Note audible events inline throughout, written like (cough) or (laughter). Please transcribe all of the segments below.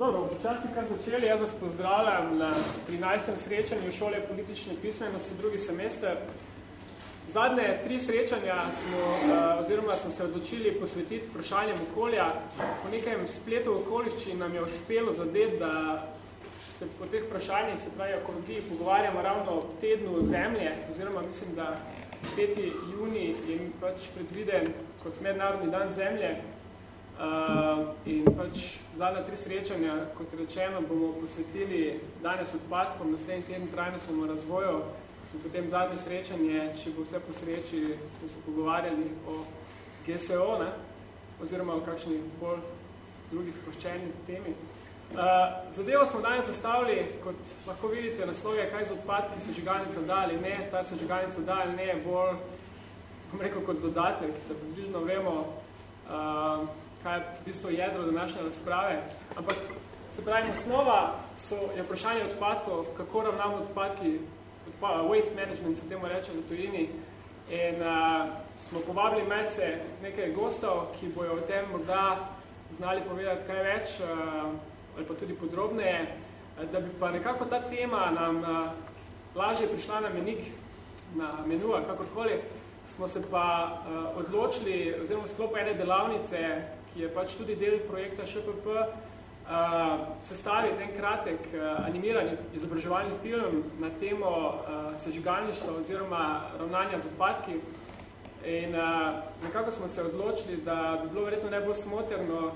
Dobro, počasi kar začeli, jaz vas pozdravljam na 13. srečanju šole politične pismenosti, drugi semester. Zadnje tri srečanja smo, eh, oziroma smo se odločili posvetiti vprašanjem okolja. Po nekem spletu okoliščin nam je uspelo zadeti, da se po teh vprašanjih, se pravi ekologiji, pogovarjamo ravno o tednu zemlje, oziroma mislim, da 5. juni je pač predviden kot mednarodni dan zemlje. Uh, in pač zadnja tri srečanja, kot rečeno, bomo posvetili danes odpadkom, naslednji teden trajnostnemu razvoju in potem zadnje srečanje, če bo vse po sreči, smo se pogovarjali o GSO, ne? oziroma o kakšni bolj drugih sproščeni temi. Uh, zadevo smo danes zastavili, kot lahko vidite, naslov je, kaj z odpadki sežigalnica da ali ne, ta sežigalnica da ali ne, bolj, bom rekel, kot dodatek, da približno vemo, uh, kaj je v bistvu jedro današnje razprave. Ampak, se pravi, osnova so, je vprašanje odpadkov, kako ravnamo odpadki, odpa, waste management se temu reče v tujini. In uh, smo povabili medse nekaj gostov, ki bojo o tem morda znali povedati kaj več uh, ali pa tudi podrobneje, da bi pa nekako ta tema nam uh, lažje prišla na menik, na menu ali kakorkoli, smo se pa uh, odločili, oziroma sklopu ene delavnice, ki je pač tudi del projekta ŠPP, uh, sestaviti en kratek uh, animirani izobraževalni film na temo uh, sežigalništva oziroma ravnanja z odpadki. In uh, nekako smo se odločili, da bi bilo verjetno najbolj smotrno,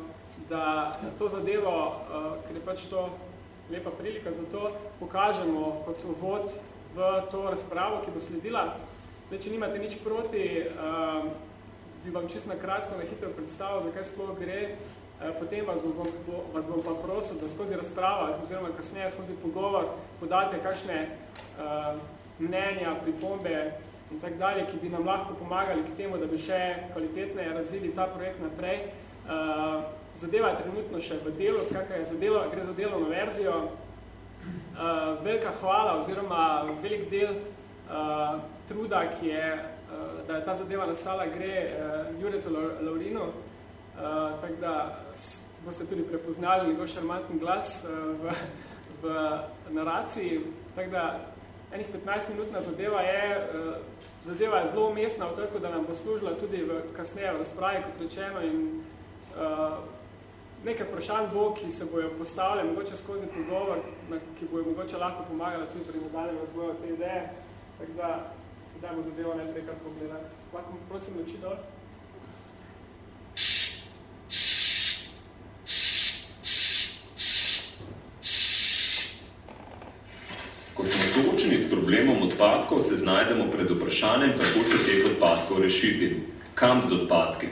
da to zadevo, uh, ker je pač to lepa prilika za to, pokažemo kot uvod v to razpravo, ki bo sledila. Zdaj, če nimate nič proti, uh, bi vam čisto na kratko, na hitro predstavil, zakaj sploh gre. Eh, potem vas bom, vas bom pa prosil, da skozi razprava, oziroma kasneje skozi pogovor, podate kakšne uh, mnenja, pripombe in tak dalje, ki bi nam lahko pomagali k temu, da bi še kvalitetneje razvili ta projekt naprej. Uh, zadeva je trenutno še v delu, skakaj je za delo, gre za delovno verzijo. Uh, velika hvala oziroma velik del uh, truda, ki je da je ta zadeva nastala, gre uh, Juretu Laurinu, uh, tako da boste tudi prepoznali njegov šarmantni glas uh, v, v naraciji. Tako da enih 15 minutna zadeva je, uh, zadeva je zelo umestna, v toliko, da nam bo služila tudi v, kasneje v razpravi, kot rečeno, in uh, nekaj vprašanj bo, ki se bojo postavljali, mogoče skozi pogovor, na, ki bojo mogoče lahko pomagala tudi pri nadaljem razvoju te ideje. Tako da dajmo zadevo najprej kar pogledati. Lahko prosim oči dol. Ko smo soočeni s problemom odpadkov, se znajdemo pred vprašanjem, kako se teh odpadkov rešiti. Kam z odpadki?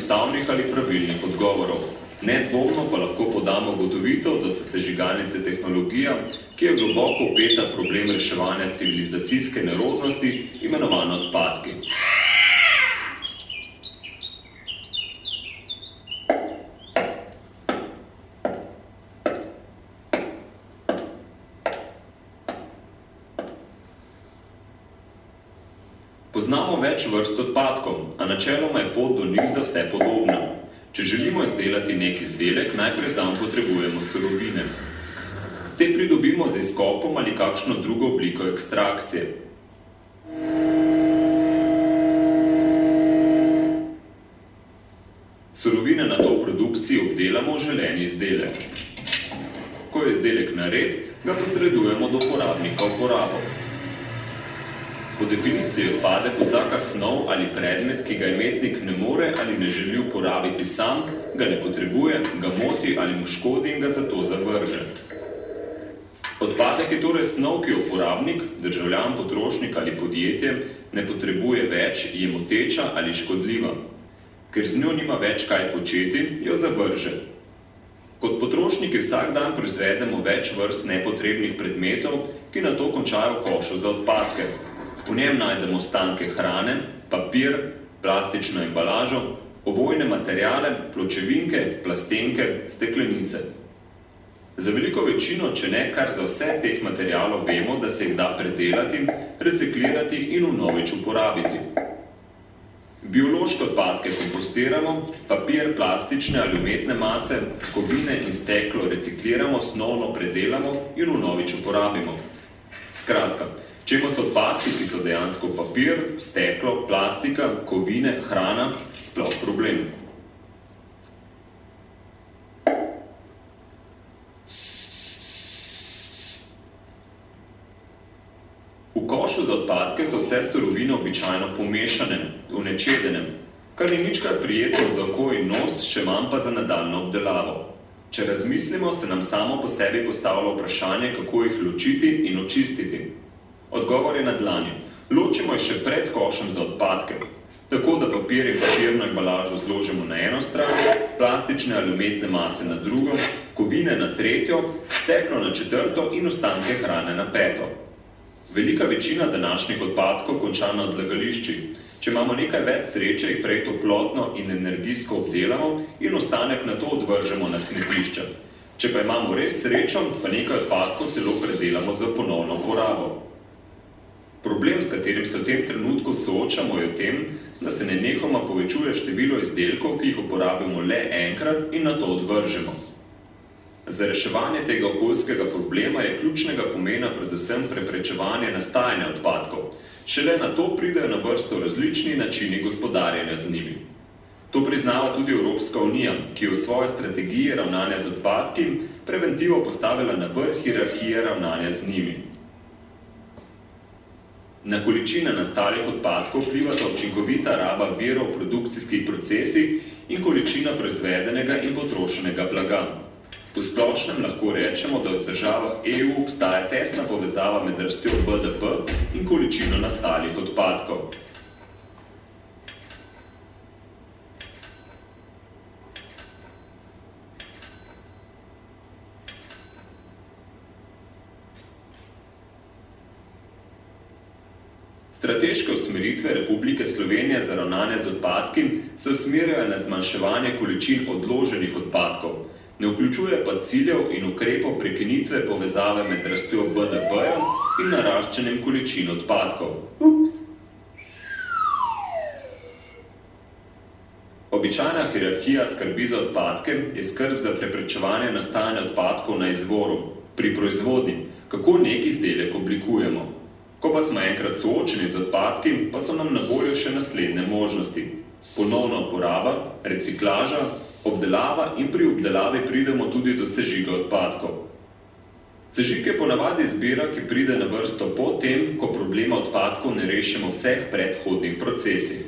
Enostavnih ali pravilnih odgovorov. Nedvomno pa lahko podamo gotovitev, da so sežigalnice tehnologija, ki je globoko upeta problem reševanja civilizacijske nerodnosti, imenovano odpadki. Več vrst odpadkov, a načeloma je pot do njih za vse podobna. Če želimo izdelati nek izdelek, najprej sam potrebujemo surovine. Te pridobimo z izkopom ali kakšno drugo obliko ekstrakcije. Surovine na to v produkciji obdelamo želeni izdelek. Ko je izdelek nared, ga posredujemo do porabnika v porabo. Po definiciji odpade vsaka snov ali predmet, ki ga imetnik ne more ali ne želi uporabiti sam, ga ne potrebuje, ga moti ali mu škodi in ga zato zavrže. Odpadek je torej snov, ki uporabnik, državljan, potrošnik ali podjetje ne potrebuje več, je moteča ali škodljiva. Ker z njo nima več kaj početi, jo zavrže. Kot potrošniki vsak dan proizvedemo več vrst nepotrebnih predmetov, ki na to končajo košo za odpadke. V njem najdemo stanke hrane, papir, plastično embalažo, ovojne materijale, pločevinke, plastenke, steklenice. Za veliko večino, če ne kar za vse teh materialov, vemo, da se jih da predelati, reciklirati in vnovič uporabiti. Biološke odpadke kompostiramo, papir, plastične ali umetne mase, kovine in steklo recikliramo, snovno predelamo in vnovič uporabimo. Skratka, čemu so odpadki, ki so dejansko papir, steklo, plastika, kovine, hrana, sploh problem. V košu za odpadke so vse surovine običajno pomešane, v nečedenem, kar ni ničkrat prijetno za oko in nos, še manj pa za nadaljno obdelavo. Če razmislimo, se nam samo po sebi postavlja vprašanje, kako jih ločiti in očistiti. Odgovor je na dlani. Ločimo jih še pred košem za odpadke, tako da papir in papirno embalažo zložimo na eno stran, plastične ali umetne mase na drugo, kovine na tretjo, steklo na četrto in ostanke hrane na peto. Velika večina današnjih odpadkov konča na odlagališči. Če imamo nekaj več sreče, jih prej toplotno in energijsko obdelamo in ostanek na to odvržemo na smetišča. Če pa imamo res srečo, pa nekaj odpadkov celo predelamo za ponovno porabo. Problem, s katerim se v tem trenutku soočamo, je v tem, da se nenehoma povečuje število izdelkov, ki jih uporabimo le enkrat in na to odvržemo. Za reševanje tega okoljskega problema je ključnega pomena predvsem preprečevanje nastajanja odpadkov. Šele na to pridejo na vrsto različni načini gospodarjenja z njimi. To priznava tudi Evropska unija, ki je v svoje strategiji ravnanja z odpadki preventivo postavila na vrh hierarhije ravnanja z njimi. Na količine nastalih odpadkov vplivata učinkovita raba virov v produkcijskih procesih in količina proizvedenega in potrošenega blaga. V splošnem lahko rečemo, da v državah EU obstaja tesna povezava med rastjo BDP in količino nastalih odpadkov. Strateške usmeritve Republike Slovenije za ravnanje z odpadki se usmerjajo na zmanjševanje količin odloženih odpadkov, ne vključuje pa ciljev in ukrepov prekinitve povezave med rastjo BDP-ja in naraščanjem količin odpadkov. Ups. Običajna hierarhija skrbi za odpadke je skrb za preprečevanje nastajanja odpadkov na izvoru, pri proizvodnji, kako nek izdelek oblikujemo. Ko pa smo enkrat soočeni z odpadki, pa so nam na voljo še naslednje možnosti. Ponovna uporaba, reciklaža, obdelava in pri obdelavi pridemo tudi do sežiga odpadkov. Sežig je ponavadi zbira, ki pride na vrsto po tem, ko problema odpadkov ne rešimo vseh predhodnih procesih.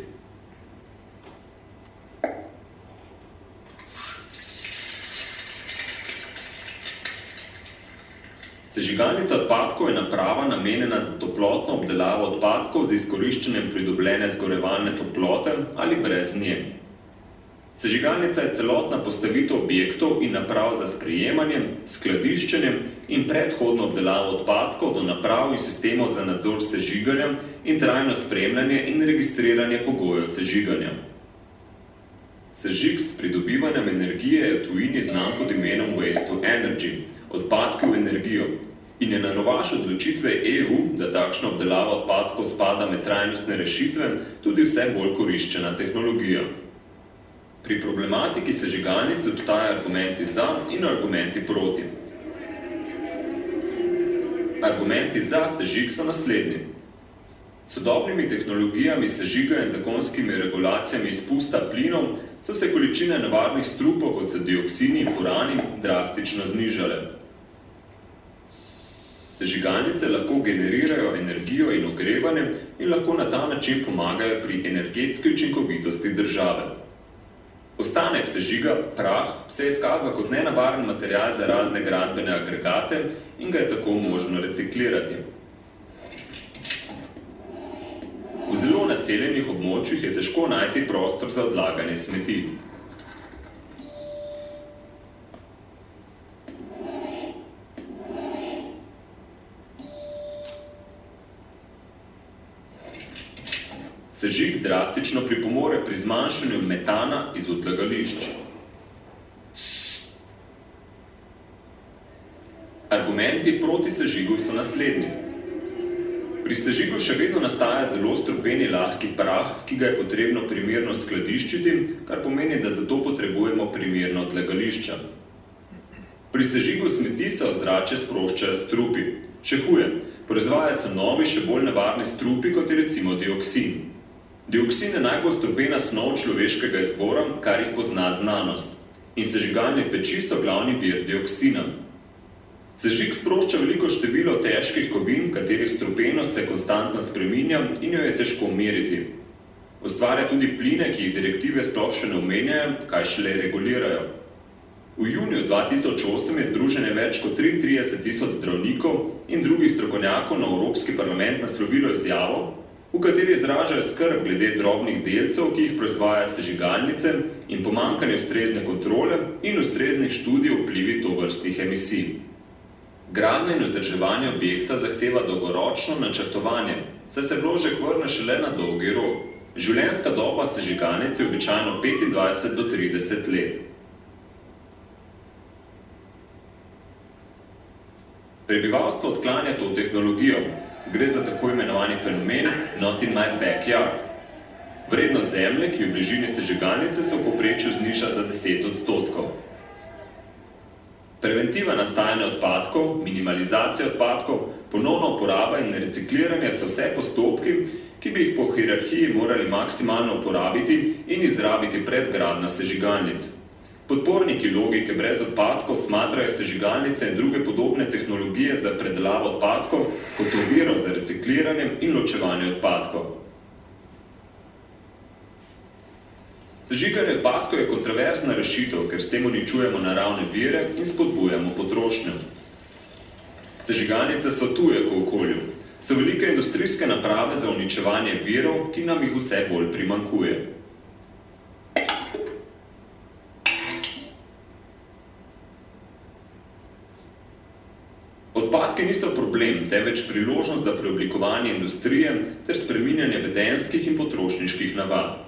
Sežigalnica odpadkov je naprava namenjena za toplotno obdelavo odpadkov z izkoriščenjem pridobljene zgorevalne toplote ali brez nje. Sežigalnica je celotna postavitev objektov in naprav za sprejemanje, skladiščenjem in predhodno obdelavo odpadkov do naprav in sistemov za nadzor sežiganja in trajno spremljanje in registriranje pogojev sežiganja. Sežig s pridobivanjem energije je v tujini znan pod imenom Waste to Energy, odpadke v energijo, in je na rovaš odločitve EU, da takšna obdelava odpadkov spada med trajnostne rešitve, tudi vse bolj koriščena tehnologija. Pri problematiki sežigalnic obstajajo argumenti za in argumenti proti. Argumenti za sežig so naslednji. Sodobnimi tehnologijami sežiga in zakonskimi regulacijami izpusta plinov so se količine nevarnih strupov, kot so dioksini in furani, drastično znižale. Sežigalnice lahko generirajo energijo in ogrevanje in lahko na ta način pomagajo pri energetski učinkovitosti države. Ostanek sežiga, prah, se je izkazal kot nenavaren material za razne gradbene agregate in ga je tako možno reciklirati. V zelo naseljenih območjih je težko najti prostor za odlaganje smeti. Sežig drastično pripomore pri zmanjšanju metana iz odlagališč. Argumenti proti sežigu so naslednji. Pri sežigu še vedno nastaja zelo strupeni lahki prah, ki ga je potrebno primerno skladiščiti, kar pomeni, da zato potrebujemo primerno odlagališča. Pri sežigu smeti se ozrače sproščajo strupi. Še huje, proizvaja se novi, še bolj nevarni strupi, kot je recimo dioksin. Dioksin je najbolj strupena snov človeškega izvora, kar jih pozna znanost. In sežigalne peči so glavni vir dioksina. Sežig sprošča veliko število težkih kovin, katerih strupenost se konstantno spreminja in jo je težko meriti. Ustvarja tudi pline, ki jih direktive sploh še ne omenjajo, kaj šele regulirajo. V juniju 2008 je združenje več kot 33 tisoč zdravnikov in drugih strokovnjakov na Evropski parlament naslovilo izjavo, v kateri izražajo skrb glede drobnih delcev, ki jih proizvaja sežigalnice in pomankanje ustrezne kontrole in ustreznih študij vplivi tovrstnih emisij. Gradnja in vzdrževanje objekta zahteva dolgoročno načrtovanje, saj se vložek vrne šele na dolgi rok. Življenjska doba sežigalnice je običajno 25 do 30 let. Prebivalstvo odklanja to tehnologijo. Gre za tako imenovani fenomen not in my backyard. Vrednost zemlje, ki v bližini sežigalnice, se v poprečju zniža za 10 odstotkov. Preventiva nastajanja odpadkov, minimalizacija odpadkov, ponovna uporaba in recikliranje so vse postopki, ki bi jih po hierarhiji morali maksimalno uporabiti in izrabiti pred gradna sežigalnic. Podporniki logike brez odpadkov smatrajo sežigalnice in druge podobne tehnologije za predelavo odpadkov kot oviro za recikliranje in ločevanje odpadkov. Sežiganje odpadkov je kontroverzna rešitev, ker s tem uničujemo naravne vire in spodbujamo potrošnjo. Sežigalnice so tuje v okolju. So velike industrijske naprave za uničevanje virov, ki nam jih vse bolj primankuje. Odpadke niso problem, temveč priložnost za preoblikovanje industrije ter spreminjanje vedenskih in potrošniških navad.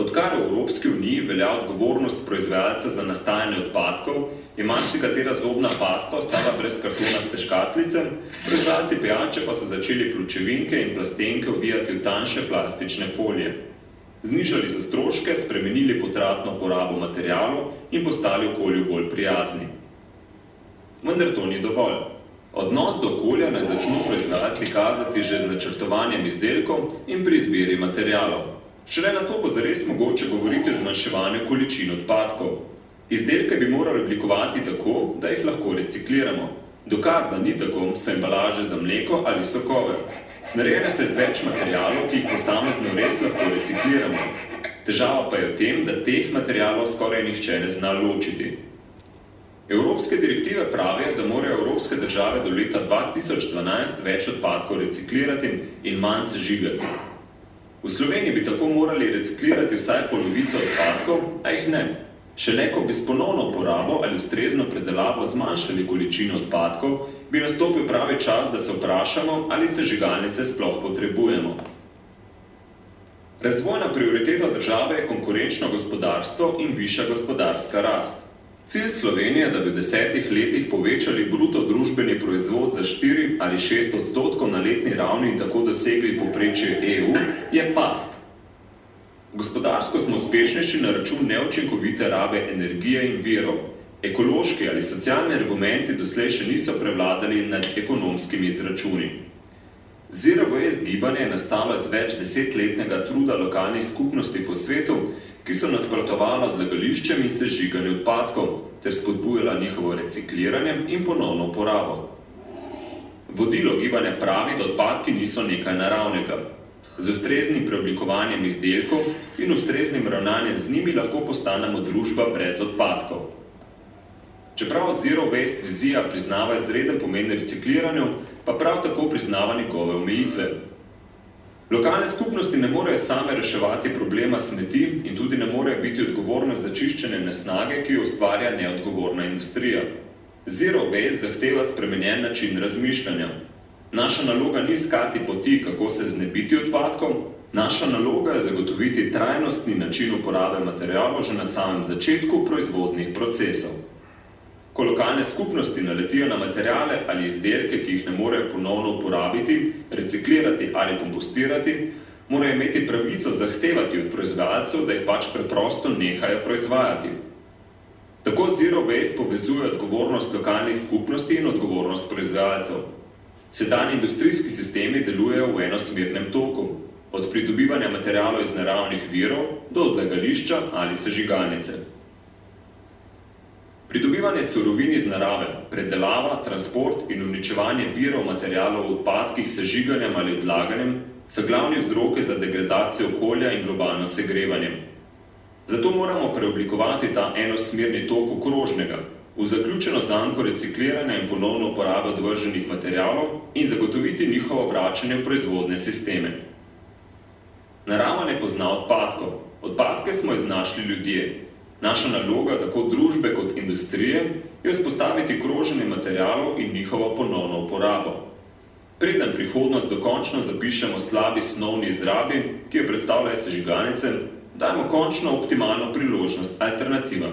Odkar v Evropski uniji velja odgovornost proizvajalca za nastajanje odpadkov, je katera zobna pasta ostala brez kartonaste škatlice, proizvajalci pijače pa so začeli pločevinke in plastenke uvijati v tanjše plastične folije. Znižali so stroške, spremenili potratno porabo materialov in postali okolju bolj prijazni. Vendar to ni dovolj. Odnos do okolja naj začnu proizvajalci kazati že z načrtovanjem izdelkov in pri izbiri materialov. Šele na to bo zares mogoče govoriti o zmanjševanju količin odpadkov. Izdelke bi morali oblikovati tako, da jih lahko recikliramo. Dokaz, da ni tako, so embalaže za mleko ali sokove. Narejene se z več materialov, ki jih posamezno res lahko recikliramo. Težava pa je v tem, da teh materialov skoraj nihče ne zna ločiti. Evropske direktive pravijo, da morajo evropske države do leta 2012 več odpadkov reciklirati in manj sežigati. V Sloveniji bi tako morali reciklirati vsaj polovico odpadkov, a jih ne. Še neko bi s ponovno uporabo ali ustrezno predelavo zmanjšali količino odpadkov, bi nastopil pravi čas, da se vprašamo, ali sežigalnice sploh potrebujemo. Razvojna prioriteta države je konkurenčno gospodarstvo in višja gospodarska rast. Cilj Slovenije, da bi v desetih letih povečali bruto družbeni proizvod za 4 ali 6 odstotkov na letni ravni in tako dosegli poprečje EU, je past. Gospodarsko smo uspešnejši na račun neučinkovite rabe energije in virov. Ekološki ali socialni argumenti doslej še niso prevladali nad ekonomskimi izračuni. Zero Waste gibanje je nastalo z več desetletnega truda lokalnih skupnosti po svetu, ki so nasprotovala odlagališčem in sežiganju odpadkov, ter spodbujala njihovo recikliranje in ponovno uporabo. Vodilo gibanja pravi, da odpadki niso nekaj naravnega. Z ustreznim preoblikovanjem izdelkov in ustreznim ravnanjem z njimi lahko postanemo družba brez odpadkov. Čeprav Zero Waste vizija priznava izreden pomen recikliranju, pa prav tako priznava njegove omejitve. Lokalne skupnosti ne morejo same reševati problema smeti in tudi ne morejo biti odgovorne za čiščenje nesnage, ki jo ustvarja neodgovorna industrija. Zero Waste zahteva spremenjen način razmišljanja. Naša naloga ni iskati poti, kako se znebiti odpadkov, Naša naloga je zagotoviti trajnostni način uporabe materialov že na samem začetku proizvodnih procesov. Ko lokalne skupnosti naletijo na materiale ali izdelke, ki jih ne morejo ponovno uporabiti, reciklirati ali kompostirati, morajo imeti pravico zahtevati od proizvajalcev, da jih pač preprosto nehajo proizvajati. Tako Zero Waste povezuje odgovornost lokalnih skupnosti in odgovornost proizvajalcev. Sedajni industrijski sistemi delujejo v enosmernem toku, od pridobivanja materialov iz naravnih virov do odlagališča ali sežigalnice. Pridobivanje surovin iz narave, predelava, transport in uničevanje virov materialov v odpadkih sežiganjem ali odlaganjem so glavni vzroke za degradacijo okolja in globalno segrevanje. Zato moramo preoblikovati ta enosmerni tok okrožnega, v zaključeno zanko recikliranja in ponovno uporabe odvrženih materialov in zagotoviti njihovo vračanje v proizvodne sisteme. Narava ne pozna odpadkov. Odpadke smo iznašli ljudje. Naša naloga, tako družbe kot industrije, je vzpostaviti kroženje materialov in njihovo ponovno uporabo. Preden prihodnost dokončno zapišemo slabi snovni izrabi, ki jo predstavljajo sežigalnice, dajmo končno optimalno priložnost alternativam.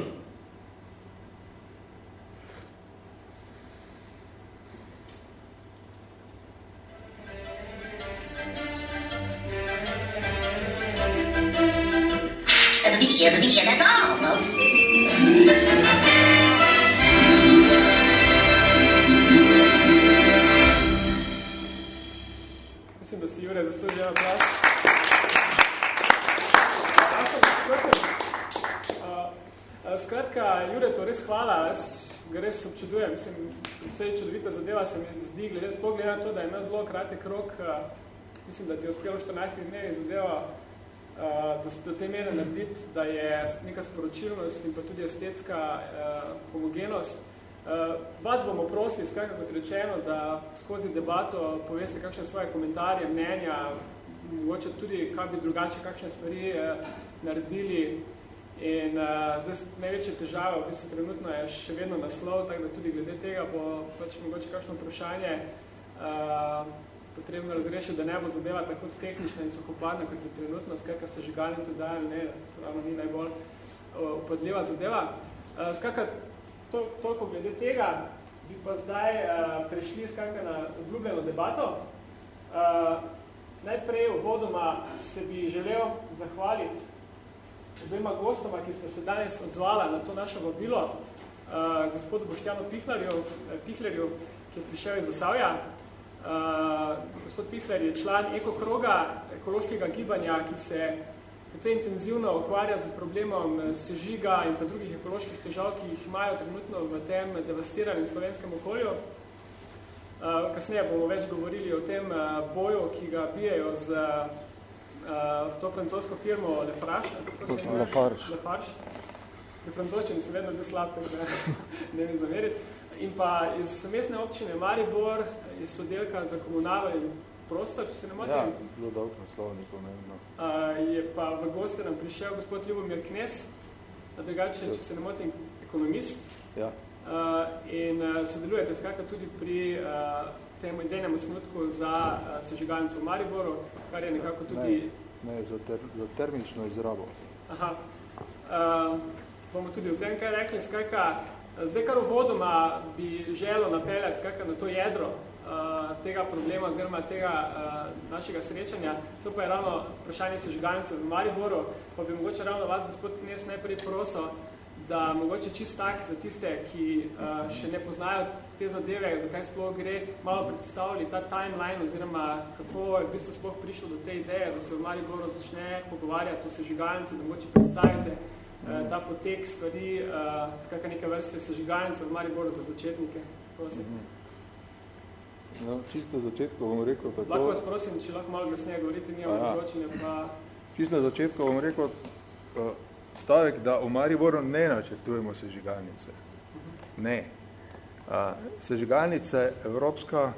Zadeva se mi zdi, glede sploh glede na to, da ima zelo kratek rok, mislim, da ti je uspelo v 14 dnevi zadeva, da se do te mere narediti, da je neka sporočilnost in pa tudi estetska homogenost, Uh, vas bomo prosili, skakaj kot rečeno, da skozi debato poveste kakšne svoje komentarje, mnenja, mogoče tudi, kaj bi drugače, kakšne stvari uh, naredili. In uh, zdaj največje težave, v bistvu trenutno je še vedno naslov, tako da tudi glede tega bo pač mogoče kakšno vprašanje uh, potrebno razrešiti, da ne bo zadeva tako tehnična in suhopadna, kot je trenutno, skakaj se žigalnice dajo, ne, pravno ni najbolj uh, upadljiva zadeva. Uh, skakaj, to, toliko glede tega, bi pa zdaj uh, prešli skakaj na obljubljeno debato. Uh, najprej v vodoma se bi želel zahvaliti obema gostoma, ki ste se danes odzvala na to naše vabilo, uh, gospodu Boštjanu Pihlerju, Pihlerju, ki je prišel iz Zasavja. Uh, gospod Pihler je član ekokroga, ekološkega gibanja, ki se precej intenzivno ukvarja z problemom eh, sežiga in pa drugih ekoloških težav, ki jih imajo trenutno v tem devastiranem slovenskem okolju. Eh, kasneje bomo več govorili o tem eh, boju, ki ga bijejo z to francosko firmo Lefarge. Lefarge. Lefarge. Pri francoščini se vedno bil slab, tako da (laughs) ne mi zameriti. In pa iz mestne občine Maribor, iz sodelka za komunalo in prostor, če se ne motim. Ja, zelo dolg naslov, nikoli ne vem. Uh, je pa v goste nam prišel gospod Ljubomir Knes, drugače, če se ne motim, ekonomist. Ja. Uh, in uh, sodelujete skakaj tudi pri uh, tem idejnem osnutku za uh, sežigalnico v Mariboru, kar je nekako tudi... Ne, ne za, ter, za termično izrabo. Aha. Uh, bomo tudi v tem kaj rekli, skakaj, zdaj kar vodoma bi želo napeljati skakaj na to jedro, uh, tega problema oziroma tega uh, našega srečanja. To pa je ravno vprašanje sežigalnice v Mariboru, pa bi mogoče ravno vas, gospod Knes, najprej prosil, da mogoče čist tak za tiste, ki uh, še ne poznajo te zadeve, zakaj sploh gre, malo predstavili ta timeline oziroma kako je v bistvu sploh prišlo do te ideje, da se v Mariboru začne pogovarjati o sežigalnici, da mogoče predstavite uh, ta potek stvari, uh, skakaj neke vrste sežigalnice v Mariboru za začetnike. Prosim. Mm -hmm. No, čisto na začetku bom rekel tako... Lahko vas prosim, če lahko malo glasneje govorite, nije odločenje, pa... Čisto na začetku bom rekel stavek, da v Mariboru ne načrtujemo sežigalnice. Ne. Sežigalnice Evropska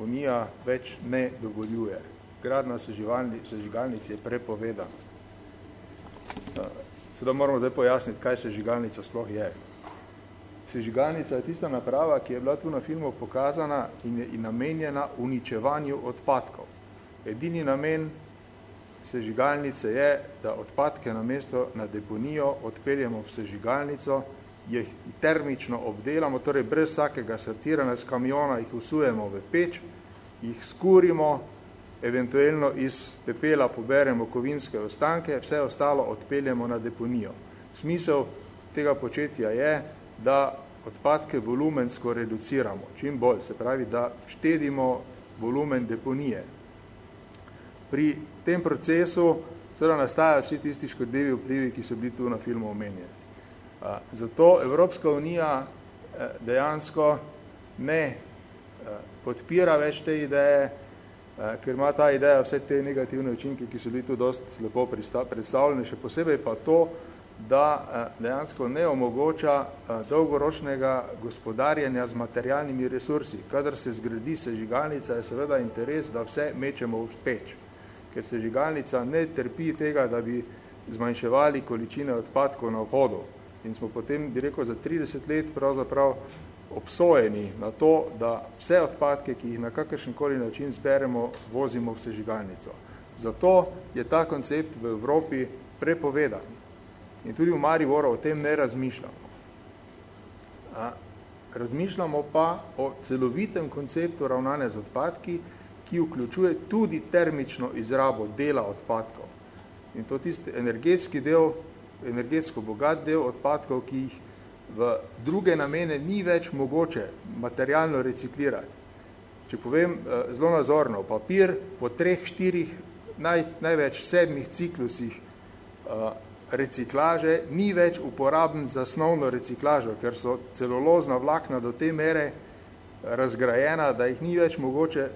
unija več ne dovoljuje. Gradna sežigalnic je prepovedan. Sedaj moramo zdaj pojasniti, kaj sežigalnica sploh je. Sežigalnica je tista naprava, ki je bila tu na filmu pokazana in je namenjena uničevanju odpadkov. Edini namen sežigalnice je, da odpadke na mesto na deponijo odpeljemo v sežigalnico, jih termično obdelamo, torej brez vsakega sortiranja z kamiona jih usujemo v peč, jih skurimo, eventualno iz pepela poberemo kovinske ostanke, vse ostalo odpeljemo na deponijo. Smisel tega početja je, da odpadke volumensko reduciramo, čim bolj, se pravi, da štedimo volumen deponije. Pri tem procesu seveda nastajajo vsi tisti škodljivi vplivi, ki so bili tu na filmu omenjeni. Zato Evropska unija eh, dejansko ne eh, podpira več te ideje, eh, ker ima ta ideja vse te negativne učinke, ki so bili tu dost lepo predstavljene, še posebej pa to, da dejansko ne omogoča dolgoročnega gospodarjenja z materialnimi resursi. Kadar se zgradi sežigalnica, je seveda interes, da vse mečemo v peč, ker sežigalnica ne trpi tega, da bi zmanjševali količine odpadkov na vhodu in smo potem, bi rekel, za 30 let pravzaprav obsojeni na to, da vse odpadke, ki jih na kakršenkoli način zberemo, vozimo v sežigalnico. Zato je ta koncept v Evropi prepovedan. In tudi v Mariboru o tem ne razmišljamo. Razmišljamo pa o celovitem konceptu ravnanja z odpadki, ki vključuje tudi termično izrabo dela odpadkov. In to tisti energetski del energetsko bogat del odpadkov, ki jih v druge namene ni več mogoče materialno reciklirati. Če povem eh, zelo nazorno, papir po treh, štirih, naj, največ sedmih ciklusih eh, reciklaže ni več uporaben za snovno reciklažo, ker so celulozna vlakna do te mere razgrajena, da jih ni več mogoče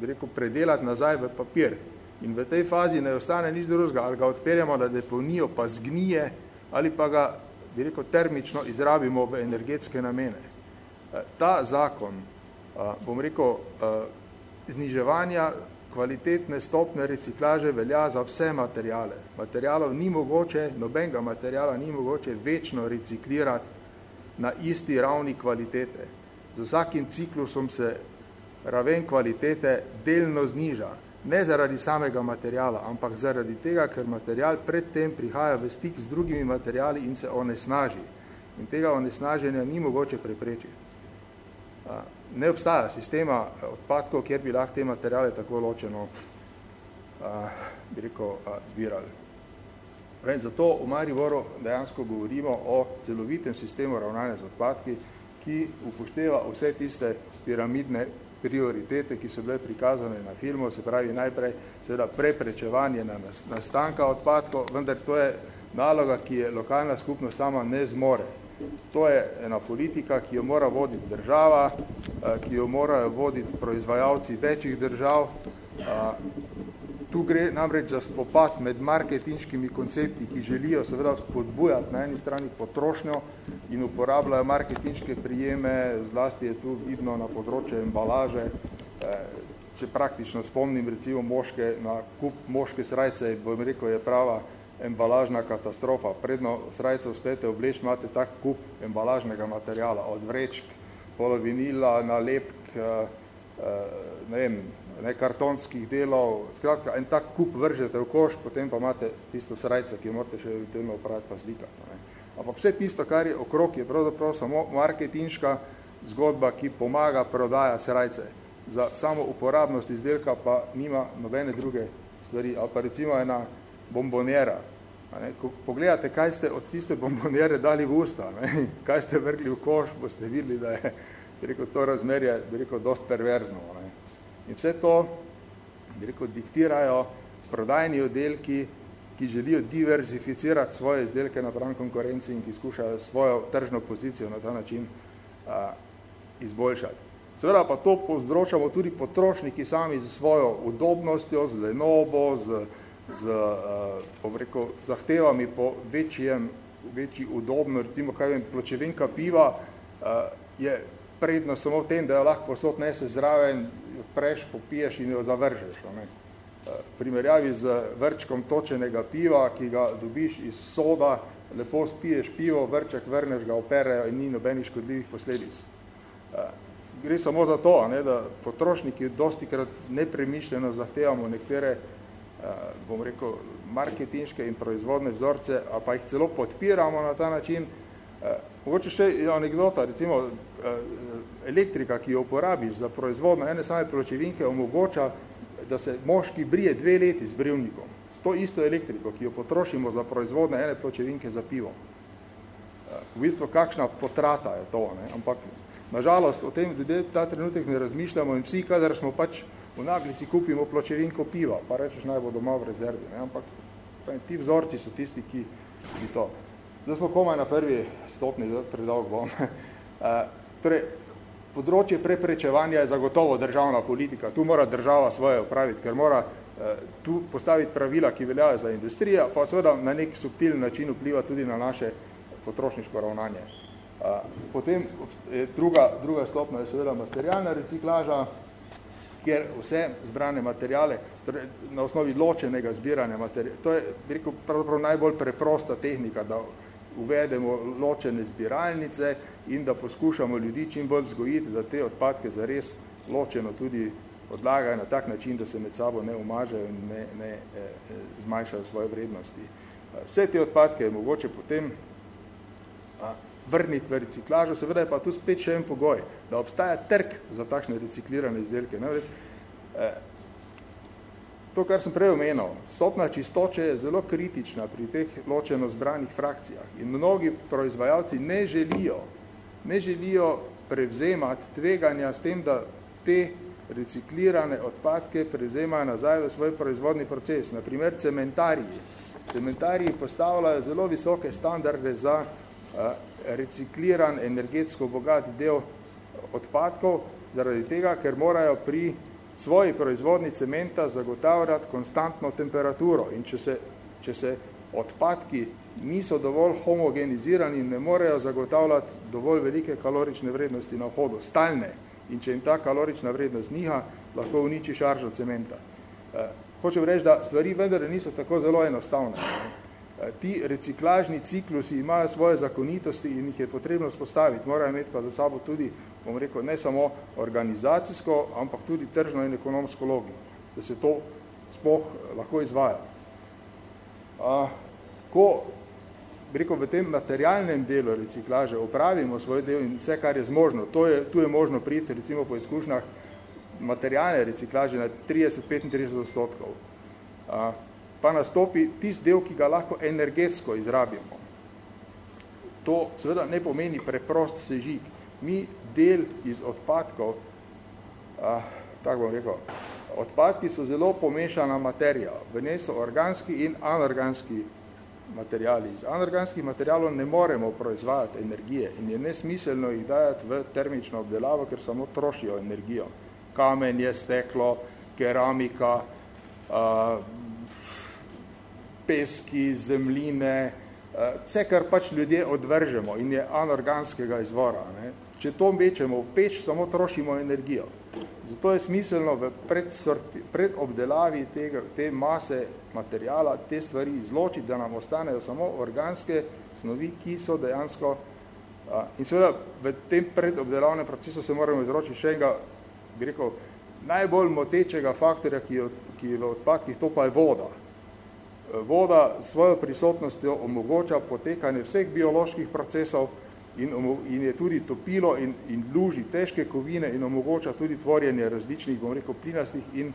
bi rekel, predelati nazaj v papir. In v tej fazi ne ostane nič drugega, ali ga odpeljamo na deponijo, pa zgnije, ali pa ga, bi rekel, termično izrabimo v energetske namene. Eh, ta zakon, eh, bom rekel, eh, zniževanja kvalitetne stopne reciklaže velja za vse materijale. Materialov ni mogoče, nobenega materijala ni mogoče večno reciklirati na isti ravni kvalitete. Z vsakim ciklusom se raven kvalitete delno zniža ne zaradi samega materijala, ampak zaradi tega, ker material predtem prihaja v stik z drugimi materijali in se onesnaži. In tega onesnaženja ni mogoče preprečiti. Ne obstaja sistema odpadkov, kjer bi lahko te materijale tako ločeno bi rekel, zbirali. Pravim, zato v Mariboru dejansko govorimo o celovitem sistemu ravnanja z odpadki, ki upošteva vse tiste piramidne prioritete, ki so bile prikazane na filmu, se pravi najprej seveda preprečevanje na nastanka odpadkov, vendar to je naloga, ki je lokalna skupnost sama ne zmore. To je ena politika, ki jo mora voditi država, eh, ki jo morajo voditi proizvajalci večjih držav, Tu gre namreč za spopad med marketinškimi koncepti, ki želijo seveda spodbujati na eni strani potrošnjo in uporabljajo marketinške prijeme, zlasti je tu vidno na področju embalaže, eh, če praktično spomnim recimo moške, na kup moške srajce, bom rekel, je prava embalažna katastrofa. Predno srajce uspete obleč, imate tak kup embalažnega materijala, od vrečk, polovinila, nalepk, eh, eh, ne vem, ne, kartonskih delov, skratka, en tak kup vržete v koš, potem pa imate tisto srajce, ki morate še eventualno opraviti pa slikati. Ne. Ampak vse tisto, kar je okrog, je pravzaprav samo marketinška zgodba, ki pomaga prodaja srajce. Za samo uporabnost izdelka pa nima nobene druge stvari. Ali pa recimo ena bombonjera. Ne. Ko pogledate, kaj ste od tiste bombonjere dali v usta, ne. kaj ste vrgli v koš, boste videli, da je rekel, to razmerje rekel, dost perverzno. Ne. In vse to, bi rekel, diktirajo prodajni oddelki, ki želijo diverzificirati svoje izdelke napram konkurenci in ki skušajo svojo tržno pozicijo na ta način a, izboljšati. Seveda pa to povzročamo tudi potrošniki sami z svojo udobnostjo, z lenobo, z, z a, rekel, zahtevami po večjem, večji udobno, recimo, kaj vem, pločevinka piva a, je predno samo v tem, da jo lahko posod nese zraven odpreš, popiješ in jo zavržeš. Ne. Primerjavi z vrčkom točenega piva, ki ga dobiš iz soda, lepo spiješ pivo, vrček vrneš ga, operejo in ni nobenih škodljivih posledic. Gre samo za to, ne, da potrošniki dosti krat nepremišljeno zahtevamo nekatere bom rekel, marketinške in proizvodne vzorce, a pa jih celo podpiramo na ta način. Mogoče še anekdota, recimo elektrika, ki jo uporabiš za proizvodno ene same pločevinke, omogoča, da se moški brije dve leti z brivnikom. S to isto elektriko, ki jo potrošimo za proizvodne ene pločevinke za pivo. V bistvu kakšna potrata je to, ne? ampak nažalost o tem ta trenutek ne razmišljamo in vsi, kadar smo pač v naglici kupimo pločevinko piva, pa rečeš naj bo doma v rezervi, ne? ampak ti vzorci so tisti, ki bi to. Zdaj smo komaj na prvi stopni, predolg bom. (laughs) torej, področje preprečevanja je zagotovo državna politika. Tu mora država svoje upraviti, ker mora tu postaviti pravila, ki veljajo za industrijo, pa seveda na nek subtilni način vpliva tudi na naše potrošniško ravnanje. Potem je druga, druga stopna je seveda materialna reciklaža, kjer vse zbrane materijale, torej na osnovi ločenega zbiranja materijale, to je rekel, pravzaprav najbolj preprosta tehnika, da uvedemo ločene zbiralnice in da poskušamo ljudi čim bolj vzgojiti, da te odpadke zares ločeno tudi odlagajo na tak način, da se med sabo ne umažajo in ne, ne eh, eh zmanjšajo svoje vrednosti. Vse te odpadke je mogoče potem a, vrniti v reciklažo, seveda je pa tu spet še en pogoj, da obstaja trg za takšne reciklirane izdelke. Ne? Eh, To, kar sem prej omenil, stopna čistoče je zelo kritična pri teh ločeno zbranih frakcijah in mnogi proizvajalci ne želijo, ne želijo prevzemati tveganja s tem, da te reciklirane odpadke prevzemajo nazaj v svoj proizvodni proces. Naprimer, cementariji. Cementariji postavljajo zelo visoke standarde za recikliran energetsko bogat del odpadkov, zaradi tega, ker morajo pri svoji proizvodni cementa zagotavljati konstantno temperaturo in če se, če se odpadki niso dovolj homogenizirani in ne morejo zagotavljati dovolj velike kalorične vrednosti na vhodu, stalne, in če jim ta kalorična vrednost niha, lahko uniči šaržo cementa. Eh, hočem reči, da stvari vendar niso tako zelo enostavne. Eh, ti reciklažni ciklusi imajo svoje zakonitosti in jih je potrebno spostaviti. Morajo imeti pa za sabo tudi, bom rekel, ne samo organizacijsko, ampak tudi tržno in ekonomsko logiko, da se to spoh eh, lahko izvaja. A, ko rekel, v tem materialnem delu reciklaže opravimo svoj del in vse, kar je zmožno, to je, tu je možno priti recimo po izkušnjah materialne reciklaže na 30-35 odstotkov. A, pa nastopi tist del, ki ga lahko energetsko izrabimo. To seveda ne pomeni preprost sežig. Mi del iz odpadkov, a, tako bom rekel, odpadki so zelo pomešana materija. V njej so organski in anorganski materijali. Iz anorganskih materijalov ne moremo proizvajati energije in je nesmiselno jih dajati v termično obdelavo, ker samo trošijo energijo. Kamenje, steklo, keramika, a, peski, zemljine, eh, vse, kar pač ljudje odvržemo in je anorganskega izvora. Ne? Če to mečemo v peč, samo trošimo energijo. Zato je smiselno v predobdelavi tega, te mase materijala te stvari izločiti, da nam ostanejo samo organske snovi, ki so dejansko in seveda v tem predobdelavnem procesu se moramo izročiti še enega, bi rekel, najbolj motečega faktorja, ki je, ki je v odpadkih, to pa je voda voda svojo prisotnostjo omogoča potekanje vseh bioloških procesov in, in je tudi topilo in, in luži težke kovine in omogoča tudi tvorjenje različnih, bom rekel, plinastih in,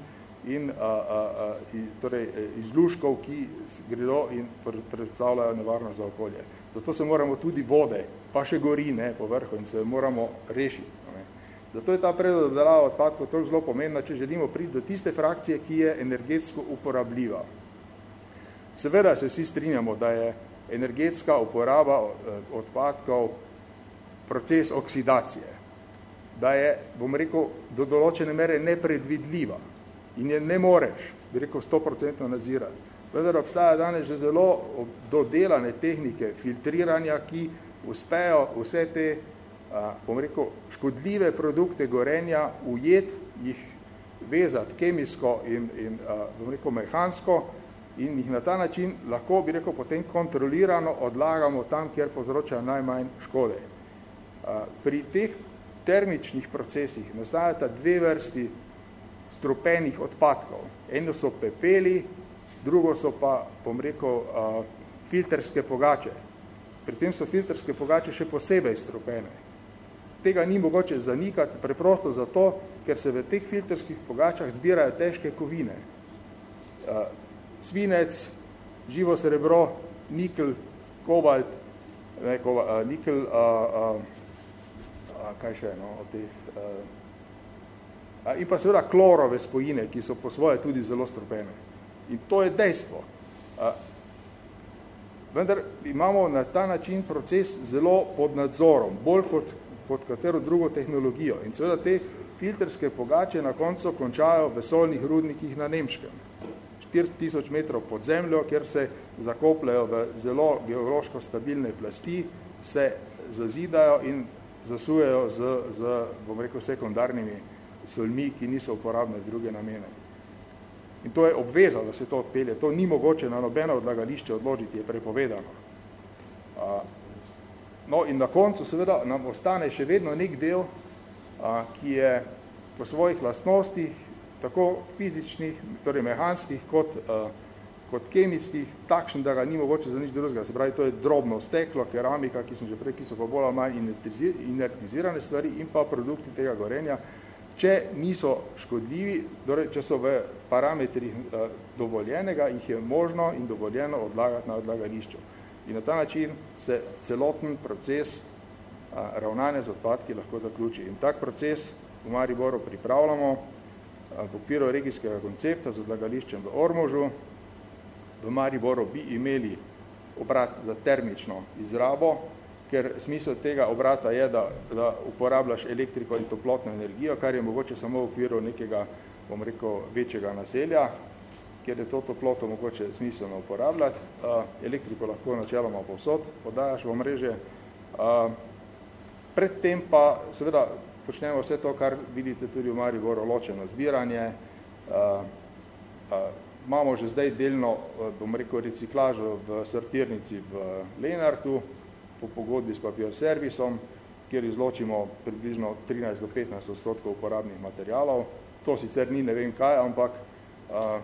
in a, a, a, in, torej, e, izluškov, ki gredo in predstavljajo nevarnost za okolje. Zato se moramo tudi vode, pa še gori ne, po vrhu in se moramo rešiti. Ne. Zato je ta predoddelava odpadkov toliko zelo pomembna, če želimo priti do tiste frakcije, ki je energetsko uporabljiva. Seveda se vsi strinjamo, da je energetska uporaba eh, odpadkov proces oksidacije, da je, bom rekel, do določene mere nepredvidljiva in je ne moreš, bi rekel, 100% nazirati. Vendar obstaja danes že zelo dodelane tehnike filtriranja, ki uspejo vse te, bom rekel, škodljive produkte gorenja ujet, jih vezati kemijsko in, in bom rekel, mehansko, in jih na ta način lahko, bi rekel, potem kontrolirano odlagamo tam, kjer povzročajo najmanj škode. Pri teh termičnih procesih nastajata dve vrsti strupenih odpadkov. Eno so pepeli, drugo so pa, bom rekel, filterske pogače. Pri tem so filterske pogače še posebej strupene. Tega ni mogoče zanikati preprosto zato, ker se v teh filterskih pogačah zbirajo težke kovine. Svinec, živo srebro, nikel, kobalt, ne, kobalt nikel, a, a, a, kaj še, no, od teh, a, a, in pa seveda klorove spojine, ki so po svoje tudi zelo strupene. In to je dejstvo. A, vendar imamo na ta način proces zelo pod nadzorom, bolj kot pod katero drugo tehnologijo. In seveda te filterske pogače na koncu končajo v solnih rudnikih na Nemškem. 4000 metrov pod zemljo, kjer se zakopljajo v zelo geološko stabilne plasti, se zazidajo in zasujejo z, z bom rekel, sekundarnimi solmi, ki niso uporabne v druge namene. In to je obveza, da se to odpelje. To ni mogoče na nobeno odlagališče odložiti, je prepovedano. No in na koncu seveda nam ostane še vedno nek del, ki je po svojih lastnostih, tako fizičnih, torej mehanskih, kot, kot kemijskih, takšen, da ga ni mogoče za nič drugega. Se pravi, to je drobno steklo, keramika, ki sem že prej, ki so pa bolj ali manj inertizirane stvari in pa produkti tega gorenja, če niso škodljivi, torej, če so v parametrih eh, dovoljenega, jih je možno in dovoljeno odlagati na odlagališču. In na ta način se celoten proces eh, ravnanja z odpadki lahko zaključi. In tak proces v Mariboru pripravljamo v okviru regijskega koncepta z odlagališčem v Ormožu. V Mariboru bi imeli obrat za termično izrabo, ker smisel tega obrata je, da, da uporabljaš elektriko in toplotno energijo, kar je mogoče samo v okviru nekega, bom rekel, večjega naselja, kjer je to toploto mogoče smiselno uporabljati. Elektriko lahko načeloma povsod podajaš v mreže. Predtem pa seveda počnemo vse to, kar vidite tudi v Mariboru, ločeno zbiranje. Uh, uh, imamo že zdaj delno, bom rekel, reciklažo v sortirnici v Lenartu, po pogodbi s papir servisom, kjer izločimo približno 13 do 15 odstotkov uporabnih materialov. To sicer ni ne vem kaj, ampak uh,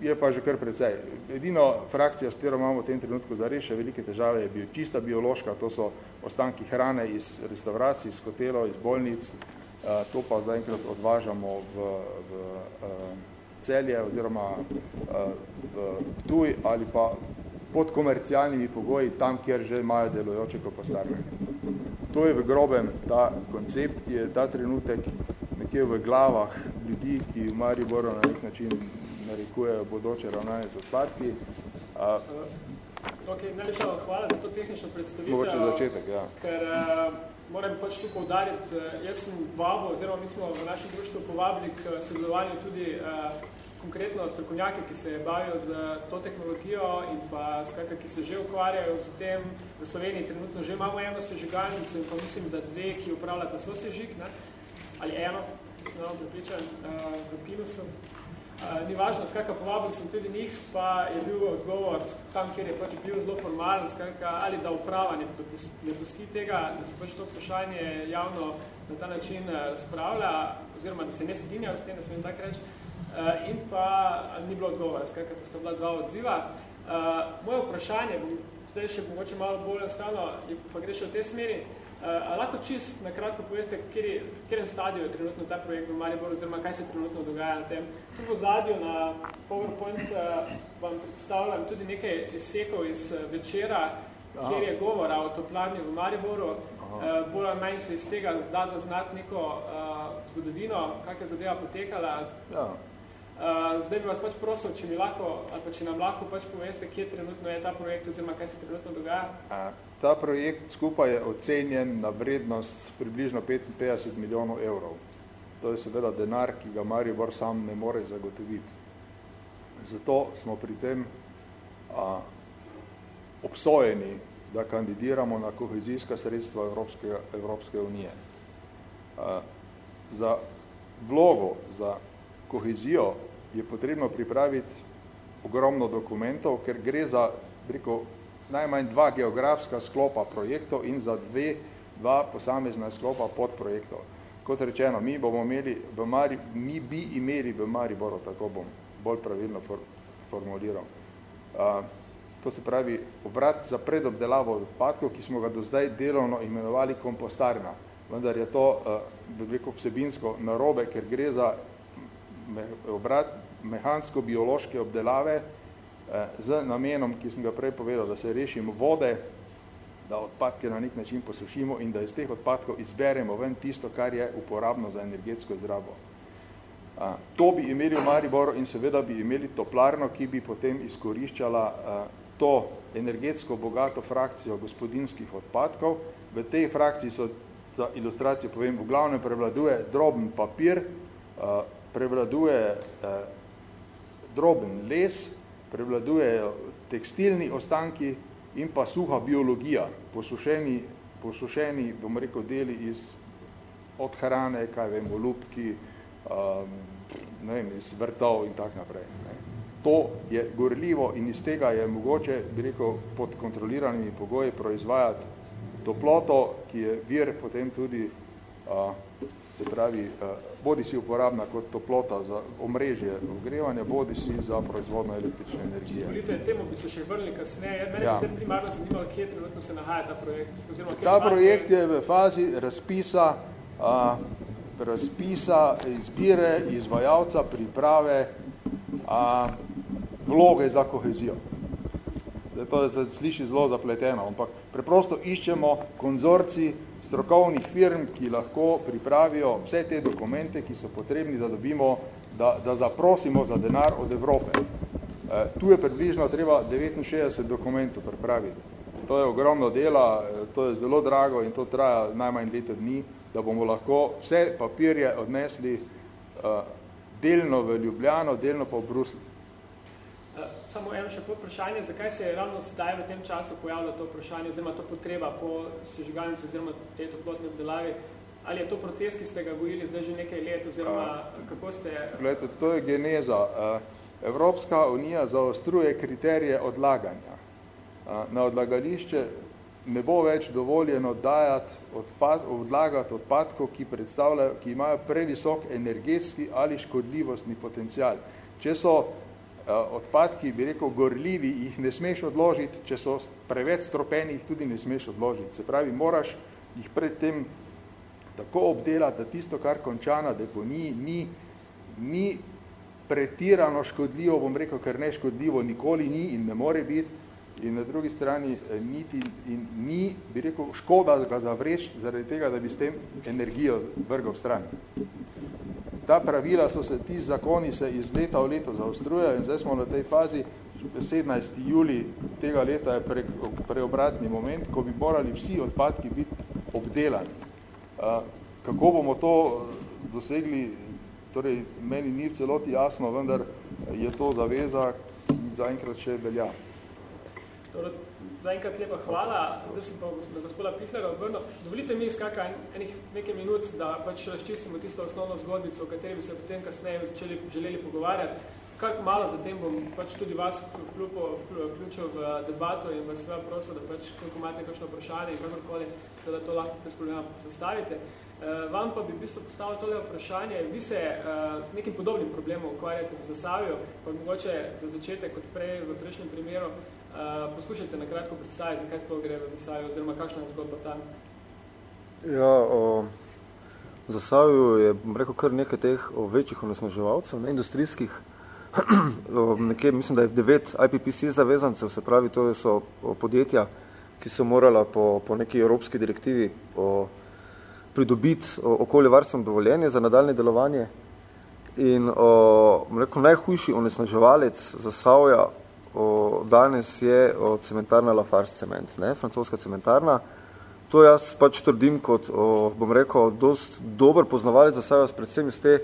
je pa že kar precej. Edino frakcija, s katero imamo v tem trenutku za reše velike težave, je bil čista biološka, to so ostanki hrane iz restauracij, iz hotelov, iz bolnic, uh, to pa zaenkrat odvažamo v, v uh, celje oziroma uh, v tuj ali pa pod komercialnimi pogoji, tam, kjer že imajo delujoče kompostarne. To je v grobem ta koncept, ki je ta trenutek nekje v glavah ljudi, ki v Mariboru na nek način narekujejo bodoče ravnanje z odpadki. Uh, ok, najlepša hvala za to tehnično predstavitev. Mogoče začetek, ja. Ker uh, moram pač tu povdariti, uh, jaz sem vabo, oziroma mi smo v našem društvu povabili k sodelovanju tudi uh, konkretno strokovnjake, ki se bavijo z to tehnologijo in pa skratka, ki se že ukvarjajo z tem, v Sloveniji trenutno že imamo eno sežigalnico in pa mislim, da dve, ki upravljata so sežig, ne? ali eno, sem nam pripričan, uh, v Pinusu. Ni važno, skratka, povabil sem tudi njih, pa je bil odgovor tam, kjer je pač bil zelo formalen, skratka, ali da uprava ne, ne pusti tega, da se pač to vprašanje javno na ta način spravlja, oziroma da se ne strinjajo s tem, da smem tak reči, uh, in pa ni bilo odgovora, skratka, to sta bila dva odziva. Uh, moje vprašanje, zdaj še mogoče malo bolj ostalo, pa gre še v tej smeri, uh, lahko čist na kratko poveste, kjer, kjerem stadiju je trenutno ta projekt v Mariboru, oziroma kaj se trenutno dogaja na tem. Tu v zadju na PowerPoint uh, vam predstavljam tudi nekaj izsekov iz uh, večera, Aha. kjer je govora o toplanju v Mariboru. Uh, bolj ali manj se iz tega da zaznati neko uh, zgodovino, kak je zadeva potekala. Ja. Uh, zdaj bi vas pač prosil, če mi lahko, ali pa če nam lahko pač poveste, kje trenutno je ta projekt oziroma kaj se trenutno dogaja. A, ta projekt skupaj je ocenjen na vrednost približno 55 milijonov evrov. To je seveda denar, ki ga Maribor sam ne more zagotoviti. Zato smo pri tem a, obsojeni, da kandidiramo na kohezijska sredstva Evropske, Evropske unije. A, za vlogo, za kohezijo je potrebno pripraviti ogromno dokumentov, ker gre za preko najmanj dva geografska sklopa projektov in za dve, dva posamezna sklopa podprojektov. Kot rečeno, mi bomo imeli v Mari, mi bi imeli v Mariboru, tako bom bolj pravilno for, formuliral. Uh, to se pravi obrat za predobdelavo odpadkov, ki smo ga do zdaj delovno imenovali kompostarna. Vendar je to, uh, rekel, vsebinsko narobe, ker gre za me, obrat mehansko-biološke obdelave uh, z namenom, ki sem ga prej povedal, da se rešimo vode, da odpadke na nek način posušimo in da iz teh odpadkov izberemo ven tisto, kar je uporabno za energetsko zdravo. A, to bi imeli v Mariboru in seveda bi imeli toplarno, ki bi potem izkoriščala a, to energetsko bogato frakcijo gospodinskih odpadkov. V tej frakciji so, za ilustracijo povem, v glavnem prevladuje droben papir, prevladuje droben les, prevladujejo tekstilni ostanki, in pa suha biologija, posušeni, posušeni bom rekel, deli iz od hrane, kaj vem, olupki, um, ne vem, iz vrtov in tak naprej. Ne. To je gorljivo in iz tega je mogoče, bi rekel, pod kontroliranimi pogoji proizvajati toploto, ki je vir potem tudi uh, se pravi, eh, bodi si uporabna kot toplota za omrežje ogrevanja, bodi si za proizvodno električne energije. Volite, temu bi se še vrnili kasneje. Mene ja. bi primarno zanimalo, kje trenutno se nahaja ta projekt? Oziroma, ta projekt je v fazi razpisa, a, razpisa izbire izvajalca priprave a, vloge za kohezijo. To se sliši zelo zapleteno, ampak preprosto iščemo konzorci strokovnih firm, ki lahko pripravijo vse te dokumente, ki so potrebni, da dobimo, da, da zaprosimo za denar od Evrope. E, tu je približno treba 69 dokumentov pripraviti. To je ogromno dela, e, to je zelo drago in to traja najmanj leto dni, da bomo lahko vse papirje odnesli uh, delno v Ljubljano, delno pa v Bruslju. Eh, samo eno še vprašanje, zakaj se je ravno zdaj v tem času pojavilo to vprašanje, oziroma to potreba po sežigalnici oziroma tej toplotni obdelavi? Ali je to proces, ki ste ga gojili zdaj že nekaj let, oziroma A, kako ste... Gledajte, to je geneza. Evropska unija zaostruje kriterije odlaganja. Na odlagališče ne bo več dovoljeno dajati odpad, odlagati odpadkov, ki, predstavljajo, ki imajo previsok energetski ali škodljivostni potencial. Če so Eh, odpadki, bi rekel, gorljivi, jih ne smeš odložiti, če so preveč stropeni, jih tudi ne smeš odložiti. Se pravi, moraš jih predtem tako obdelati, da tisto, kar konča na deponiji, ni, ni pretirano škodljivo, bom rekel, ker ne škodljivo nikoli ni in ne more biti, in na drugi strani eh, niti in ni, bi rekel, škoda ga zavreč, zaradi tega, da bi s tem energijo vrgal v stran ta pravila so se, ti zakoni se iz leta v leto zaostrujejo in zdaj smo na tej fazi, 17. juli tega leta je pre, preobratni moment, ko bi morali vsi odpadki biti obdelani. Kako bomo to dosegli, torej meni ni v celoti jasno, vendar je to zaveza, ki zaenkrat še velja. Torej, Zaenkrat lepa hvala, zdaj sem pa na gospoda Pihlera obrnil. Dovolite mi izkaka enih nekaj minut, da pač razčistimo tisto osnovno zgodbico, o kateri bi se potem kasneje začeli, želeli pogovarjati. Kako malo zatem bom pač tudi vas vključil v debato in vas sve prosil, da pač, koliko imate kakšno vprašanje in kakorkoli se da to lahko bez problema zastavite. Uh, vam pa bi v bistvu postavil tole vprašanje. Vi se uh, s nekim podobnim problemom ukvarjate v Zasavju, pa mogoče za začetek, kot prej v prejšnjem primeru, Uh, poskušajte na kratko predstaviti, zakaj sploh gre v Zasavju, oziroma kakšna je zgodba tam? Ja, o, v Zasavju je, rekel, kar nekaj teh o, večjih onesnaževalcev, ne, industrijskih, (clears throat) o, nekje, mislim, da je devet IPPC zavezancev, se pravi, to so o, podjetja, ki so morala po, po neki evropski direktivi o, pridobiti okoljevarstveno dovoljenje za nadaljne delovanje. In o, rekel, najhujši onesnaževalec Zasavja o, danes je o, cementarna Lafarge cement, ne, francoska cementarna. To jaz pač trdim kot, o, bom rekel, dost dober poznavalec za saj predvsem iz te,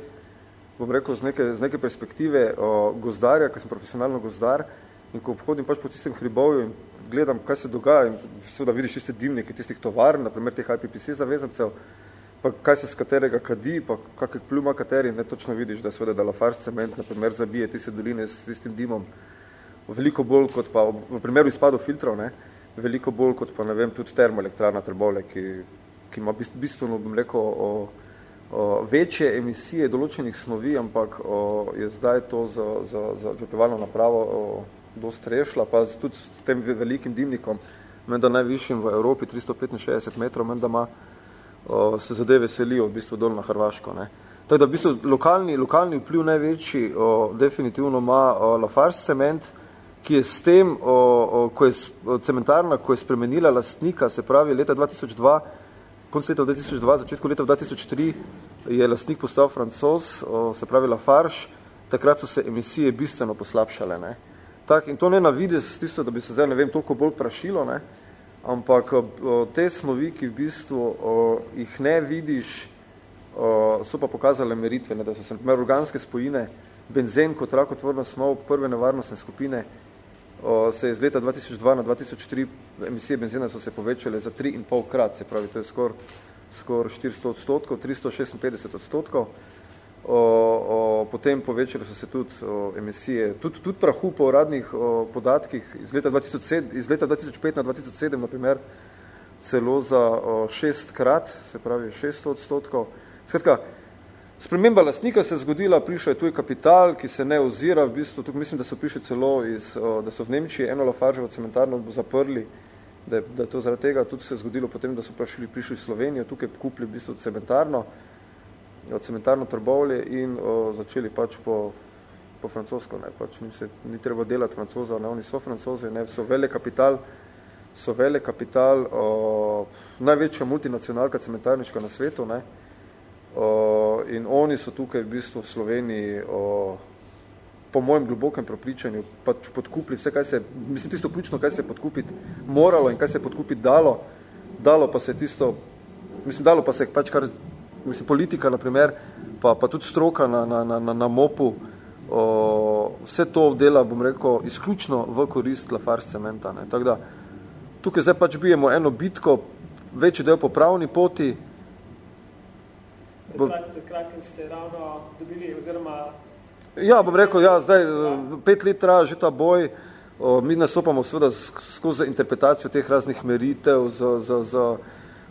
bom rekel, z neke, z neke perspektive o, gozdarja, ker sem profesionalno gozdar in ko obhodim pač po tistem hribovju in gledam, kaj se dogaja in seveda vidiš tiste dimnike tistih tovarn, naprimer teh IPPC zavezancev, pa kaj se z katerega kadi, pa kakek pljuma kateri, ne točno vidiš, da seveda da Lafarge cement, naprimer, zabije tiste doline s tistim dimom, veliko bolj kot pa, v primeru izpadov filtrov, ne, veliko bolj kot pa, ne vem, tudi termoelektrarna Trbole, ki, ki ima bistveno, bom rekel, o, o večje emisije določenih snovi, ampak o, je zdaj to za, za, za žepevalno napravo o, dost rešla, pa tudi s tem velikim dimnikom, menda najvišjim v Evropi, 365 metrov, menda ima, o, se zadeve selijo v bistvu dol na Hrvaško. Ne. Tako da v bistvu lokalni, lokalni vpliv največji o, definitivno ima o, Lafarge cement, ki je s tem, o, o, ko je o, cementarna, ko je spremenila lastnika, se pravi leta 2002, konc leta 2002, začetku leta 2003, je lastnik postal francos, o, se pravi Lafarge, takrat so se emisije bistveno poslabšale. Ne. Tak, in to ne na vides, tisto, da bi se zdaj, ne vem, toliko bolj prašilo, ne, ampak o, te snovi, ki v bistvu o, jih ne vidiš, so pa pokazale meritve, ne, da so se organske spojine, benzen kot rakotvorna snov prve nevarnostne skupine, o, se je iz leta 2002 na 2003 emisije benzena so se povečale za 3,5 krat, se pravi, to je skor, skor 400 odstotkov, 356 odstotkov. O, o, potem povečali so se tudi o, emisije, tudi, tudi prahu po uradnih o, podatkih iz leta, 2007, iz leta 2005 na 2007, na primer, celo za o, šest krat, se pravi 600 odstotkov. Skratka, sprememba lastnika se je zgodila, prišel je tuj kapital, ki se ne ozira, v bistvu, tukaj mislim, da so prišli celo iz, da so v Nemčiji eno Lafargevo cementarno zaprli, da je, da je to zaradi tega tudi se zgodilo potem, da so prišli, prišli Slovenijo, tukaj kupili v bistvu cementarno, cementarno trbovlje in o, začeli pač po, po francosko, ne, pač ni, se, ni treba delati francoza, ne, oni so francozi, ne, so vele kapital, so vele kapital, o, največja multinacionalka cementarniška na svetu, ne, Uh, in oni so tukaj v bistvu v Sloveniji po mojem globokem prepričanju pač podkupili vse, kaj se, mislim tisto ključno, kaj se je podkupiti moralo in kaj se je podkupiti dalo, dalo pa se tisto, mislim, dalo pa se pač kar, mislim, politika, na primer, pa, pa tudi stroka na, na, na, na, mopu, uh, vse to dela, bom rekel, izključno v korist Lafarge cementa. Ne. Tako da, tukaj zdaj pač bijemo eno bitko, večji del po pravni poti, takrat ste ravno dobili, oziroma... Ja, bom rekel, ja, zdaj pet let traja že ta boj, mi nastopamo seveda skozi interpretacijo teh raznih meritev, z, z, z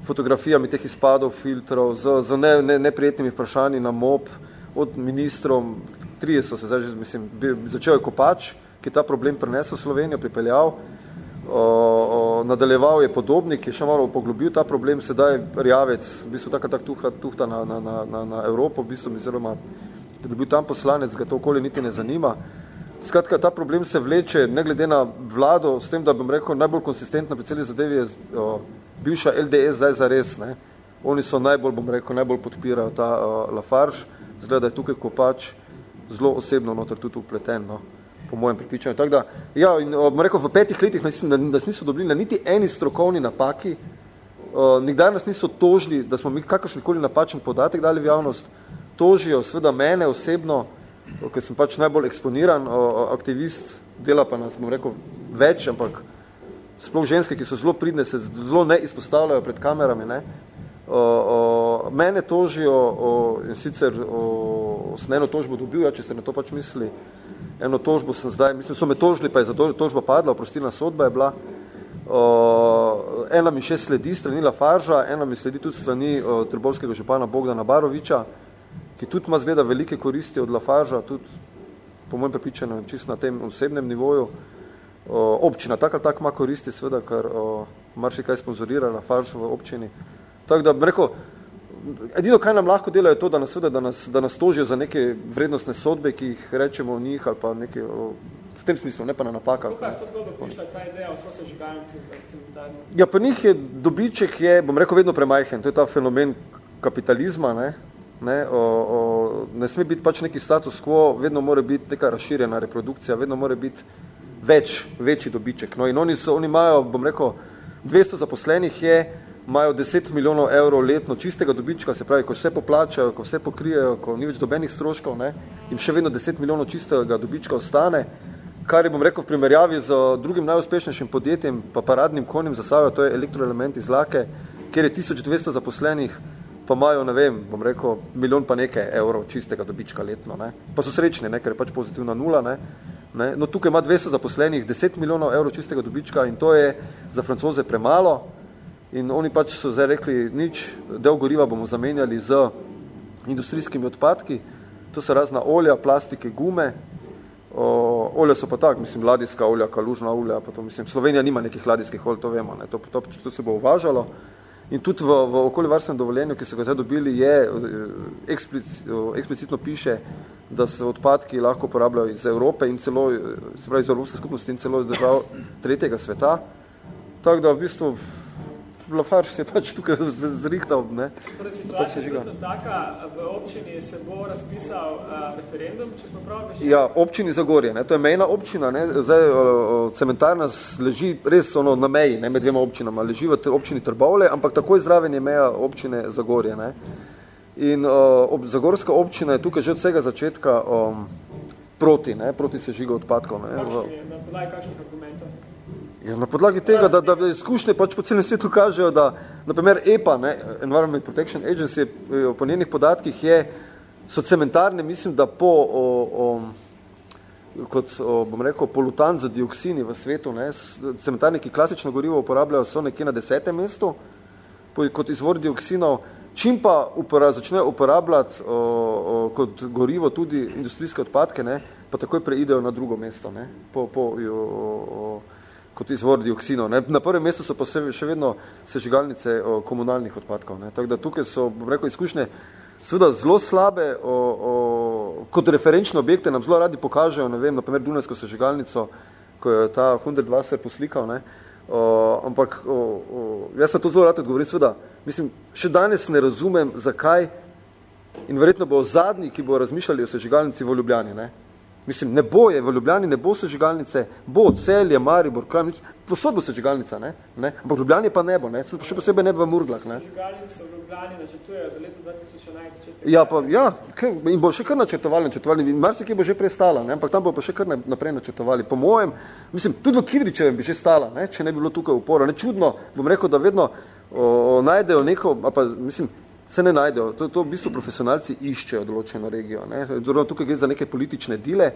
fotografijami teh izpadov, filtrov, z, z ne, ne, neprijetnimi vprašanji na MOP, od ministrom, trije so se zdaj že, mislim, začel je Kopač, ki je ta problem prinesel Slovenijo, pripeljal, Nadaljeval je podobnik, je še malo poglobil ta problem, sedaj Rjavec, v bistvu tako tak tuhta, tuhta na, na, na, na Evropo, v bistvu oziroma, da bi bil tam poslanec, ga to okolje niti ne zanima. Skratka, ta problem se vleče, ne glede na vlado, s tem, da bom rekel, najbolj konsistentna pri celi zadevi je o, bivša LDS zdaj zares. Ne. Oni so najbolj, bom rekel, najbolj podpirajo ta o, Lafarge, zgleda, da je tukaj Kopač zelo osebno noter tudi upleten. No po mojem pripričanju. Tako da, ja, in, bom rekel, v petih letih mislim, da nas niso dobili na niti eni strokovni napaki, uh, nikdar nas niso tožili, da smo mi kakršnikoli napačen podatek dali v javnost, tožijo seveda mene osebno, ker sem pač najbolj eksponiran uh, aktivist, dela pa nas, bom rekel, več, ampak sploh ženske, ki so zelo pridne, se zelo ne izpostavljajo pred kamerami, ne, O, o, mene tožijo o, in sicer o, sem eno tožbo dobil, ja, če ste na to pač misli, eno tožbo sem zdaj, mislim, so me tožili, pa je za tožba padla, oprostilna sodba je bila. Uh, ena mi še sledi strani Lafarža, ena mi sledi tudi strani uh, trbolskega župana Bogdana Baroviča, ki tudi ima zgleda velike koristi od Lafarža, tudi po mojem prepričanju čisto na tem osebnem nivoju. Uh, občina tak ali tak ima koristi, seveda, ker uh, marši kaj sponzorira Lafarž v občini. Tako da, rekel, edino, kaj nam lahko delajo, je to, da nas, da nas, da nas tožijo za neke vrednostne sodbe, ki jih rečemo v njih, ali pa neke, v tem smislu, ne pa na napakah. Kako je to zgodbo prišla ta ideja o sosežigalnici? Ja, pa njih je, dobiček je, bom rekel, vedno premajhen. To je ta fenomen kapitalizma, ne? Ne, o, o, ne sme biti pač neki status quo, vedno mora biti neka razširjena reprodukcija, vedno mora biti več, večji dobiček. No, in oni, so, oni imajo, bom rekel, 200 zaposlenih je, imajo 10 milijonov evrov letno čistega dobička, se pravi, ko vse poplačajo, ko vse pokrijejo, ko ni več dobenih stroškov, ne, jim še vedno 10 milijonov čistega dobička ostane, kar je, bom rekel, v primerjavi z drugim najuspešnejšim podjetjem, pa paradnim konjem za to je elektroelement iz Lake, kjer je 1200 zaposlenih, pa imajo, ne vem, bom rekel, milijon pa nekaj evrov čistega dobička letno, ne. Pa so srečni, ne, ker je pač pozitivna nula, ne. Ne. No, tukaj ima 200 zaposlenih, 10 milijonov evrov čistega dobička in to je za francoze premalo, In oni pač so zdaj rekli, nič, del goriva bomo zamenjali z industrijskimi odpadki, to so razna olja, plastike, gume, o, olja so pa tak, mislim, ladijska olja, kalužna olja, pa to, mislim, Slovenija nima nekih ladijskih olj, to vemo, ne, to, to, to se bo uvažalo. In tudi v, v okoljevarstvenem dovoljenju, ki so ga zdaj dobili, je eksplic, eksplicitno piše, da se odpadki lahko uporabljajo iz Evrope in celo, se pravi iz Evropske skupnosti in celo iz držav tretjega sveta. Tako da v bistvu Lafarge se je pač tukaj zrihtal. Ne? Torej, situacija je taka, v občini se bo razpisal uh, referendum, če smo prav prišli? Ja, občini Zagorje, ne? to je mejna občina, ne? zdaj uh, cementarna leži res ono na meji, ne med dvema občinama, leži v občini Trbovle, ampak takoj zraven je meja občine Zagorje. Ne? In uh, ob, Zagorska občina je tukaj že od vsega začetka um, proti, ne? proti sežiga odpadkov. Ne? Kakšni, na podlagi kakšnih argumentov? Ja, na podlagi tega, da, da izkušnje pač po celem svetu kažejo, da naprimer EPA, ne, Environment Protection Agency, po njenih podatkih je, so cementarne, mislim, da po, o, o, kot o, bom rekel, polutan za dioksini v svetu, ne, cementarne, ki klasično gorivo uporabljajo, so nekje na desetem mestu, kot izvor dioksinov, čim pa upora, začnejo uporabljati o, o, kot gorivo tudi industrijske odpadke, ne, pa takoj preidejo na drugo mesto, ne, po, po o, o, kot izvor dioksinov. Ne. Na prvem mestu so pa še vedno sežigalnice o, komunalnih odpadkov. Ne. Tako da tukaj so, bom rekel, izkušnje seveda zelo slabe, o, o, kot referenčne objekte nam zelo radi pokažejo, ne vem, naprimer Dunajsko sežigalnico, ko je ta Hundred Wasser poslikal, ne. O, ampak o, o, jaz sem to zelo rad odgovorim, seveda, mislim, še danes ne razumem, zakaj in verjetno bo zadnji, ki bo razmišljali o sežigalnici v Ljubljani, ne. Mislim, ne bo je, v Ljubljani ne bo sežigalnice, bo celje, Maribor, Kram, posod bo sežigalnica, ne? ne? Ampak v Ljubljani pa ne bo, ne? še posebej ne bo v Murglah. Ne? Sežigalnice v Ljubljani načrtujejo za leto 2011. Ja, pa, ja in bo še kar načrtovali, načrtovali, mar se kje bo že prestala, ne? ampak tam bo pa še kar naprej načrtovali. Po mojem, mislim, tudi v Kidričevem bi že stala, ne? če ne bi bilo tukaj upora. Ne čudno, bom rekel, da vedno o, o, najdejo neko, pa, mislim, se ne najdejo. To, to v bistvu profesionalci iščejo določeno regijo. Ne? Zdaj, tukaj gre za neke politične dile.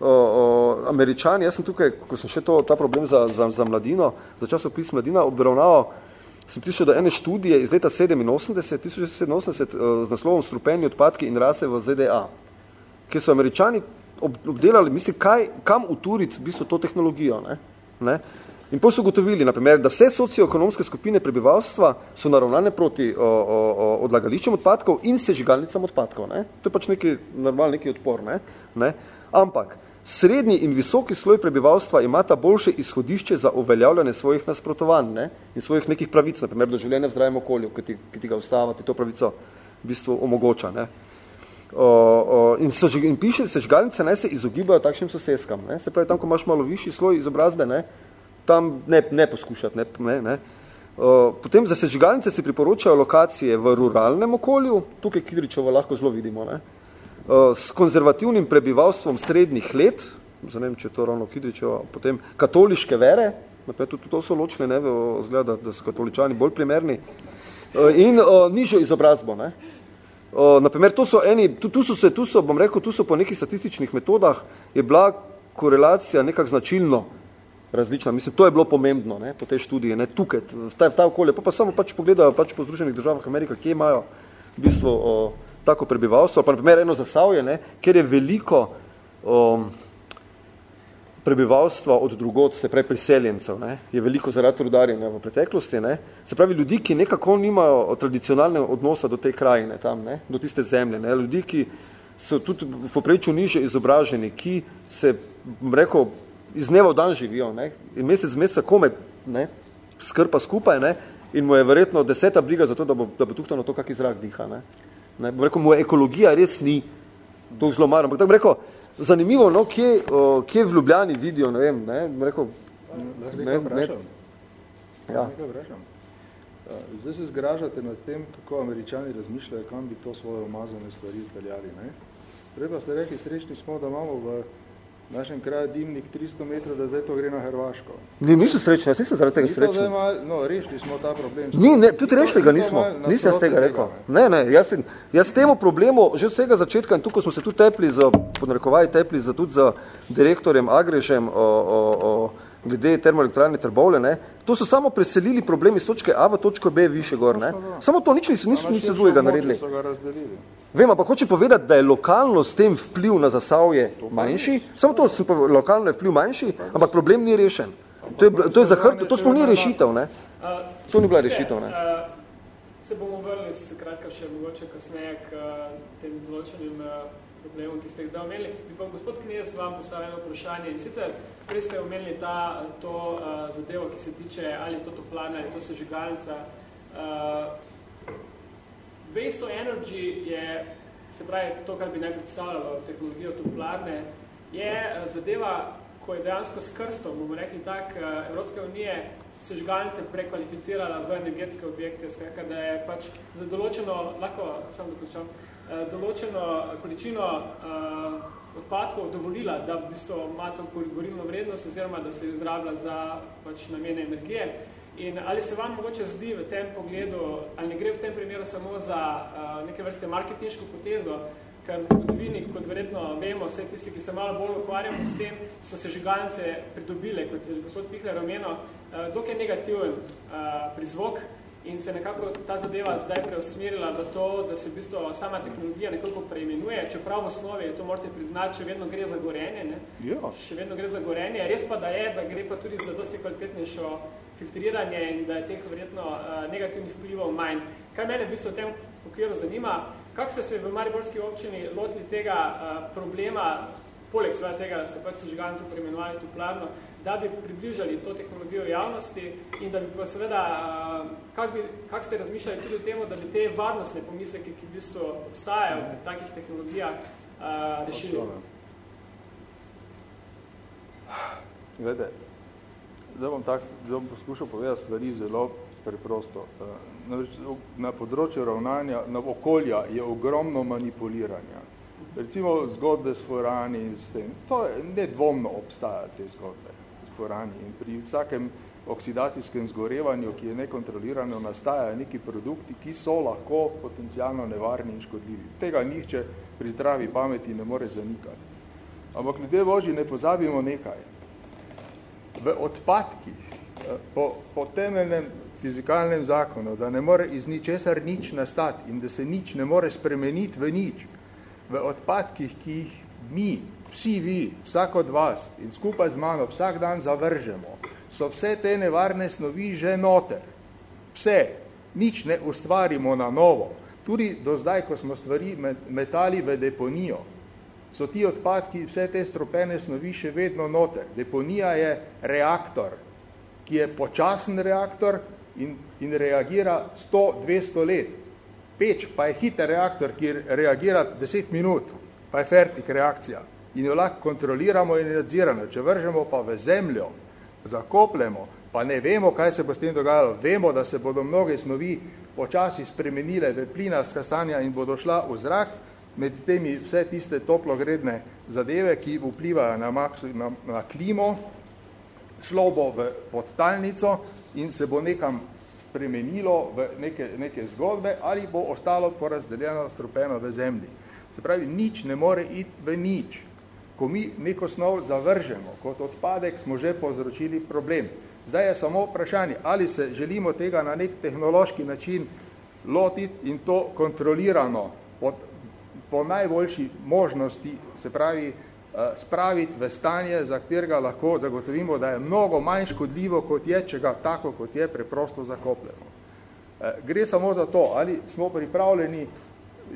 O, o, Američani, jaz sem tukaj, ko sem še to, ta problem za, za, za mladino, za časopis mladina obravnaval, sem prišel do ene študije iz leta 87, 1987 z naslovom Strupeni odpadki in rase v ZDA, kjer so Američani ob, obdelali, mislim, kaj, kam uturiti v bistvu to tehnologijo. Ne? Ne? In potem so gotovili, naprimer, da vse socioekonomske skupine prebivalstva so naravnane proti o, o, o odlagališčem odpadkov in sežigalnicam odpadkov. Ne? To je pač neki normalni neki odpor. Ne? Ne? Ampak srednji in visoki sloj prebivalstva imata boljše izhodišče za uveljavljanje svojih nasprotovanj ne? in svojih nekih pravic, naprimer do življenja v zdravem okolju, ki ti, ki ti ga ustava, ti to pravico v bistvu omogoča. Ne? O, o, in, so, in piše, sežgalnice naj se izogibajo takšnim soseskam. Ne? Se pravi, tam, ko imaš malo višji sloj izobrazbe, ne? Tam ne, ne poskušati. Ne, ne, ne. Uh, potem za sežigalnice se priporočajo lokacije v ruralnem okolju, tukaj Kidričevo lahko zelo vidimo, ne. Uh, s konzervativnim prebivalstvom srednjih let, zanem, če je to ravno Kidričevo, potem katoliške vere, tudi to so ločne, ne, zgleda, da so katoličani bolj primerni, uh, in nižjo izobrazbo. Ne. Naprimer, to so eni, tu, tu so se, tu so, bom rekel, tu so po nekih statističnih metodah, je bila korelacija nekak značilno različna. Mislim, to je bilo pomembno ne, po tej študiji, ne, tukaj, v ta, v ta okolje. Pa, pa samo pač pogledajo pač po Združenih državah Amerika, kje imajo v bistvu o, tako prebivalstvo, pa primer eno zasavje, ne, kjer je veliko o, prebivalstva od drugod, se pravi priseljencev, ne, je veliko zaradi rudarjenja v preteklosti, ne, se pravi ljudi, ki nekako nimajo tradicionalne odnosa do te krajine tam, ne, do tiste zemlje, ne, ljudi, ki so tudi v poprečju niže izobraženi, ki se, rekel, iz dneva v dan živijo, ne? in mesec meseca kome ne? skrpa skupaj ne? in mu je verjetno deseta briga za to, da bo, da bo tuhtano to, kak zrak diha. Ne? Ne? Bo rekel, mu je ekologija res ni to zelo maro. Ampak tako rekel, zanimivo, no, kje, o, kje v Ljubljani vidijo, ne vem, ne, rekel, ne, ne, ja. Zdaj se zgražate nad tem, kako američani razmišljajo, kam bi to svoje omazane stvari izpeljali. Ne? Prej pa ste rekli, srečni smo, da imamo v našem kraju dimnik 300 metrov, da zdaj to gre na Hrvaško. Ni, niso srečni, jaz nisem zaradi tega srečni. Mal, no, rešili smo ta problem. Ni, ne, tudi rešili ga nismo, nisem jaz tega rekel. Ne, ne, jaz, jaz temu problemu že od vsega začetka, in tukaj smo se tudi tepli, za, podnarekovaj tepli, za, tudi za direktorjem Agrežem, o, o, o, glede termoelektrarne Trbovle, ne, to so samo preselili problem iz točke A v točko B više gor. Ne. Samo to, nič niso, nič, nič drugega naredili. Vem, pa hoče povedati, da je lokalno s tem vpliv na zasavje manjši, samo to sem povedal, lokalno je vpliv manjši, ampak problem ni rešen. To je, to je zahrt, to smo ni rešitev, ne. To ni bila rešitev, ne. Se bomo vrli kratka še mogoče kasneje k tem določenim problemom, ki ste jih zdaj omenili. Bi pa gospod Knez vam postavil eno vprašanje in sicer prej ste omenili ta, to uh, zadevo, ki se tiče ali to toplana ali to sežigalnica. Uh, Waste to Energy je, se pravi, to, kar bi naj predstavljalo tehnologijo toplarne, je zadeva, ko je dejansko s krstom, bomo rekli tak, Evropske unije sežgalnice prekvalificirala v energetske objekte, skratka, da je pač za določeno, lahko samo dokončam, določeno količino uh, odpadkov dovolila, da v bistvu ima to gorilno vrednost oziroma da se je izrabila za pač namene energije. In ali se vam mogoče zdi v tem pogledu, ali ne gre v tem primeru samo za uh, neke vrste marketinško potezo, ker v zgodovini, kot verjetno vemo, vse tisti, ki se malo bolj ukvarjamo s tem, so se žigalnice pridobile, kot je gospod Pihler omenil, uh, dokaj negativen uh, prizvok, in se nekako ta zadeva zdaj preusmerila v to, da se v bistvu sama tehnologija nekoliko preimenuje, čeprav v osnovi, to morate priznati, še vedno gre za gorenje, ne? Ja. še vedno gre za gorenje, res pa da je, da gre pa tudi za dosti kvalitetnejšo filtriranje in da je teh verjetno uh, negativnih vplivov manj. Kaj mene v bistvu v tem okviru zanima, kako ste se v Mariborski občini lotili tega uh, problema, poleg svega tega, da ste pač sežigalnico preimenovali toplarno, da bi približali to tehnologijo javnosti in da bi pa seveda, kako kak ste razmišljali tudi o tem, da bi te varnostne pomisleke, ki v bistvu obstajajo v takih tehnologijah, rešili? Glede, zdaj bom, tak, zdaj bom poskušal povedati stvari zelo preprosto. Na področju ravnanja, na okolja je ogromno manipuliranja. Recimo zgodbe s forani in s tem. To je, nedvomno obstaja te zgodbe furani. In pri vsakem oksidacijskem zgorevanju, ki je nekontrolirano, nastajajo neki produkti, ki so lahko potencialno nevarni in škodljivi. Tega nihče pri zdravi pameti ne more zanikati. Ampak ljudje Boži, ne pozabimo nekaj. V odpadkih, eh, po, po temeljnem fizikalnem zakonu, da ne more iz ničesar nič nastati in da se nič ne more spremeniti v nič, v odpadkih, ki jih mi vsi vi, vsak od vas in skupaj z mano vsak dan zavržemo, so vse te nevarne snovi že noter. Vse. Nič ne ustvarimo na novo. Tudi do zdaj, ko smo stvari metali v deponijo, so ti odpadki, vse te stropene snovi še vedno noter. Deponija je reaktor, ki je počasen reaktor in, in reagira 100-200 let. Peč pa je hiter reaktor, ki reagira 10 minut, pa je fertik reakcija in jo lahko kontroliramo in nadziramo. Če vržemo pa v zemljo, zakopljemo, pa ne vemo, kaj se bo s tem dogajalo, vemo, da se bodo mnoge snovi počasi spremenile v plinaska stanja in bodo šla v zrak, med temi vse tiste toplogredne zadeve, ki vplivajo na, maksu, na, na klimo, šlo bo v podtalnico in se bo nekam spremenilo v neke, neke zgodbe ali bo ostalo porazdeljeno, strupeno v zemlji. Se pravi, nič ne more iti v nič ko mi neko snov zavržemo kot odpadek, smo že povzročili problem. Zdaj je samo vprašanje, ali se želimo tega na nek tehnološki način lotiti in to kontrolirano pod, po najboljši možnosti, se pravi, eh, spraviti v stanje, za katerega lahko zagotovimo, da je mnogo manj škodljivo, kot je, če ga tako, kot je, preprosto zakopljeno. Eh, gre samo za to, ali smo pripravljeni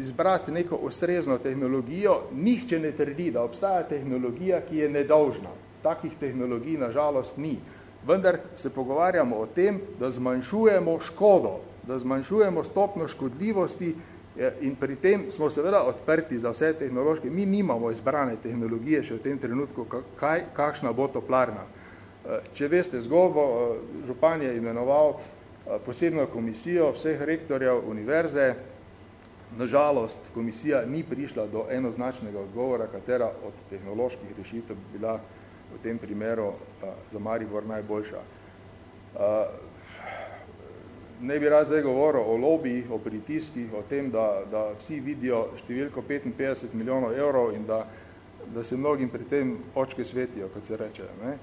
izbrati neko ustrezno tehnologijo, nihče ne trdi, da obstaja tehnologija, ki je nedolžna. Takih tehnologij nažalost ni. Vendar se pogovarjamo o tem, da zmanjšujemo škodo, da zmanjšujemo stopno škodljivosti eh, in pri tem smo seveda odprti za vse tehnološke. Mi nimamo izbrane tehnologije še v tem trenutku, kaj, kakšna bo toplarna. Eh, če veste zgodbo, eh, župan je imenoval posebno komisijo vseh rektorjev univerze, Nažalost, komisija ni prišla do enoznačnega odgovora, katera od tehnoloških rešitev bi bila v tem primeru a, za Maribor najboljša. A, ne bi rad zdaj govoril o lobijih, o pritiskih, o tem, da, da vsi vidijo številko 55 milijonov evrov in da, da se mnogim pri tem očke svetijo, kot se reče. Ne?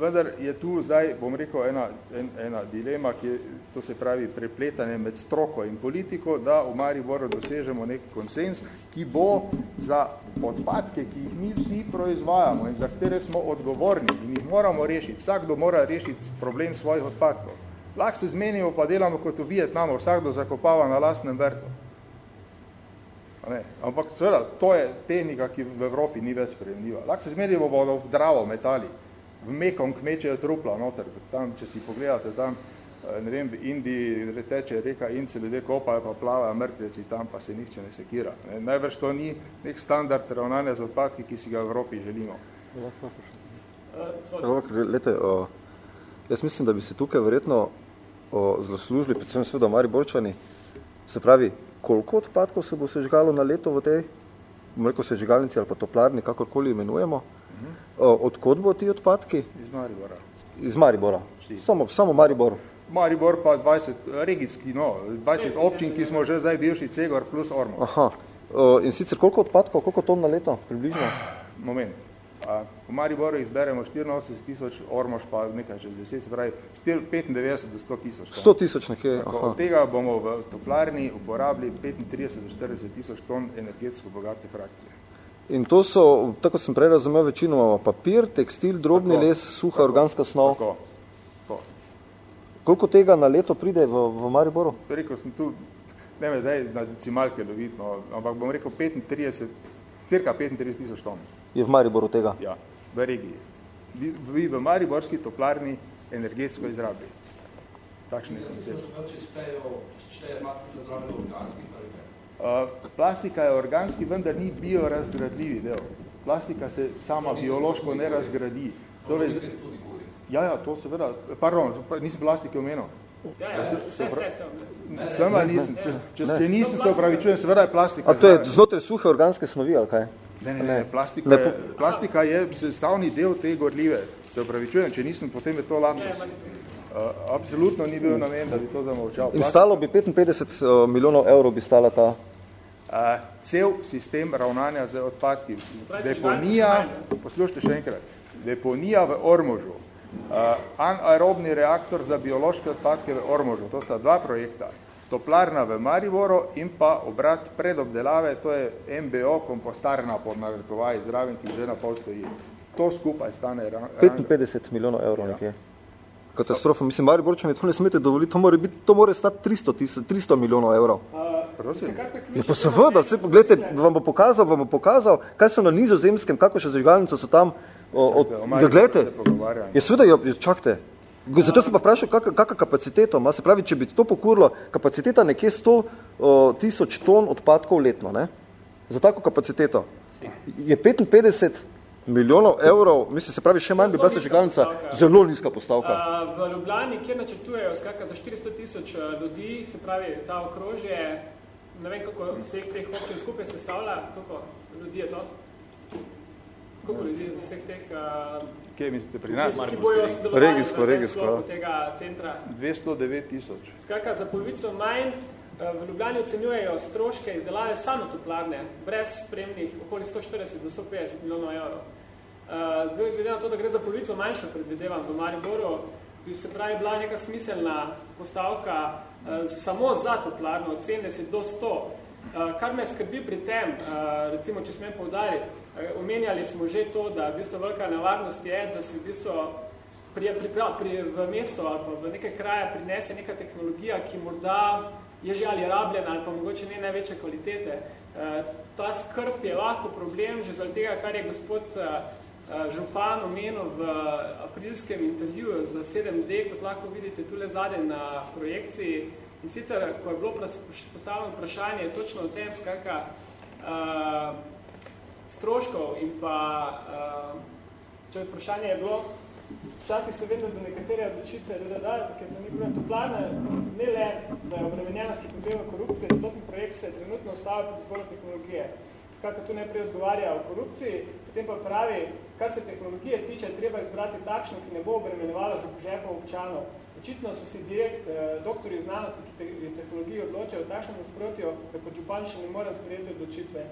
Vendar je tu zdaj, bom rekel, ena, en, ena dilema, ki je, to se pravi prepletanje med stroko in politiko, da v Mariboru dosežemo nek konsens, ki bo za odpadke, ki jih mi vsi proizvajamo in za katere smo odgovorni in jih moramo rešiti. Vsakdo mora rešiti problem svojih odpadkov. Lahko se zmenimo, pa delamo kot v Vietnamu, vsakdo zakopava na lastnem vrtu. Ne? Ampak seveda, to je tehnika, ki v Evropi ni več sprejemljiva. Lahko se zmenimo, bodo v dravo metali v Mekong mečejo trupla noter, tam, če si pogledate, tam, eh, ne vem, v Indiji teče reka in se ljudje kopajo, pa plavajo mrtveci, tam pa se nihče ne sekira. Ne. Najvrš to ni nek standard ravnanja z odpadki, ki si ga v Evropi želimo. Lete, o, jaz mislim, da bi se tukaj verjetno o, zloslužili, predvsem seveda Mari Borčani, se pravi, koliko odpadkov se bo sežgalo na leto v tej, bom rekel sežgalnici ali pa toplarni, kakorkoli imenujemo, Odkot bo ti odpadki? Iz Maribora. Iz Maribora. Samo, samo Maribor. Maribor pa 20 regijski, no, 20 občin, ki smo že zdaj bivši Cegor plus Ormo. Aha. In sicer koliko odpadkov, koliko ton na leto približno? Moment. V Mariboru izberemo 84 tisoč, Ormož pa nekaj čez 10, se pravi 95 do 100 tisoč. 100 tisoč nekje. Aha. Od tega bomo v toplarni uporabili 35 do 40 tisoč ton energetsko bogate frakcije. In to so, tako sem prej razumel, večinoma papir, tekstil, drobni tako, les, suha tako, organska snov. Tako, tako. Koliko tega na leto pride v, v Mariboru? Rekel sem tu, ne me zdaj na decimalke loviti, no, ampak bom rekel 35, cirka 35 tisoč ton. Je v Mariboru tega? Ja, v regiji. Vi, vi v Mariborski toplarni energetsko izrabi. Takšne koncepcije. Če štejo, šteje masno zdravljeno organskih plastika je organski, vendar ni biorazgradljivi del. Plastika se sama biološko ne razgradi. Torej, ja, ja, to seveda, pardon, nisem plastike omenil. Ja, ja, vse ste Sem, nisem, če, če se nisem se upravičujem, seveda je plastika. A to je znotraj suhe organske snovi, ali kaj? Ne, ne, ne, plastika, ne, je, plastika je sestavni del te gorljive. Se upravičujem, če nisem, potem je to lapsus. Uh, absolutno ni bil namen, da bi to zamovčal. In stalo bi 55 uh, milijonov evrov bi stala ta cel sistem ravnanja z odpadki. Deponija, poslušajte še enkrat, deponija v Ormožu, anaerobni reaktor za biološke odpadke v Ormožu, to sta dva projekta, toplarna v Mariboru in pa obrat predobdelave, to je MBO, kompostarna pod nagretovaj zraven, ki že na pol stoji. To skupaj stane... 55 milijonov evrov ja. nekje. Katastrofa. Mislim, Mariborčani to ne smete dovoliti, to mora, biti, to mora stati 300, 300 milijonov evrov. Uh, Je pa seveda, se pogledajte, vam bo pokazal, vam bo pokazal, kaj so na nizozemskem, kako še zažigalnice so tam, od, ja, gledajte, je seveda, jo, čakajte, zato sem pa vprašal, kakva kapaciteto ima, se pravi, če bi to pokurilo, kapaciteta nekje 100 tisoč ton odpadkov letno, ne, za tako kapaciteto, je 55 milijonov evrov, mislim, se pravi, še manj bi bila sežigalnica, zelo nizka postavka. V Ljubljani, kjer načrtujejo skakaj za 400 tisoč ljudi, se pravi, ta okrožje, ne vem, kako vseh teh občin skupaj se stavlja, koliko ljudi je to? Koliko ljudi je vseh teh... Uh, Kje mislite pri nas? Ki bojo sodelovali regijsko, regijsko. tega centra? 209 tisoč. Skakaj, za polovico manj v Ljubljani ocenjujejo stroške izdelave samo toplarne, brez spremnih okoli 140 do 150 milijonov evrov. Uh, zdaj, glede na to, da gre za polovico manjšo predvidevam v Mariboru, bi se pravi bila neka smiselna postavka uh, samo za toplarno od 70 do 100. Uh, eh, kar me skrbi pri tem, uh, recimo, če smem povdariti, uh, omenjali smo že to, da v bistvu velika nevarnost je, da se v bistvu pri, pri, pri, v mesto ali pa v nekaj kraja prinese neka tehnologija, ki morda je že ali rabljena ali pa mogoče ne največje kvalitete. Ta skrb je lahko problem že zaradi tega, kar je gospod Eh, župan omenil v aprilskem intervjuju za 7D, kot lahko vidite tule zadaj na projekciji. In sicer, ko je bilo postavljeno vprašanje točno o tem, skaka uh, stroškov in pa, uh, če vprašanje je bilo, včasih se vedno do nekatere odločitve, da da, da, ker to ni bilo toplarne, ne le, da je obremenjenost, ki pozivna korupcije, celotni projekt se trenutno ostavlja pod zborom tehnologije. Skaka tu najprej odgovarja o korupciji, potem pa pravi, kar se tehnologije tiče, treba izbrati takšno, ki ne bo obremenovala žepov občanov. Očitno so si direkt eh, doktori znanosti, ki te, tehnologiji odločajo v takšnem nasprotju, da kot župan še ne mora sprejeti odločitve.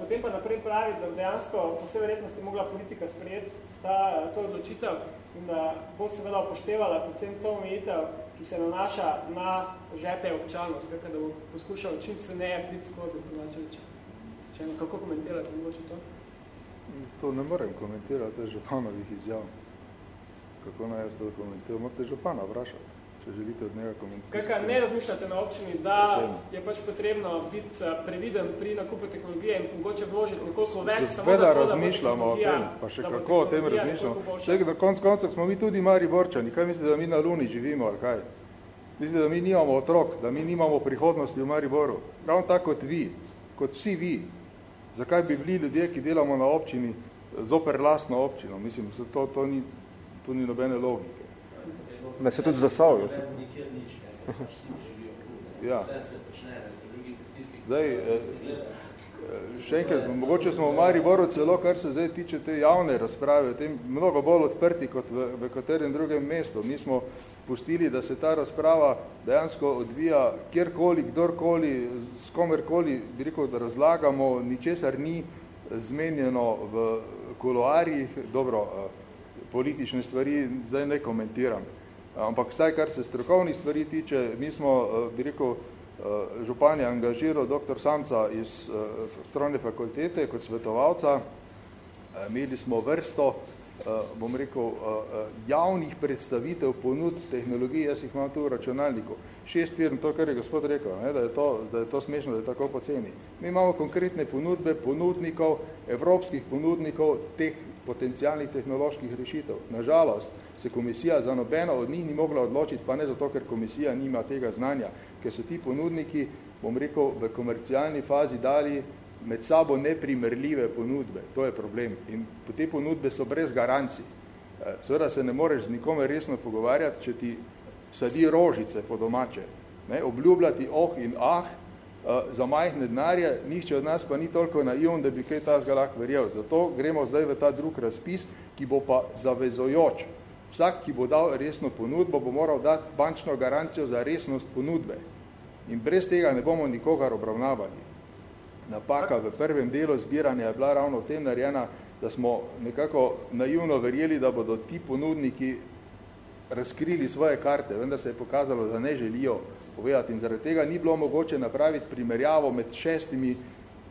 potem pa naprej pravi, da dejansko po vse verjetnosti mogla politika sprejeti ta, to odločitev in da bo seveda upoštevala predvsem to omejitev, ki se nanaša na žepe občanov, skratka, da bo poskušal čim ceneje priti skozi, če, če kako komentirate mogoče to? To ne morem komentirati županovih izjav. Kako naj jaz to komentiram? Morate župana vprašati če želite od njega komentirati. Skratka, ne razmišljate na občini, da je pač potrebno biti eh, previden pri nakupu tehnologije in mogoče vložiti nekoliko več samo za to, razmišljamo o tem, pa še kako o tem razmišljamo. Vse, da konc koncov smo mi tudi mari borčani. Kaj mislite, da mi na Luni živimo ali kaj? Mislite, da mi nimamo otrok, da mi nimamo prihodnosti v Mariboru? Ravno tako kot vi, kot vsi vi. Zakaj bi bili ljudje, ki delamo na občini, zoper lastno občino? Mislim, to, to, ni, to ni nobene logike. Ne, se tudi zasavijo. Ja. Zdaj, eh, še enkrat, mogoče smo v Mariboru celo, kar se zdaj tiče te javne razprave, tem mnogo bolj odprti kot v, v katerem drugem mestu. Mi smo pustili, da se ta razprava dejansko odvija kjerkoli, kdorkoli, s komerkoli, bi rekel, da razlagamo, ničesar ni zmenjeno v kuloarjih, dobro, politične stvari zdaj ne komentiram. Ampak vsaj, kar se strokovnih stvari tiče, mi smo, bi rekel, župan je angažiral dr. Samca iz strojne fakultete kot svetovalca. Imeli smo vrsto, bom rekel, javnih predstavitev ponud tehnologij, jaz jih imam tu v računalniku. Šest firm, to, kar je gospod rekel, ne, da, je to, da je to smešno, da je tako poceni. Mi imamo konkretne ponudbe ponudnikov, evropskih ponudnikov teh potencijalnih tehnoloških rešitev. Nažalost, se komisija za nobeno od njih ni mogla odločiti, pa ne zato, ker komisija nima tega znanja, ker so ti ponudniki, bom rekel, v komercialni fazi dali med sabo neprimerljive ponudbe. To je problem. In te ponudbe so brez garancij. Eh, seveda se ne moreš z nikome resno pogovarjati, če ti sadi rožice po domače. Ne? Obljubljati oh in ah, eh, za majhne denarje, nihče od nas pa ni toliko naivn, da bi kaj ta zgalak verjel. Zato gremo zdaj v ta drug razpis, ki bo pa zavezojoč. Vsak, ki bo dal resno ponudbo, bo moral dati bančno garancijo za resnost ponudbe. In brez tega ne bomo nikogar obravnavali. Napaka v prvem delu zbiranja je bila ravno v tem narejena, da smo nekako naivno verjeli, da bodo ti ponudniki razkrili svoje karte, vendar se je pokazalo, da ne želijo povedati. In zaradi tega ni bilo mogoče napraviti primerjavo med šestimi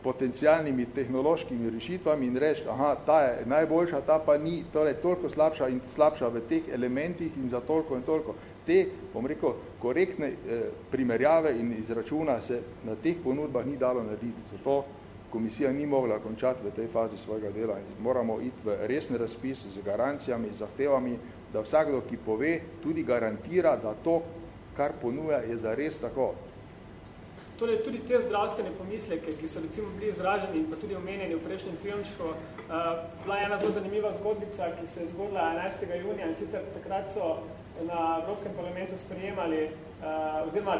potencialnimi tehnološkimi rešitvami in reči, aha, ta je najboljša, ta pa ni, torej toliko slabša in slabša v teh elementih in za toliko in toliko. Te, bom rekel, korektne eh, primerjave in izračuna se na teh ponudbah ni dalo narediti. Zato komisija ni mogla končati v tej fazi svojega dela moramo iti v resne razpis z garancijami, z zahtevami, da vsakdo, ki pove, tudi garantira, da to, kar ponuja, je za res tako. Torej, tudi te zdravstvene pomisleke, ki so recimo bili izraženi in pa tudi omenjeni v prejšnjem filmčku, uh, bila ena zelo zanimiva zgodbica, ki se je zgodila 11. junija in sicer takrat so na Evropskem parlamentu sprejemali uh, oziroma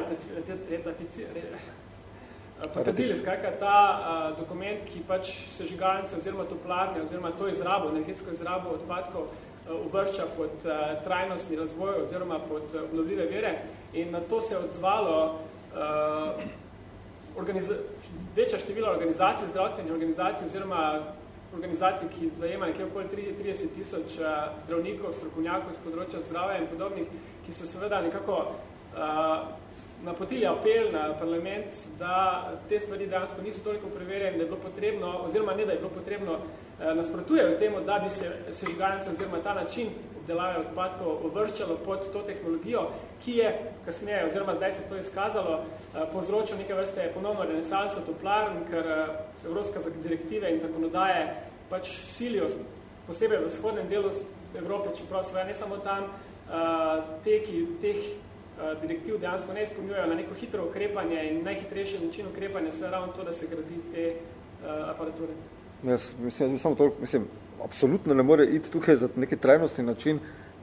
potrdili skakaj ta uh, dokument, ki pač sežigalnice oziroma toplarne oziroma to izrabo, energetsko izrabo odpadkov uh, uvršča pod uh, trajnostni razvoj oziroma pod uh, obnovljive vere in na to se je odzvalo uh, večja števila organizacij, zdravstvenih organizacij oziroma organizacij, ki zajema nekje okoli 30 tisoč eh, zdravnikov, strokovnjakov iz področja zdravja in podobnih, ki so seveda nekako uh, napotili apel na parlament, da te stvari dejansko niso toliko preverjene, da je bilo potrebno, oziroma ne, da je bilo potrebno, uh, nasprotujejo temu, da bi se sežigalnice oziroma ta način obdelave odpadkov uvrščalo pod to tehnologijo, ki je kasneje, oziroma zdaj se to izkazalo, eh, povzročil neke vrste ponovno renesanso toplarn, ker eh, evropska direktive in zakonodaje pač silijo, posebej v vzhodnem delu Evrope, čeprav svoje ne samo tam, eh, te, ki teh direktiv dejansko ne izpolnjujejo na neko hitro ukrepanje in najhitrejši način ukrepanja se ravno to, da se gradi te aparature. Jaz mislim, samo toliko, mislim, absolutno ne more iti tukaj za neki trajnostni način.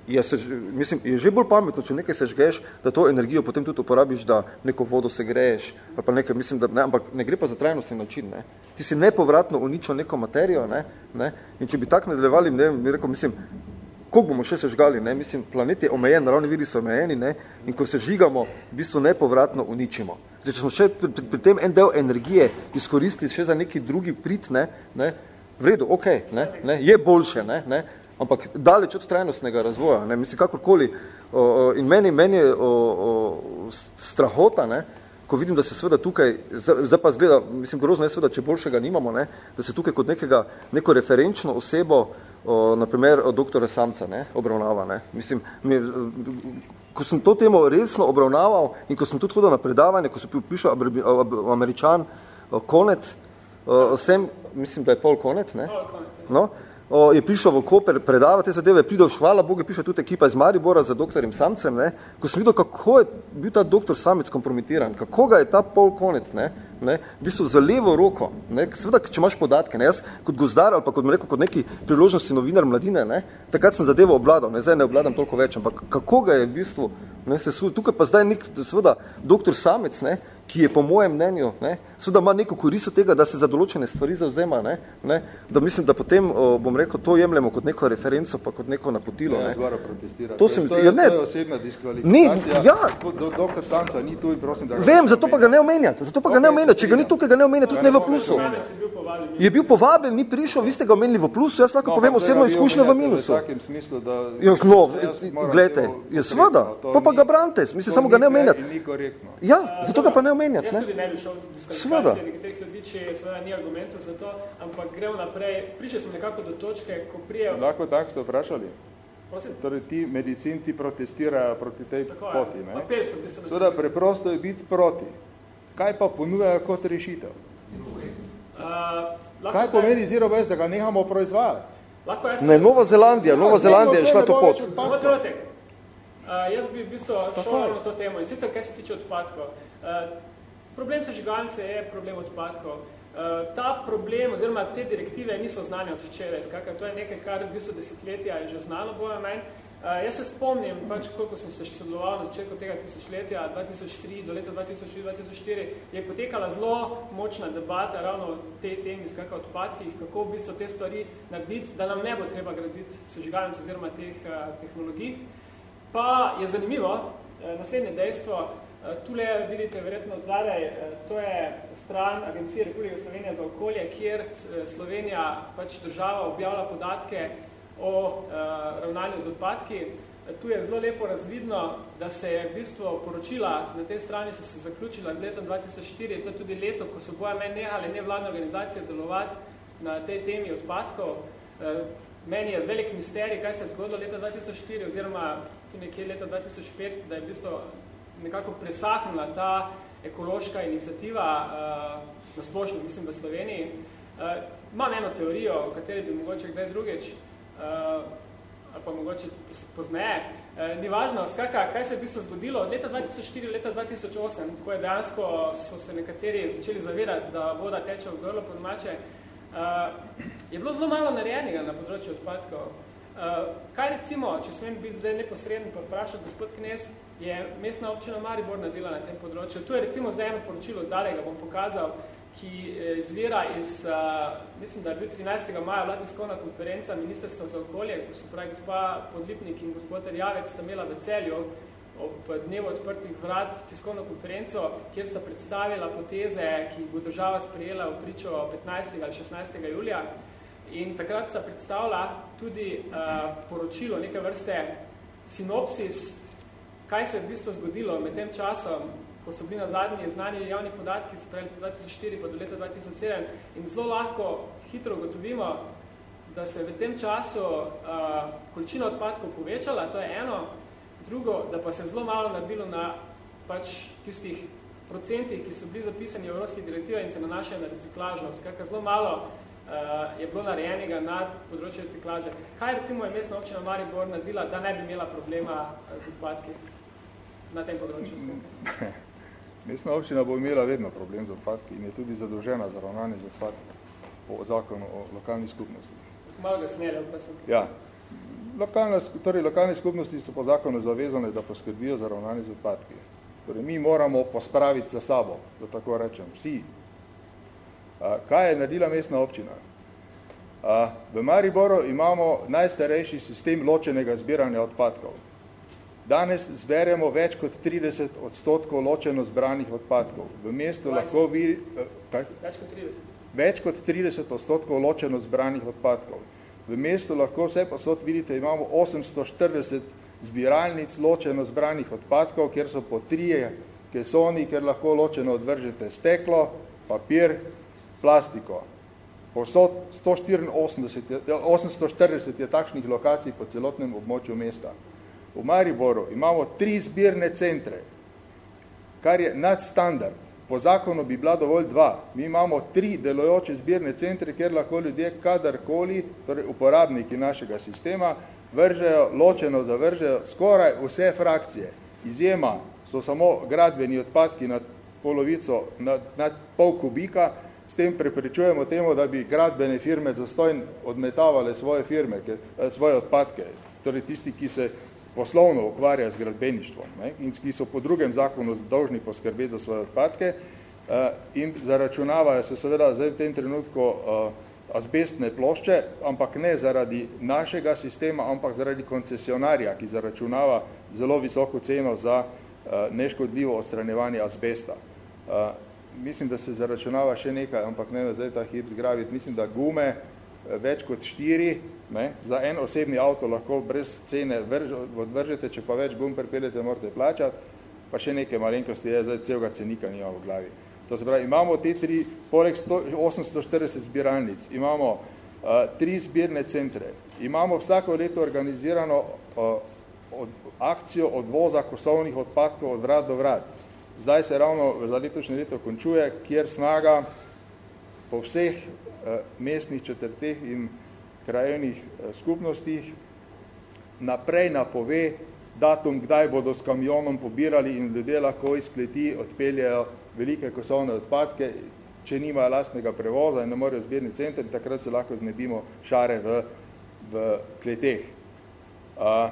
Je, se, mislim, je že bolj pametno, če nekaj sežgeš, da to energijo potem tudi uporabiš, da neko vodo se greješ, ali pa nekaj, mislim, da ne, ampak ne gre pa za trajnostni način. Ne. Ti si nepovratno uničil neko materijo ne, ne, in če bi tak nadaljevali, ne, bi rekel, mislim, koliko bomo še sežgali, ne, mislim, planet je omejen, naravni viri so omejeni ne, in ko sežigamo, v bistvu nepovratno uničimo. Zdaj, če smo še pri, pri, pri tem en del energije izkoristili še za neki drugi prit, ne, ne, v redu, ok, ne, ne, je boljše, ne, ne, ampak daleč od trajnostnega razvoja, ne, mislim, kakorkoli, o, o, in meni, meni je o, o, strahota, ne, ko vidim, da se seveda tukaj, zdaj pa zgleda, mislim, grozno je seveda, če boljšega nimamo, ne, da se tukaj kot nekega, neko referenčno osebo, o, naprimer, doktora Samca, ne, obravnava, ne, mislim, mi, ko sem to temo resno obravnaval in ko sem tudi hodil na predavanje, ko sem pišel američan Konet, sem, mislim, da je Paul Konet, ne? Paul Konet, ja. no? O, je prišel v Koper predavati te zadeve, pridel, hvala Bogu, je prišel tudi ekipa iz Maribora za doktorjem Samcem, ne? ko sem videl, kako je bil ta doktor Samec kompromitiran, kako ga je ta Paul Konet, ne? Ne? v bistvu za levo roko, ne? seveda, če imaš podatke, ne? jaz kot gozdar ali pa kot, rekel, kot neki priložnosti novinar mladine, ne? takrat sem zadevo obladal, ne? zdaj ne obladam toliko več, ampak kako ga je v bistvu, ne? Se tukaj pa zdaj nek, seveda, doktor Samec, ne? Ki je po mojem mnenju, ne, so da ima neko korist od tega, da se za določene stvari zauzema, ne, ne, da mislim, da potem, o, bom rekel, to jemljemo kot neko referenco, pa kot neko napotilo. Ne, ne. protestira. To, sem, to, je, ja, ne, to je osebna diskvalifikacija. Ni, ja. Do, doktor Samca ni tu in prosim, da ga... Vem, zato pa ga ne omenjate, zato pa ga Okay, ne omenjate. Če ga ni tukaj, ga ne omenjate, tudi ne v plusu. Samec je bil povabljen. Je ni prišel, vi ste ga omenili v plusu, jaz lahko povem ampak osebno izkušnjo v minusu. V takem smislu, da... Ja, no, gledajte, to ja, seveda, korektno, to pa pa ga branite, mislim, to samo ga ne omenjate. in Ni korektno. Ja, zato ga pa ne omenjate, Jaz ne? tudi ne bi šel diskvalifikacije nekaterih ljudi, če seveda ni argumentov za to, ampak gremo naprej. Prišli smo nekako do točke, ko prije... Lahko tako ste vprašali? Prosim? Torej ti medicinci protestirajo proti tej Tako je. poti, ne? Apel sem v bistvu, da Seveda preprosto je biti proti. Kaj pa ponujajo kot rešitev? Uh, Kaj pomeni zero waste, da ga nehamo proizvajati? Lahko jaz Ne, Nova Zelandija, Nova Ja, Zelandija je šla to pot. Samo trenutek. Uh, jaz bi v bistvu šel je. na to temo in sicer, kaj se tiče odpadkov. Uh, problem sežigalnice je problem odpadkov. Uh, ta problem oziroma te direktive niso znane od včeraj, skakaj, to je nekaj, kar v bistvu desetletja je že znano bojo meni. Uh, jaz se spomnim, pač, koliko sem se sodeloval na začetku tega tisočletja, 2003 do leta 2003-2004, je potekala zelo močna debata ravno o tej temi, skakaj, odpadkih, kako v bistvu te stvari narediti, da nam ne bo treba graditi sežigalnic oziroma teh uh, tehnologij. Pa je zanimivo, eh, naslednje dejstvo, eh, tule vidite verjetno zadaj, eh, to je stran Agencije Republike Slovenije za okolje, kjer eh, Slovenija, pač država, objavlja podatke o eh, ravnanju z odpadki. Eh, Tu je zelo lepo razvidno, da se je v bistvu poročila na tej strani so se zaključila z letom 2004, to je tudi leto, ko so boja meni nehale nevladne organizacije delovati na tej temi odpadkov. Eh, Meni je velik misterij, kaj se je zgodilo leta 2004 oziroma tu nekje leta 2005, da je v bistvu nekako presahnula ta ekološka iniciativa uh, na splošno, mislim, v Sloveniji. Uh, imam eno teorijo, o kateri bi mogoče kdaj drugič, uh, ali pa mogoče pozneje. Uh, ni važno, skaka, kaj se je v bistvu zgodilo od leta 2004 do leta 2008, ko je dejansko so se nekateri začeli zavedati, da voda teče v grlo po domače, Uh, je bilo zelo malo narejenega na področju odpadkov. Uh, kaj recimo, če smem biti zdaj neposreden pa vprašati gospod Knes, je mestna občina Maribor naredila na tem področju. Tu je recimo zdaj eno poročilo zadaj, ga bom pokazal, ki eh, izvira iz, uh, mislim, da je bil 13. maja bila tiskovna konferenca Ministrstva za okolje, ko so pravi gospa Podlipnik in gospod Rjavec sta imela v celju ob dnevu odprtih vrat tiskovno konferenco, kjer sta predstavila poteze, ki jih bo država sprejela v pričo 15. ali 16. julija. In takrat sta predstavila tudi uh, poročilo, neke vrste sinopsis, kaj se je v bistvu zgodilo med tem časom, ko so bili na zadnji znani javni podatki, se pravi 2004 pa do leta 2007 in zelo lahko hitro ugotovimo, da se je v tem času uh, količina odpadkov povečala, to je eno, drugo, da pa se je zelo malo naredilo na pač tistih procentih, ki so bili zapisani v evropskih direktivah in se nanašajo na reciklažo. Skratka, zelo malo uh, je bilo narejenega na področju reciklaže. Kaj recimo je mestna občina Maribor naredila, da ne bi imela problema z odpadki na tem področju? (laughs) Mestna občina bo imela vedno problem z odpadki in je tudi zadolžena za ravnanje z odpadki po zakonu o lokalni skupnosti. Malo ga snele, pa sem. Ja. Lokalne, sk- torej, lokalne skupnosti so po zakonu zavezane, da poskrbijo za ravnanje z odpadki. Torej, mi moramo pospraviti za sabo, da tako rečem, vsi. A, kaj je naredila mestna občina? A, v Mariboru imamo najstarejši sistem ločenega zbiranja odpadkov. Danes zberemo več kot 30 odstotkov ločeno zbranih odpadkov. V mestu 20. lahko vi... Kaj? Več kot 30. Več kot 30 odstotkov ločeno zbranih odpadkov. V mestu lahko vse posod vidite, imamo 840 zbiralnic ločeno zbranih odpadkov, kjer so po trije kesoni, kjer lahko ločeno odvržete steklo, papir, plastiko. Posod 184, 840 je takšnih lokacij po celotnem območju mesta. V Mariboru imamo tri zbirne centre, kar je nadstandard. Po zakonu bi bila dovolj dva. Mi imamo tri delojoče zbirne centre, kjer lahko ljudje kadarkoli, torej uporabniki našega sistema, vržejo, ločeno zavržejo skoraj vse frakcije. Izjema so samo gradbeni odpadki nad polovico, nad, nad pol kubika, s tem preprečujemo temu, da bi gradbene firme zastojn odmetavale svoje firme, eh, svoje odpadke. Torej tisti, ki se poslovno ukvarja z gradbeništvom ne, in ki so po drugem zakonu dolžni poskrbeti za svoje odpadke uh, in zaračunavajo se seveda zdaj v tem trenutku uh, azbestne plošče, ampak ne zaradi našega sistema, ampak zaradi koncesionarja, ki zaračunava zelo visoko ceno za uh, neškodljivo odstranjevanje azbesta. Uh, mislim, da se zaračunava še nekaj, ampak ne zdaj ta hip zgraviti. Mislim, da gume več kot štiri Ne? Za en osebni avto lahko brez cene vrž, odvržete, če pa več gum pripeljete, morate plačati, pa še neke malenkosti je, zdaj celega cenika nima v glavi. To se pravi, imamo te tri, poleg 100, 840 zbiralnic, imamo uh, tri zbirne centre, imamo vsako leto organizirano uh, od, akcijo odvoza kosovnih odpadkov od vrat do vrat. Zdaj se ravno za letošnje leto končuje, kjer snaga po vseh uh, mestnih četrteh in krajevnih eh, skupnostih naprej napove datum, kdaj bodo s kamionom pobirali in ljudje lahko iz kleti odpeljajo velike kosovne odpadke, če nimajo lastnega prevoza in ne morejo zbirni center, takrat se lahko znebimo šare v, v kleteh. A,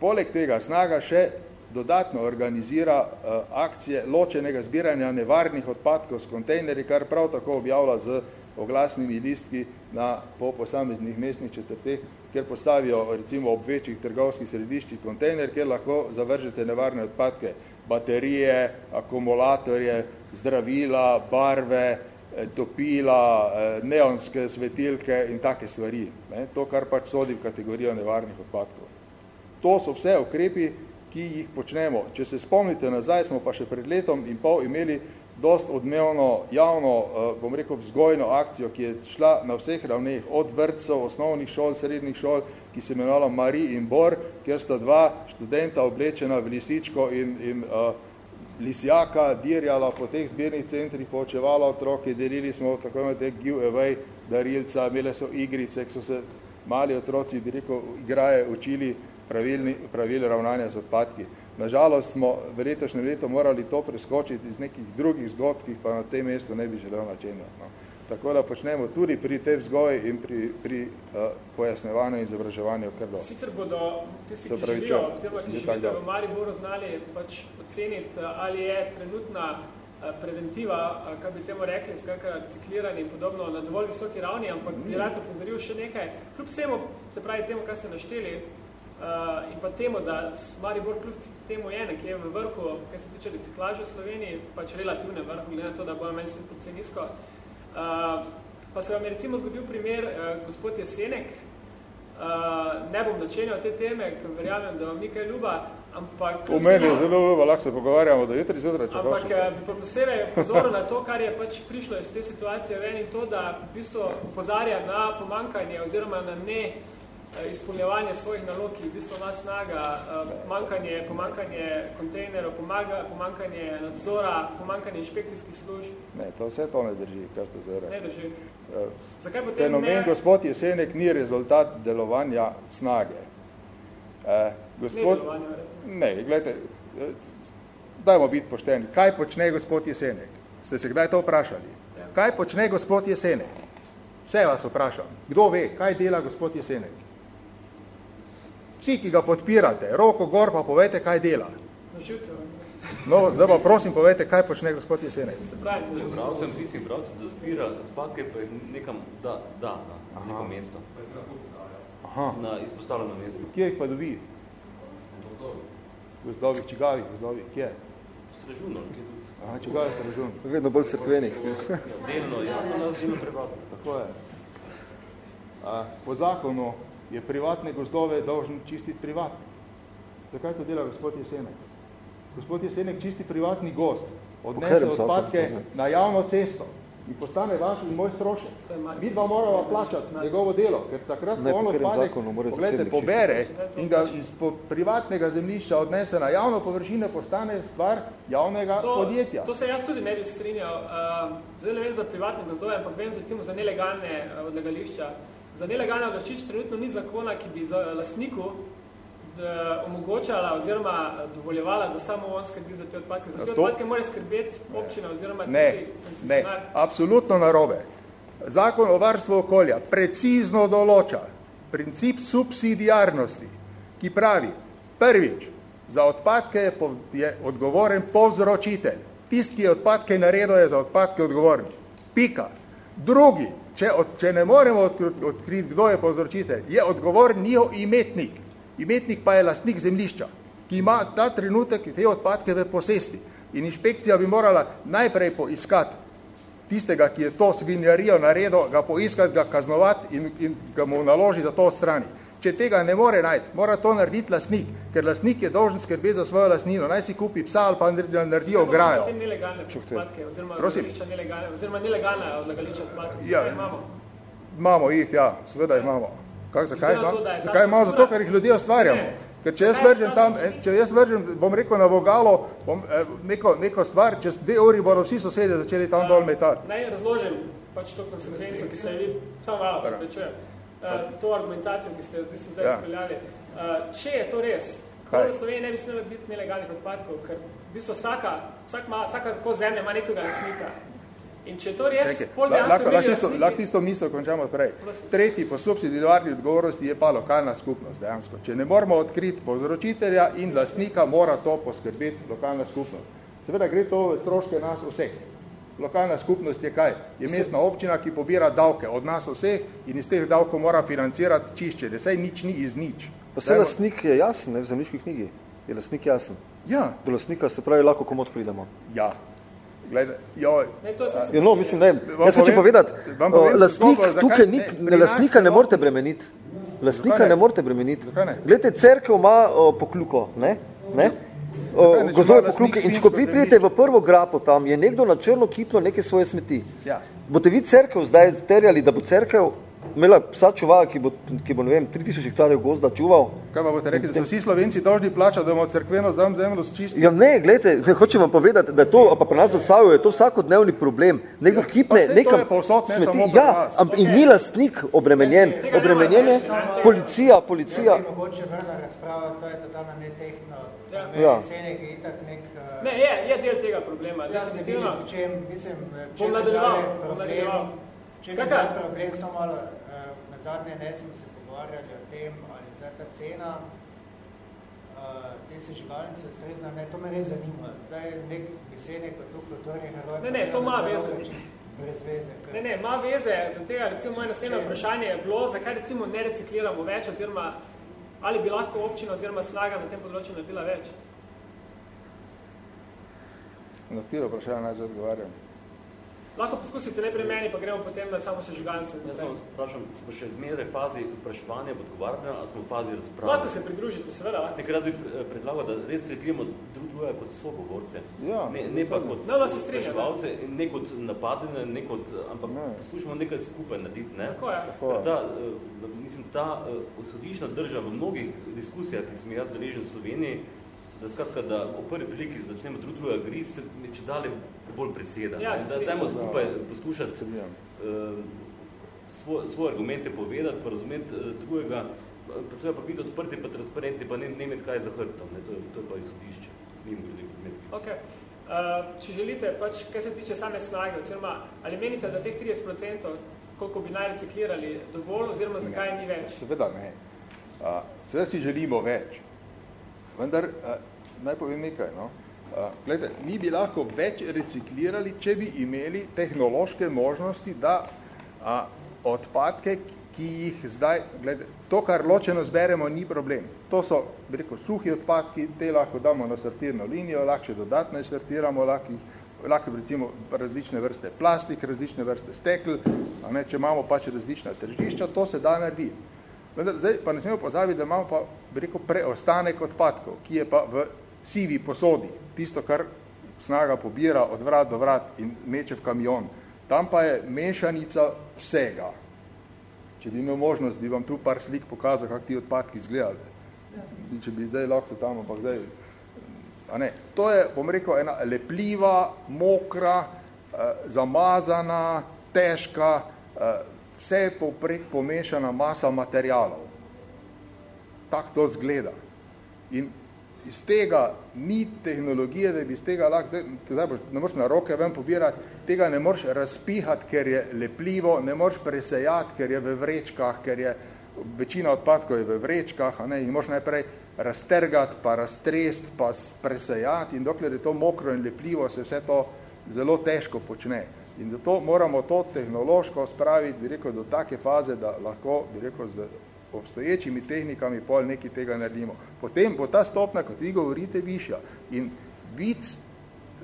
poleg tega snaga še dodatno organizira a, akcije ločenega zbiranja nevarnih odpadkov s kontejneri, kar prav tako objavlja z oglasnimi listki na, po posameznih mestnih četrteh, kjer postavijo recimo ob večjih trgovskih središčih kontejner, kjer lahko zavržete nevarne odpadke, baterije, akumulatorje, zdravila, barve, eh, topila, eh, neonske svetilke in take stvari. Ne? To, kar pač sodi v kategorijo nevarnih odpadkov. To so vse ukrepi, ki jih počnemo. Če se spomnite nazaj, smo pa še pred letom in pol imeli dost odmevno javno, eh, bom rekel, vzgojno akcijo, ki je šla na vseh ravneh, od vrtcev, osnovnih šol, srednjih šol, ki se imenala Mari in Bor, kjer sta dva študenta oblečena v lisičko in, in uh, lisjaka dirjala po teh zbirnih centrih, poučevala otroke, delili smo tako imate giveaway darilca, imele so igrice, ki so se mali otroci, bi rekel, igraje učili pravilni, pravili ravnanja z odpadki. Nažalost smo v letošnjem letu morali to preskočiti iz nekih drugih zgodb, ki pa na tem mestu ne bi želel načenjati. No. Tako da počnemo tudi pri tej vzgoji in pri, pri uh, pojasnevanju in izobraževanju kar dosti. Sicer bodo tisti, ki želijo, oziroma ki želite v Mariboru znali pač oceniti, eh, ali je trenutna eh, preventiva, kaj bi temu rekli, skakaj recikliranje in podobno na dovolj visoki ravni, ampak bi rad upozoril še nekaj. Kljub vsemu, se pravi temu, kaj ste našteli, Uh, in pa temu, da Maribor kljub temu je nekje v vrhu, kaj se tiče reciklaže v Sloveniji, pač relativne vrhu, glede na to, da bojo meni se precej nizko. Uh, pa se vam je recimo zgodil primer uh, gospod Jesenek, uh, ne bom načenjal te teme, ker verjamem, da vam nekaj ljuba, ampak... V meni je zelo ljuba, lahko se pogovarjamo, da jutri zjutraj čakal. Ampak bi pa posebej pozoril na to, kar je pač prišlo iz te situacije ven in to, da v bistvu upozarja na pomankanje oziroma na ne Eh, izpolnjevanje svojih nalog, ki v bistvu ima snaga, eh, pomankanje, pomankanje kontejnerov, pomaga, pomankanje nadzora, pomankanje inšpekcijskih služb. Ne, to vse to ne drži, kaj ste zdaj rekli. Ne drži. Uh, Zakaj potem fenomen ne... gospod Jesenek ni rezultat delovanja snage. Uh, gospod... Ne delovanja, Ne, gledajte, dajmo biti pošteni. Kaj počne gospod Jesenek? Ste se kdaj to vprašali? Ja. Kaj počne gospod Jesenek? Vse vas vprašam. Kdo ve, kaj dela gospod Jesenek? Vsi, ki ga podpirate, roko gor pa povete, kaj dela. No, da pa prosim povete, kaj počne gospod Jesenek. Prav sem tisti bravci, da zbira odpadke, pa nekam da, da na neko mesto. Aha. Na izpostavljeno mesto. Kje jih pa dobi? Gozdovi, čigavi, gozdovi, kje? Strežuno. Aha, čigavi strežun. Vedno bolj crkvenih. Delno, ja, (laughs) no, zelo privatno. Tako je. A, po zakonu je privatne gozdove dolžen čistiti privatni. Zakaj to dela gospod Jesenek? Gospod Jesenek čisti privatni gost, odnese odpadke na javno cesto in postane vaš in moj strošek. To. Mi dva morava plačati njegovo delo, ker takrat, Ne, ko on odpadek, zasebnik pobere in ga iz po privatnega zemljišča odnese na javno površine, postane stvar javnega podjetja. To se jaz tudi ne bi strinjal. Uh, zdaj ne vem za privatne gozdove, ampak vem za, za nelegalne uh, odlagališča. Za nelegalne odlagališča trenutno ni zakona, ki bi za lastniku da, omogočala oziroma dovoljevala, da samo on skrbi za te odpadke. Za te to- odpadke mora skrbeti občina oziroma Ne, tisti ne, absolutno narobe. Zakon o varstvu okolja precizno določa princip subsidijarnosti, ki pravi, prvič, za odpadke je, je odgovoren povzročitelj. Tisti, ki je odpadke naredil, je za odpadke odgovoren. Pika. Drugi, če, od, če ne moremo odkriti, odkriti, kdo je povzročitelj, je odgovoren njihov imetnik. Imetnik pa je lastnik zemljišča, ki ima ta trenutek te odpadke v posesti. In inšpekcija bi morala najprej poiskati tistega, ki je to svinjarijo naredil, ga poiskati, ga kaznovati in, in ga mu naložiti, da to odstrani. Če tega ne more najti, mora to narediti lastnik, ker lastnik je dolžen skrbeti za svojo lastnino. Naj si kupi psa ali pa naredi- ograjo. Te nelegalne odpadke oziroma Prosim? nelegalne, oziroma nelegalne odlagališča odpadkov. Ja. Imamo? Imamo jih, ja, seveda jih imamo. Kak, zakaj to, imamo? da je Zakaj imamo? Zato, ker jih ljudje ustvarjamo. Ne. Ker če jaz vržem ta tam, če jaz vržem, bom rekel na vogalo, bom, eh, neko, neko stvar, čez dve uri bodo vsi sosedje začeli tam dol metati. Naj razložim pač to konsekvenco, ki ste vi, samo malo se prečujem, to argumentacijo, ki ste jo zdaj, zdaj Ja. izpeljali. Uh, če je to res, Kaj? v Sloveniji ne bi smelo biti nelegalnih odpadkov, ker v bistvu vsaka, vsak ma, vsaka tako zemlja ima nekega lasnika. In če je to res, Čekaj, pol dejansko lahko, lahko, imeli tisto, lastniki- lahko tisto misel končamo prej. Prosim. Tretji po subsidijarni odgovornosti je pa lokalna skupnost dejansko. Če ne moramo odkriti povzročitelja in lastnika, mora to poskrbeti lokalna skupnost. Seveda gre to v stroške nas vseh. Lokalna skupnost je kaj? Je mestna občina, ki pobira davke od nas vseh in iz teh davkov mora financirati čiščenje. Saj nič ni iz nič. Pa se lastnik je jasen, ne, v zemljiški knjigi. Je lastnik jasen. Ja, Do lastnika se pravi, lahko komod pridemo. ja. Glede, joj, Ne, to sem se Ja, no, mislim, ne, jaz hočem povedati, povem lastnik zgodbo, tukaj ne, nik, nas lastnika ne morete bremeniti. Lastnika ne? ne morete bremeniti. Ne? Glejte, cerkev ima o, pokljuko, ne? ne? Če gozove pokluke in če ko vi pridete v prvo grapo tam, je nekdo na črno kipno neke svoje smeti. Ja. Boste vi cerkev zdaj terjali, da bo cerkev imela psa čuvaja, ki bo, ki bo ne vem, 3000 hektarjev gozda čuval? Kaj pa boste rekli, da so vsi Slovenci dolžni plačati, da bomo cerkveno zdam zemljo čistili? Ja, ne, gledajte, ne, hočem vam povedati, da je to, pa pri nas zasavjo, je to vsakodnevni problem. Nekdo kipne Ja, to nekam povsod, ne samo pri ja, nas. amp, in ni lastnik obremenjen. Obremenjen je policija, policija. Bi mogoče vrna razprava, to je totalno netehno. Ja. Ja. Jesenek je itak nek... eh, Ne, je, je del tega problema. Jaz ne vidim, v čem, mislim, v čem je zdaj problem, če je Skratka- zdaj problem, samo malo, na zadnje ne smo se pogovarjali o tem, ali zdaj ta cena eh, te sežigalnice ustrezna, ne, to me res zanima. Zdaj nek jesenek kot tukaj kulturni heroj. Ne, ne, to ima veze. Brez veze. ker- Ne, ne, ima veze, za tega recimo moje naslednje Če- vprašanje je bilo, zakaj recimo ne recikliramo več oziroma ali bi lahko občina oziroma snaga na tem področju naredila več. Na katero vprašanje naj odgovarjam? Lahko poskusite najprej meni, pa gremo potem na samo sežigalnice. Jaz samo vprašam, smo še zmeraj fazi vpraševanja, odgovarjanja, ali smo v fazi razprave? Lahko se pridružite, seveda. rad bi eh, predlagal, da res tretiramo drug druga kot sogovorce. Ja, ne, ne pa kot No, da se strinjam, vpraševalce, ne kot napadene, ne kot, ampak Ne. poskušamo nekaj skupaj narediti. Ne? Tako je. Tako je. Ta, eh, mislim, ta eh, osodišna drža v mnogih diskusijah, ki sem jaz deležen v Sloveniji, da skratka, da o prvi priliki začnemo drug druga gris, se mi če dalje bolj preseda. Ja, ne. da, dajmo skupaj poskušati Strinjam. eh, svoje, svoje argumente povedati, pa razumeti eh, drugega, pa- pa seveda pa biti odprti, pa transparentni, pa ne, ne imeti kaj za hrbtom. Ne. To, je, to je pa izhodišče. Mimo gris. Okay. Uh, če želite, pač, kaj se tiče same snage, oziroma ali menite, da teh 30%, koliko bi naj reciklirali, dovolj, oziroma zakaj ni več? Seveda ne. A, Seveda si želimo več. Vendar, a, naj povem nekaj. No? A, Glede, mi bi lahko več reciklirali, če bi imeli tehnološke možnosti, da a, odpadke, ki jih zdaj, glede, to, kar ločeno zberemo, ni problem. To so, rekel, suhi odpadki, te lahko damo na sortirno linijo, lahko še dodatno sortiramo, lahko, lahko recimo različne vrste plastik, različne vrste stekl, a ne, če imamo pač različna tržišča, to se da narediti. Vendar, zdaj pa ne smemo pozabiti, da imamo pa, bi rekel, preostanek odpadkov, ki je pa v sivi posodi, tisto, kar snaga pobira od vrat do vrat in meče v kamion. Tam pa je mešanica vsega. Če bi imel možnost, bi vam tu par slik pokazal, kako ti odpadki izgledali. Če bi zdaj lahko tam, ampak zdaj... A ne. To je, bom rekel, ena lepljiva, mokra, eh, zamazana, težka, eh, vse je poprek pomešana masa materialov. Tak to zgleda. In iz tega ni tehnologije, da bi iz tega lahko, zdaj boš, ne moreš na roke ven pobirati, tega ne moreš razpihati, ker je lepljivo, ne moreš presejati, ker je v vrečkah, ker je večina odpadkov je v vrečkah, a ne, in moraš najprej raztrgati, pa raztrest, pa presejati in dokler je to mokro in lepljivo, se vse to zelo težko počne. In zato moramo to tehnološko spraviti, bi rekel, do take faze, da lahko, bi rekel, z obstoječimi tehnikami pol nekaj tega naredimo. Potem bo ta stopna, kot vi govorite, višja. In vic,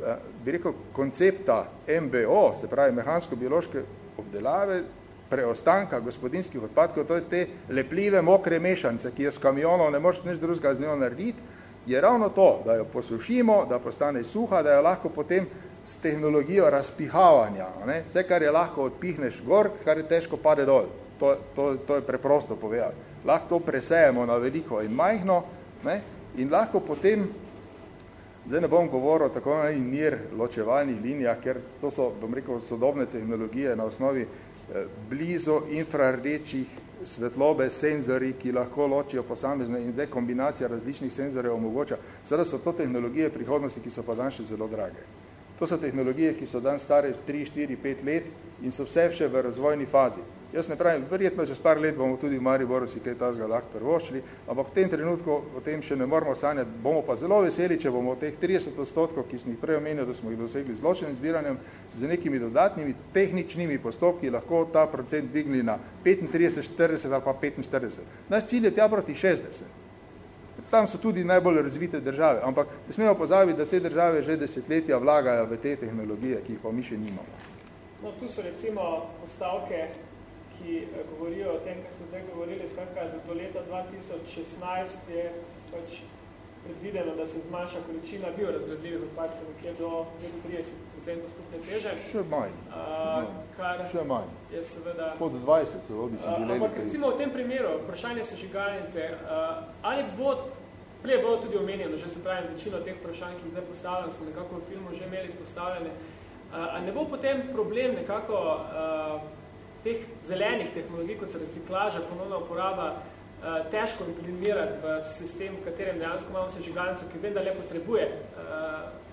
eh, bi rekel, koncepta MBO, se pravi mehansko-biološke obdelave, preostanka gospodinskih odpadkov, to je te lepljive, mokre mešance, ki je s kamionom, ne moreš nič drugega z njo narediti, je ravno to, da jo posušimo, da postane suha, da jo lahko potem s tehnologijo razpihavanja, ne? vse, kar je lahko odpihneš gor, kar je težko pade dol to, to, to je preprosto povedati. Lahko presejemo na veliko in majhno ne? in lahko potem, zdaj ne bom govoril tako na nir ločevalnih linijah, ker to so, bom rekel, sodobne tehnologije na osnovi eh, blizu infrardečih svetlobe senzori, ki lahko ločijo posamezne in zdaj kombinacija različnih senzorjev omogoča. Seveda so to tehnologije prihodnosti, ki so pa dan še zelo drage. To so tehnologije, ki so dan stare 3, 4, 5 let in so vse še v razvojni fazi. Jaz ne pravim, verjetno čez par let bomo tudi v Mariboru si kaj tazga lahko prvoščili, ampak v tem trenutku o tem še ne moramo sanjati. Bomo pa zelo veseli, če bomo teh 30 odstotkov, ki sem jih prej omenil, da smo jih dosegli z ločenim zbiranjem, z nekimi dodatnimi tehničnimi postopki lahko ta procent dvignili na 35, 40 ali pa 45. Naš cilj je tja proti 60. Tam so tudi najbolj razvite države, ampak ne smemo pozabiti, da te države že desetletja vlagajo v te tehnologije, ki jih pa mi še nimamo. No, tu so recimo postavke ki eh, govorijo o tem, kar ste zdaj govorili, skratka, da do leta 2016 je pač predvideno, da se zmanjša količina biorazgradljivih odpadkov nekje do 30% skupne teže. Še manj. Kar še manj. Je seveda... Pod 20 so bi si želeli. Ampak recimo v tem primeru, vprašanje sežigalnice, ali bo Prej bilo tudi omenjeno, že se pravim, večino teh vprašanj, ki jih zdaj postavljam, smo nekako v filmu že imeli izpostavljene. A ne bo potem problem nekako teh zelenih tehnologij, kot so reciklaža, ponovna uporaba, uh, težko imprimirati v sistem, v katerem dejansko imamo sežigalnico, ki vendar le potrebuje uh,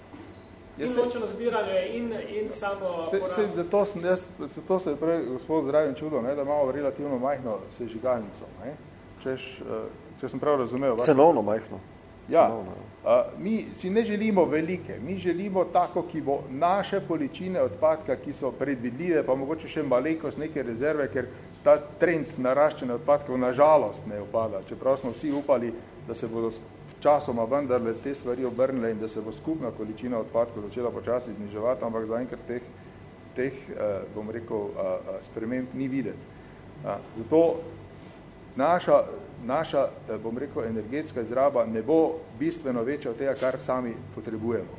in ločeno zbiranje in, in samo se, se, zato, sem, jaz, zato se je prej gospod zdravim čudo, ne, da imamo relativno majhno sežigalnico. Ne. Češ, uh, če sem prav razumel. Cenovno majhno. Ja, mi si ne želimo velike, mi želimo tako, ki bo naše količine odpadka, ki so predvidljive, pa mogoče še malenkost neke rezerve, ker ta trend naraščanja odpadkov nažalost ne upada. Čeprav smo vsi upali, da se bodo časoma vendarle te stvari obrnile in da se bo skupna količina odpadkov začela počasi zniževati, ampak zaenkrat teh, teh bom rekel, sprememb ni videti. Zato naša naša, eh, bom rekel, energetska izraba ne bo bistveno večja od tega, kar sami potrebujemo.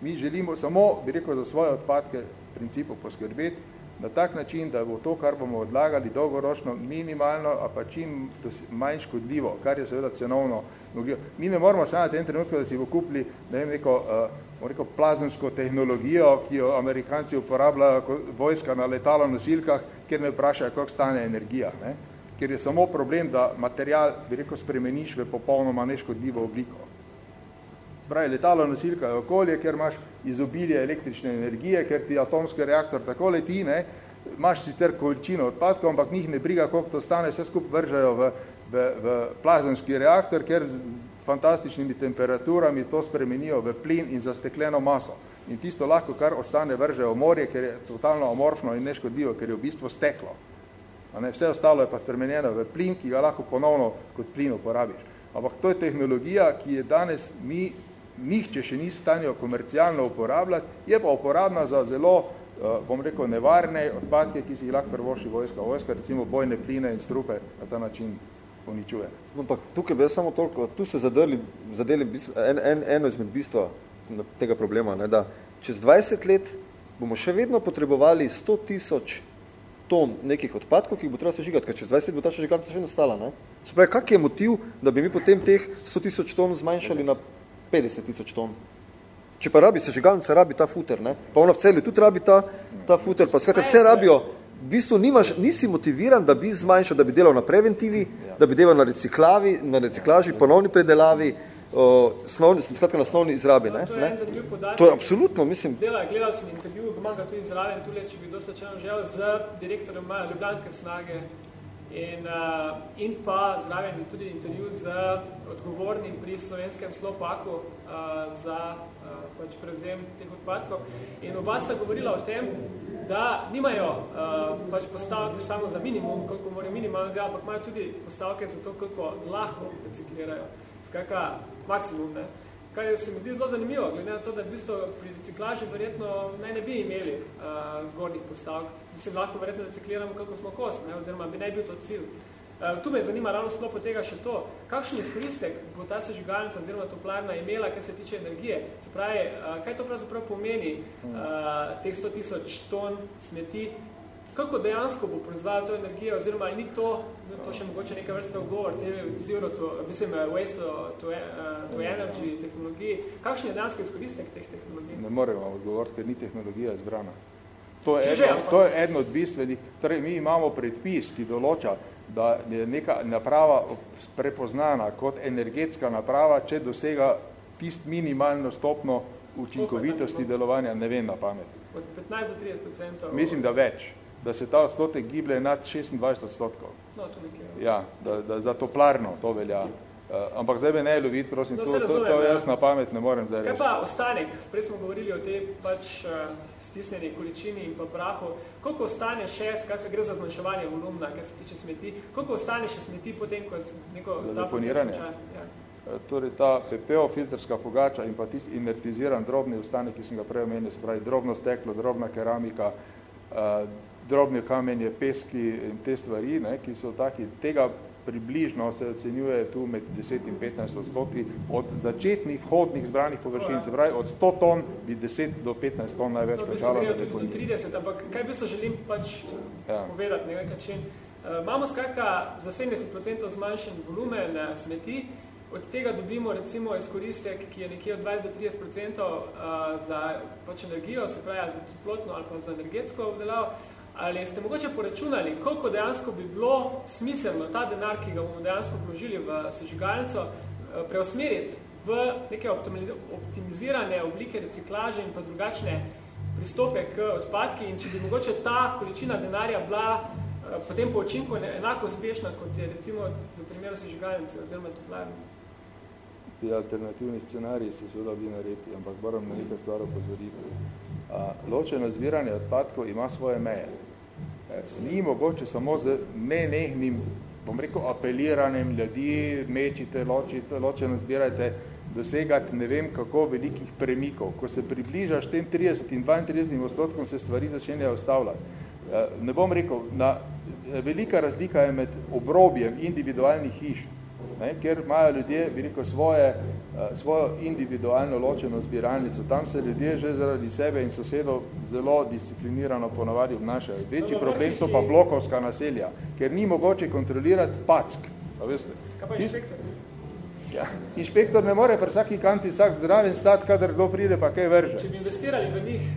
Mi želimo samo, bi rekel, za svoje odpadke v principu poskrbeti na tak način, da bo to, kar bomo odlagali dolgoročno, minimalno, a pa čim manj škodljivo, kar je seveda cenovno mogljivo. Mi ne moramo samo na tem trenutku, da si bo kupili ne vem, neko, uh, rekel, plazemsko tehnologijo, ki jo amerikanci uporabljajo vojska na letalo nosilkah, kjer ne vprašajo, koliko stane energija. Ne? ker je samo problem, da material, bi rekel, spremeniš v popolnoma neškodljivo obliko. Spravi, letalo nosilka je okolje, ker imaš izobilje električne energije, ker ti atomski reaktor tako leti, ne, imaš sicer količino odpadkov, ampak njih ne briga, koliko to stane, vse skup vržajo v, v, v plazemski reaktor, ker fantastičnimi temperaturami to spremenijo v plin in zastekleno maso. In tisto lahko, kar ostane, vržejo v morje, ker je totalno amorfno in neškodljivo, ker je v bistvu steklo. A ne? Vse ostalo je pa spremenjeno v plin, ki ga lahko ponovno kot plin uporabiš. Ampak to je tehnologija, ki je danes mi, nihče še ni stanjo komercialno uporabljati, je pa uporabna za zelo, eh, bom rekel, nevarne odpadke, ki si jih lahko prvoši vojska. Vojska recimo bojne pline in strupe na ta način uničuje. No, ampak tukaj bi samo toliko, tu se zadeli, zadeli en, en, eno izmed bistva tega problema, ne, da čez 20 let bomo še vedno potrebovali 100 tisoč ton nekih odpadkov, ki jih bo treba sežigati, ker čez 20 let bo ta sežigalnica še nastala. Ne? Se pravi, kak je motiv, da bi mi potem teh 100 tisoč ton zmanjšali na 50 tisoč ton? Če pa rabi sežigalnica, rabi ta futer, ne? pa ona v celju tudi rabi ta, ta futer, pa skratka, vse rabijo, v bistvu nimaš, nisi motiviran, da bi zmanjšal, da bi delal na preventivi, ja. da bi delal na reciklavi, na reciklaži, ponovni predelavi, osnovni, skratka na osnovni izrabi. Ne? To je zanimiv podatek. To je absolutno, mislim. Dela, gledal sem intervju, pomagam ga tudi izraven, tudi če bi dosta čelam žel, z direktorjem Ljubljanske snage in, uh, in pa zraven tudi intervju z odgovornim pri slovenskem slopaku uh, za uh, pač prevzem teh odpadkov. In oba sta govorila o tem, da nimajo uh, pač postavk samo za minimum, koliko morajo minimalno zdaj, ampak imajo tudi postavke za to, koliko lahko reciklirajo. Skaka, maksimum, ne. Kar se mi zdi zelo zanimivo, glede na to, da v bistvu pri reciklaži verjetno ne, ne bi imeli uh, zgornjih postavk. Mislim, lahko verjetno recikliramo, kako smo kos, ne, oziroma bi ne bil to cilj. Uh, tu me zanima ravno sklopo tega še to, kakšen izkoristek bo ta sežigalnica oziroma toplarna imela, kar se tiče energije. Se pravi, uh, kaj to pravzaprav pomeni uh, teh 100 tisoč ton smeti, kako dejansko bo proizvajal to energijo, oziroma ni to, to še mogoče neka vrsta ugovor, te zero to, mislim, waste to, to, to energy tehnologiji, kakšen je dejansko izkoristek teh tehnologij? Ne moremo odgovoriti, ker ni tehnologija izbrana. To je, eno, to je eno od bistvenih, torej mi imamo predpis, ki določa, da je neka naprava prepoznana kot energetska naprava, če dosega tist minimalno stopno učinkovitosti delovanja, ne vem na pamet. Od 15 do 30 Mislim, da več da se ta odstotek giblje nad 26 odstotkov. No, to nekaj. Ja, da, da za toplarno to velja. Uh, ampak zdaj me ne loviti, prosim, no, to, to, to jaz ja. na pamet ne morem zdaj reči. Kaj pa ostanek? Prej smo govorili o tej pač uh, stisnjeni količini in pa prahu. Koliko ostane še, kakaj gre za zmanjševanje volumna, kar se tiče smeti, koliko ostane še smeti potem, ko neko ta deponiranje? Ja. Torej ta pepeo filtrska pogača in pa tisti inertiziran drobni ostanek, ki sem ga prej omenil, se pravi drobno steklo, drobna keramika, uh, drobne kamenje, peski in te stvari, ne, ki so taki, tega približno se ocenjuje tu med 10 in 15 odstotki od začetnih vhodnih zbranih površin, se pravi od 100 ton bi 10 do 15 ton največ no, plačalo. To bi se 30, ampak kaj bi se želim pač ja. povedati nekaj čin. Uh, imamo skratka za 70% zmanjšen volumen uh, smeti, od tega dobimo recimo izkoristek, ki je nekje od 20 do 30% uh, za pač energijo, se pravi za toplotno ali pa za energetsko obdelavo, Ali ste mogoče porečunali, koliko dejansko bi bilo smiselno ta denar, ki ga bomo dejansko vložili v sežigalnico, eh, preusmeriti v neke optimizirane oblike reciklaže in pa drugačne pristope k odpadki in če bi mogoče ta količina denarja bila eh, potem po učinku enako uspešna, kot je recimo v primeru sežigalnice oziroma toplarne. Ti alternativni scenariji se seveda bi narediti, ampak moram na nekaj stvar opozoriti. Ločeno zbiranje odpadkov ima svoje meje. Ni mogoče samo z nenehnim, bom rekel, apeliranjem ljudi, mečite, ločite, ločeno zbirajte, dosegati ne vem kako velikih premikov. Ko se približaš tem 30 in 32 odstotkom, se stvari začenjajo ustavljati. Eh, ne bom rekel, na, velika razlika je med obrobjem individualnih hiš, ne, ker imajo ljudje veliko svoje, uh, svojo individualno ločeno zbiralnico. Tam se ljudje že zaradi sebe in sosedov zelo disciplinirano ponovadi obnašajo. Večji problem so pa blokovska naselja, ker ni mogoče kontrolirati pack. Pa veste. Kaj pa inšpektor? Ja, inšpektor ne more pri vsaki kanti vsak zdraven stati, kadar kdo pride, pa kaj vrže. Če bi investirali v njih,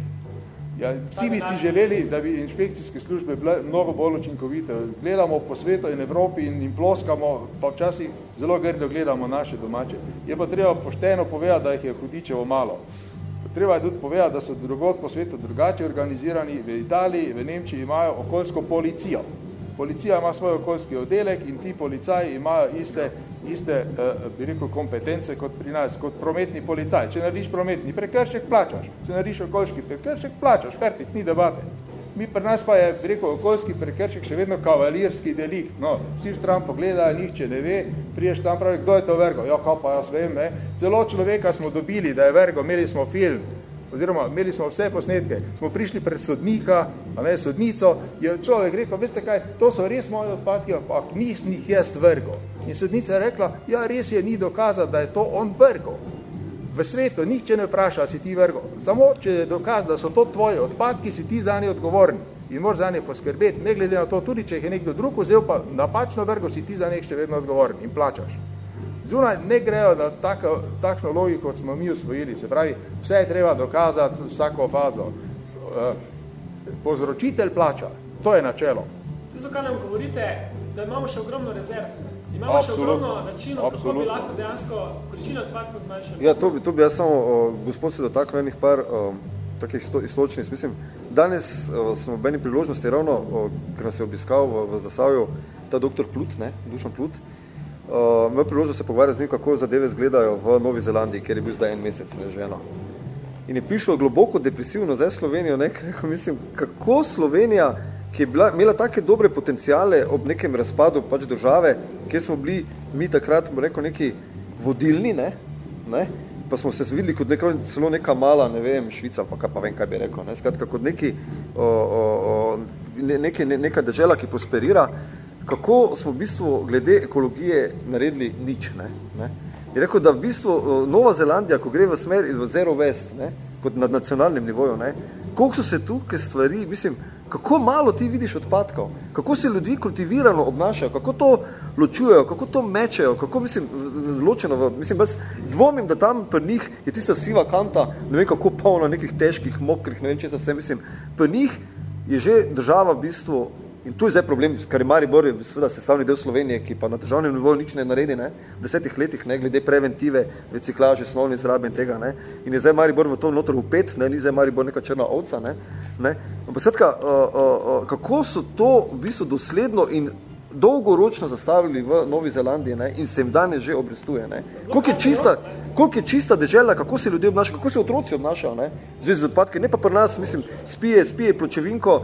Ja, vsi bi si želeli, da bi inšpekcijske službe bile mnogo bolj učinkovite. Gledamo po svetu in Evropi in, in ploskamo, pa včasih zelo grdo gledamo naše domače. Je pa treba pošteno povedati, da jih je hudičevo malo. Treba je tudi povedati, da so drugod po svetu drugače organizirani. V Italiji, v Nemčiji imajo okoljsko policijo. Policija ima svoj okoljski oddelek in ti policaji imajo iste iste, uh, bi rekel, kompetence kot pri nas, kot prometni policaj. Če narediš prometni prekršek, plačaš. Če narediš okoljski prekršek, plačaš. Fertik, ni debate. Mi pri nas pa je, rekel, okoljski prekrček še vedno kavalirski delikt. No, vsi v stran pogledajo, nihče ne ve, priješ tam pravi, kdo je to vergo? Ja, kao pa jaz vem, ne. Celo človeka smo dobili, da je vergo, imeli smo film, oziroma imeli smo vse posnetke, smo prišli pred sodnika, a ne, sodnico, je človek rekel, veste kaj, to so res moje odpadke, ampak nisem jih jaz vrgo. In sodnica je rekla, ja, res je, ni dokazati, da je to on vrgo. V svetu nihče ne vpraša, si ti vrgo. Samo, če je dokaz, da so to tvoje odpadki, si ti za nje odgovorni in moraš za nje poskrbeti. Ne glede na to, tudi če jih je nekdo drug vzel, pa napačno vrgo, si ti za njih še vedno odgovorni in plačaš. Zunaj ne grejo na tako, takšno logiko, kot smo mi usvojili. Se pravi, vse je treba dokazati vsako fazo. Eh, povzročitelj plača. To je načelo. Zakaj nam govorite, da imamo še ogromno rezerv? Imamo absolutno, še ogromno načinov, absolutno. kako bi lahko dejansko količino odpadkov zmanjšali. Ja, to, to bi jaz samo, o, gospod se dotaknil enih par o, takih istočnih. Mislim, danes o, smo v eni priložnosti ravno, o, ker nas je obiskal v, v Zasavju ta doktor Plut, ne, Dušan Plut, imel priložnost se pogovarjati z njim, kako zadeve zgledajo v Novi Zelandiji, kjer je bil zdaj en mesec neženo. In je prišel globoko depresivno za Slovenijo, ne, (laughs) rekel, mislim, kako Slovenija ki je bila, imela take dobre potencijale ob nekem razpadu pač države, kjer smo bili mi takrat, rekel, neki vodilni, ne, ne, pa smo se videli kot neko, celo neka mala, ne vem, Švica, pa, pa vem, kaj bi rekel, ne, skratka, kot neki, o, o, o, ne, neke, ne, neka država, ki prosperira, kako smo v bistvu glede ekologije naredili nič, ne, ne. Je rekel, da v bistvu Nova Zelandija, ko gre v smer v Zero West, ne, kot na nacionalnem nivoju, ne, koliko so se tukaj stvari, mislim, Kako malo ti vidiš odpadkov, kako se ljudi kultivirano obnašajo, kako to ločujejo, kako to mečejo, kako mislim, ločeno, v, mislim, bez dvomim, da tam pri njih je tista siva kanta, ne vem kako polna nekih težkih, mokrih, ne vem če vse, mislim, pri njih je že država v bistvu In tu je zdaj problem, kar je Maribor seveda sestavni del Slovenije, ki pa na državnem nivoju nič ne naredi, ne, v desetih letih, ne, glede preventive, reciklaže, snovne izrabe in tega, ne, in je zdaj Maribor v to notor upet, ne, ni zdaj Maribor neka črna ovca, ne, ne, ampak svetka, uh, uh, uh, kako so to v bistvu dosledno in dolgoročno zastavili v Novi Zelandiji, ne, in se jim danes že obrestuje, ne, koliko je čista, koliko je čista dežela, kako se ljudje obnašajo, kako se otroci obnašajo, ne, z odpadke, ne pa pri nas, mislim, spije, spije pločevinko,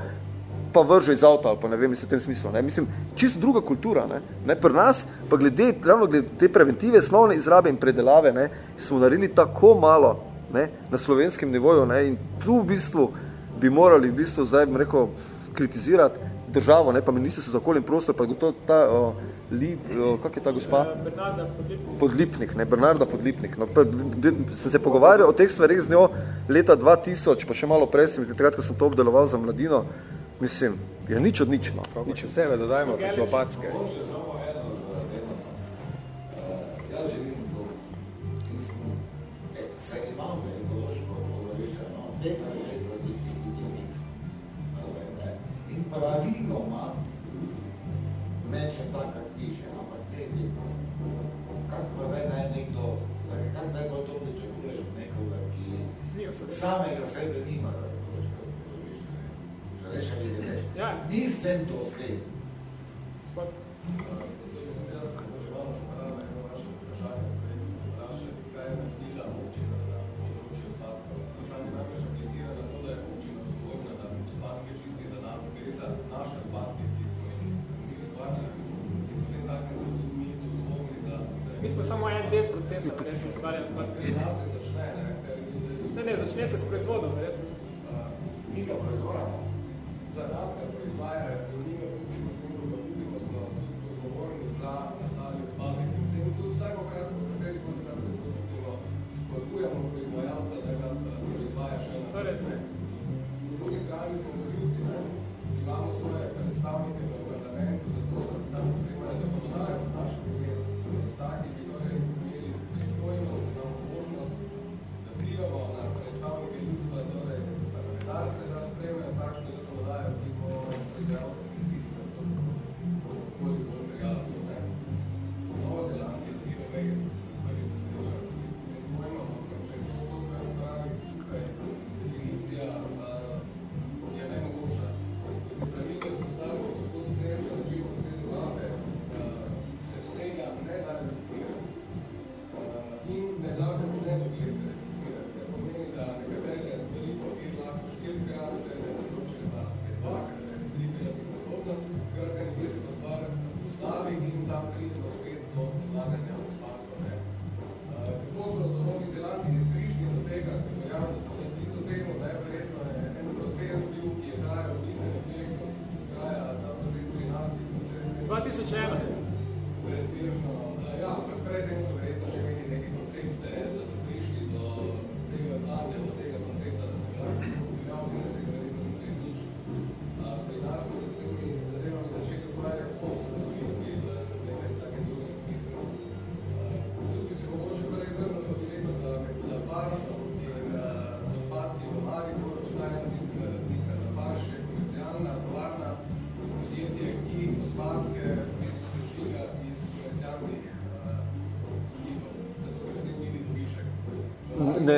pa vrže iz avta ali pa ne vem, mislim, v tem smislu. Ne? Mislim, čisto druga kultura. Ne? Ne? Pri nas pa glede, ravno glede te preventive, slovne izrabe in predelave, ne? smo naredili tako malo ne? na slovenskem nivoju ne? in tu v bistvu bi morali v bistvu zdaj, bi rekel, kritizirati državo, ne? pa ministrstvo za okolje in prostor, pa to ta, o, li, o, kak je ta gospa? Bernarda Podlipnik. Podlipnik, ne, Bernarda Podlipnik. No, pa, de, sem se pogovarjal o teh stvarih z njo leta 2000, pa še malo prej, sem, takrat, ko sem to obdeloval za mladino, Mislim, je nič od nič, no. Nič od sebe dodajmo, pa smo packe. In praviloma meče tak, kak piše, ampak te je Kako pa zdaj naj nekdo, kako naj bo to pričakuješ od nekoga, ki samega sebe nima, rešen iz reč. Ja. Nisem to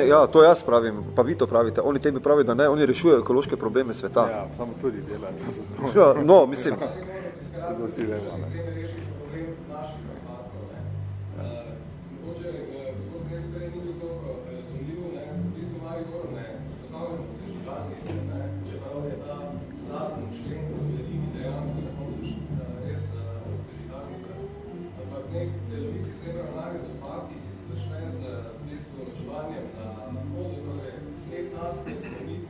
ja, to jaz pravim, pa vi to pravite. Oni tebi pravijo, da ne, oni rešujejo ekološke probleme sveta. Ja, samo tudi delajo. Ja, no, mislim, (laughs) vseh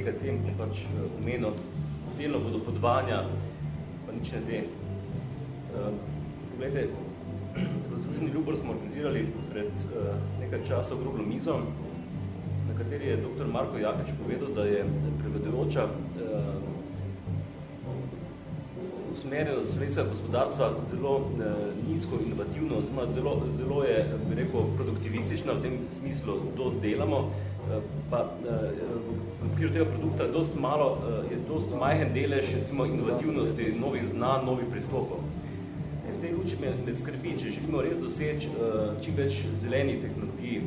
nekaj tem bom pač eh, omenil. Delno bodo podvanja, pa nič ne de. Uh, Poglejte, (clears throat) v Združeni Ljubor smo organizirali pred uh, nekaj časa okroglo mizo, na kateri je dr. Marko Jakič povedal, da je prevladujoča uh, usmerjenost slovenskega gospodarstva zelo eh, nizko inovativno, oziroma zelo, zelo je, bi rekel, produktivistična v tem smislu, dost delamo, eh, pa eh, v okviru tega produkta dost malo, eh, je dost majhen delež recimo, inovativnosti, novih znanj, novih pristopov. V tej luči me, me skrbi, če želimo res doseči uh, čim več zelenih tehnologij,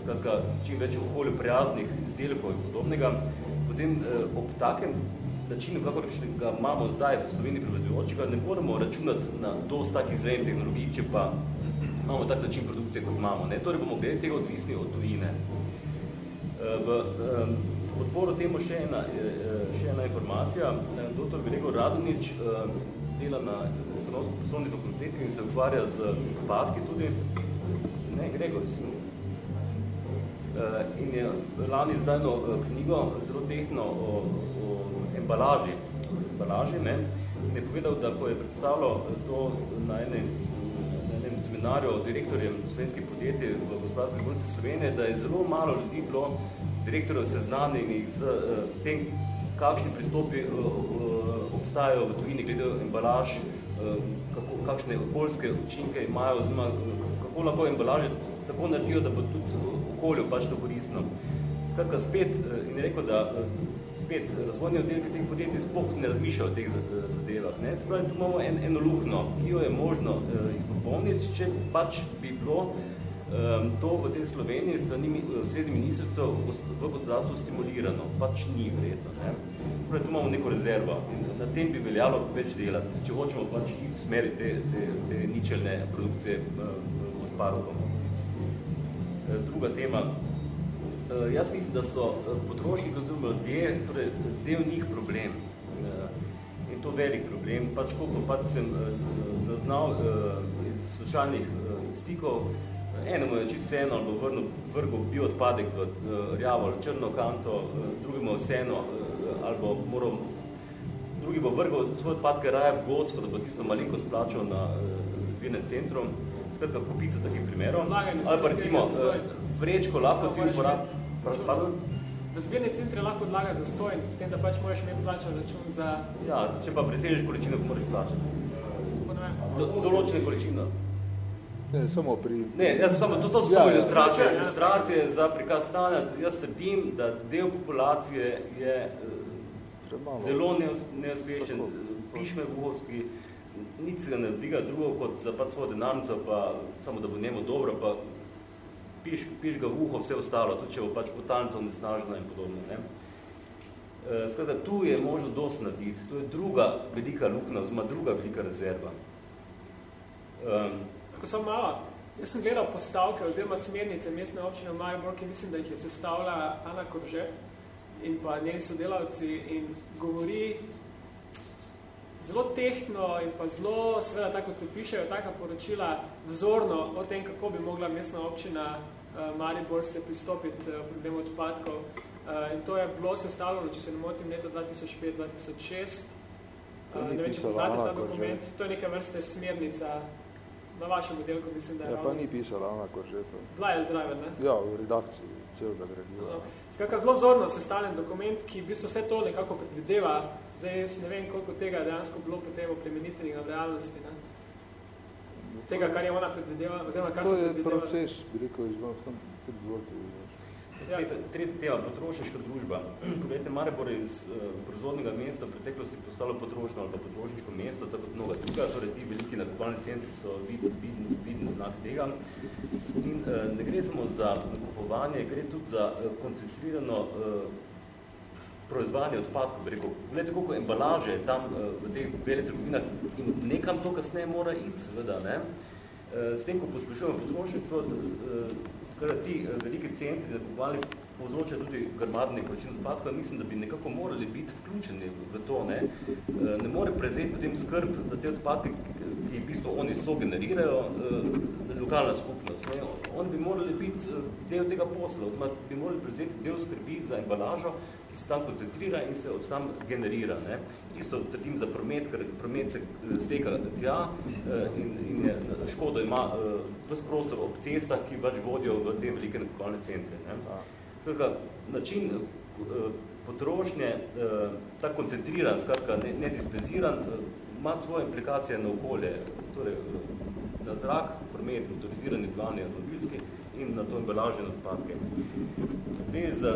skratka, čim več okolju prijaznih izdelkov in podobnega, potem ob takem načinu, kakor ga imamo zdaj v Sloveniji prevladujočega, ne moremo računati na dost takih zelenih tehnologij, če pa imamo tak način produkcije, kot imamo. Ne? Torej bomo glede tega odvisni od tujine. V podporu temu še ena, uh, še ena informacija. Dr. Gregor Radonič dela na ekonomsko-poslovni fakulteti in se ukvarja z odpadki tudi. Ne, Gregor, si uh, in je lani izdajno knjigo zelo tehno o, o embalaži, embalaži ne, in je povedal, da ko je predstavljal to na enem, na enem seminarju o direktorjem slovenskih podjetij v gospodarski zbornici Slovenije, da je zelo malo ljudi bilo direktorjev seznanjenih z uh, tem, kakšni pristopi uh, uh, obstajajo v tujini glede embalaž, uh, kako, kakšne okoljske učinke imajo, oziroma kako lahko embalaže tako naredijo, da bo tudi okolju pač to koristno. Skratka, spet in je rekel, da spet razvojni oddelki teh podjetij sploh ne razmišljajo o teh zadevah. Ne? Spravi, tu imamo en, eno lukno, ki jo je možno uh, izpopolniti, če pač bi bilo to v tej Sloveniji strani vsezi ministrstvo v gospodarstvu stimulirano, pač ni vredno. Ne? Torej, tu imamo neko rezervo in na tem bi veljalo več delati, če hočemo pač v smeri te, te, te ničelne produkcije odpadkov. Druga tema. Jaz mislim, da so potrošniki oziroma ljudje, torej del njih problem. In to velik problem. Pač koliko pač sem zaznal iz slučajnih stikov, enemu je čisto vseeno, ali bo vrnil, vrgel bil odpadek v uh, rjavo ali črno kanto, uh, drugemu je vseeno, uh, ali bo moral, drugi bo vrgel svoj odpadke raje v gosko, da bo tisto malinko splačal na zbirnem centru. Skratka, kupica takih primerov. Ali pa recimo vrečko lahko ti uporab... Pardon? V zbirni centri lahko odlaga za stojn, s tem, da pač moraš imeti plačan račun za... Ja, če pa presežeš količino, pa moraš plačati. Do, določene količine. Ne, samo pri... Ne, jaz samo, to, so ja, samo ja, ilustracije, ja, ilustracije za prikaz stanja. Jaz trdim, da del populacije je eh, Premalo. zelo neosveščen, pišme vuhovski, nič se ga ne briga drugo kot za pa svojo denarnico, pa samo da bo njemu dobro, pa piš, piš ga vuho, vse ostalo, tudi če bo pač potancev nesnažena in podobno. Ne? Eh, skratka, tu je možno dosti narediti. To je druga velika lukna, oziroma druga velika rezerva. Um, ko sem malo, jaz sem gledal postavke oziroma smernice mestne občine v Maribor, ki mislim, da jih je sestavila Ana Korže in pa njeni sodelavci in govori zelo tehtno in pa zelo, seveda tako se pišejo, taka poročila vzorno o tem, kako bi mogla mestna občina uh, Maribor se pristopiti uh, problemu odpadkov. Uh, in to je bilo sestavljeno, če se ne motim, leta 2005-2006. Uh, ne vem, če poznate ta dokument. To je neka vrste smernica na vašem oddelku, mislim, da je... Ja, pa ni pisala Ana Koržeto. Bila je zraven, ne? Ja, v redakciji celega gradiva. No. Skakaj, zelo zorno sestavljen dokument, ki v bistvu vse to nekako predvideva. Zdaj, jaz ne vem, koliko tega dejansko bilo potem oplemenitenih v realnosti, ne? Tega, kar je ona predvideva, oziroma kar to se predvideva. To je proces, bi rekel, izvan, tam zvolite. Ja. Tretja tema, potrošniška družba. (clears throat) Poglejte, Maribor je iz uh, proizvodnega mesta v preteklosti postalo potrošno ali pa potrošniško mesto, tako kot mnoga druga, torej ti veliki nakupovalni centri so viden, viden, viden znak tega. In uh, ne gre samo za nakupovanje, gre tudi za uh, koncentrirano uh, proizvanje odpadkov. Rekel, gledajte, koliko embalaže tam v teh vele trgovinah in nekam to kasneje mora iti, seveda, ne? S tem, ko pospešujemo potrošnjstvo, uh, Skratka, ti eh, veliki centri za kupovali povzročajo tudi grmadne količine odpadkov, mislim, da bi nekako morali biti vključeni v to. Ne, eh, ne more prezeti potem skrb za te odpadke, ki v bistvu oni so generirajo, eh, lokalna skupnost. Ne. Oni bi morali biti del tega posla, oziroma bi morali prezeti del skrbi za embalažo, ki se tam koncentrira in se od tam generira. Ne isto trdim za promet, ker promet se eh, steka tja eh, in, in je, škodo ima eh, ves prostor ob cestah, ki več vodijo v te velike nakupovalne centre. Ne? Skratka, način potrošnje, ta koncentriran, skratka, nedispenziran, ima svoje implikacije na okolje, torej na zrak, promet, motorizirani plani, automobilski in na to embalažene odpadke. Zdaj, za,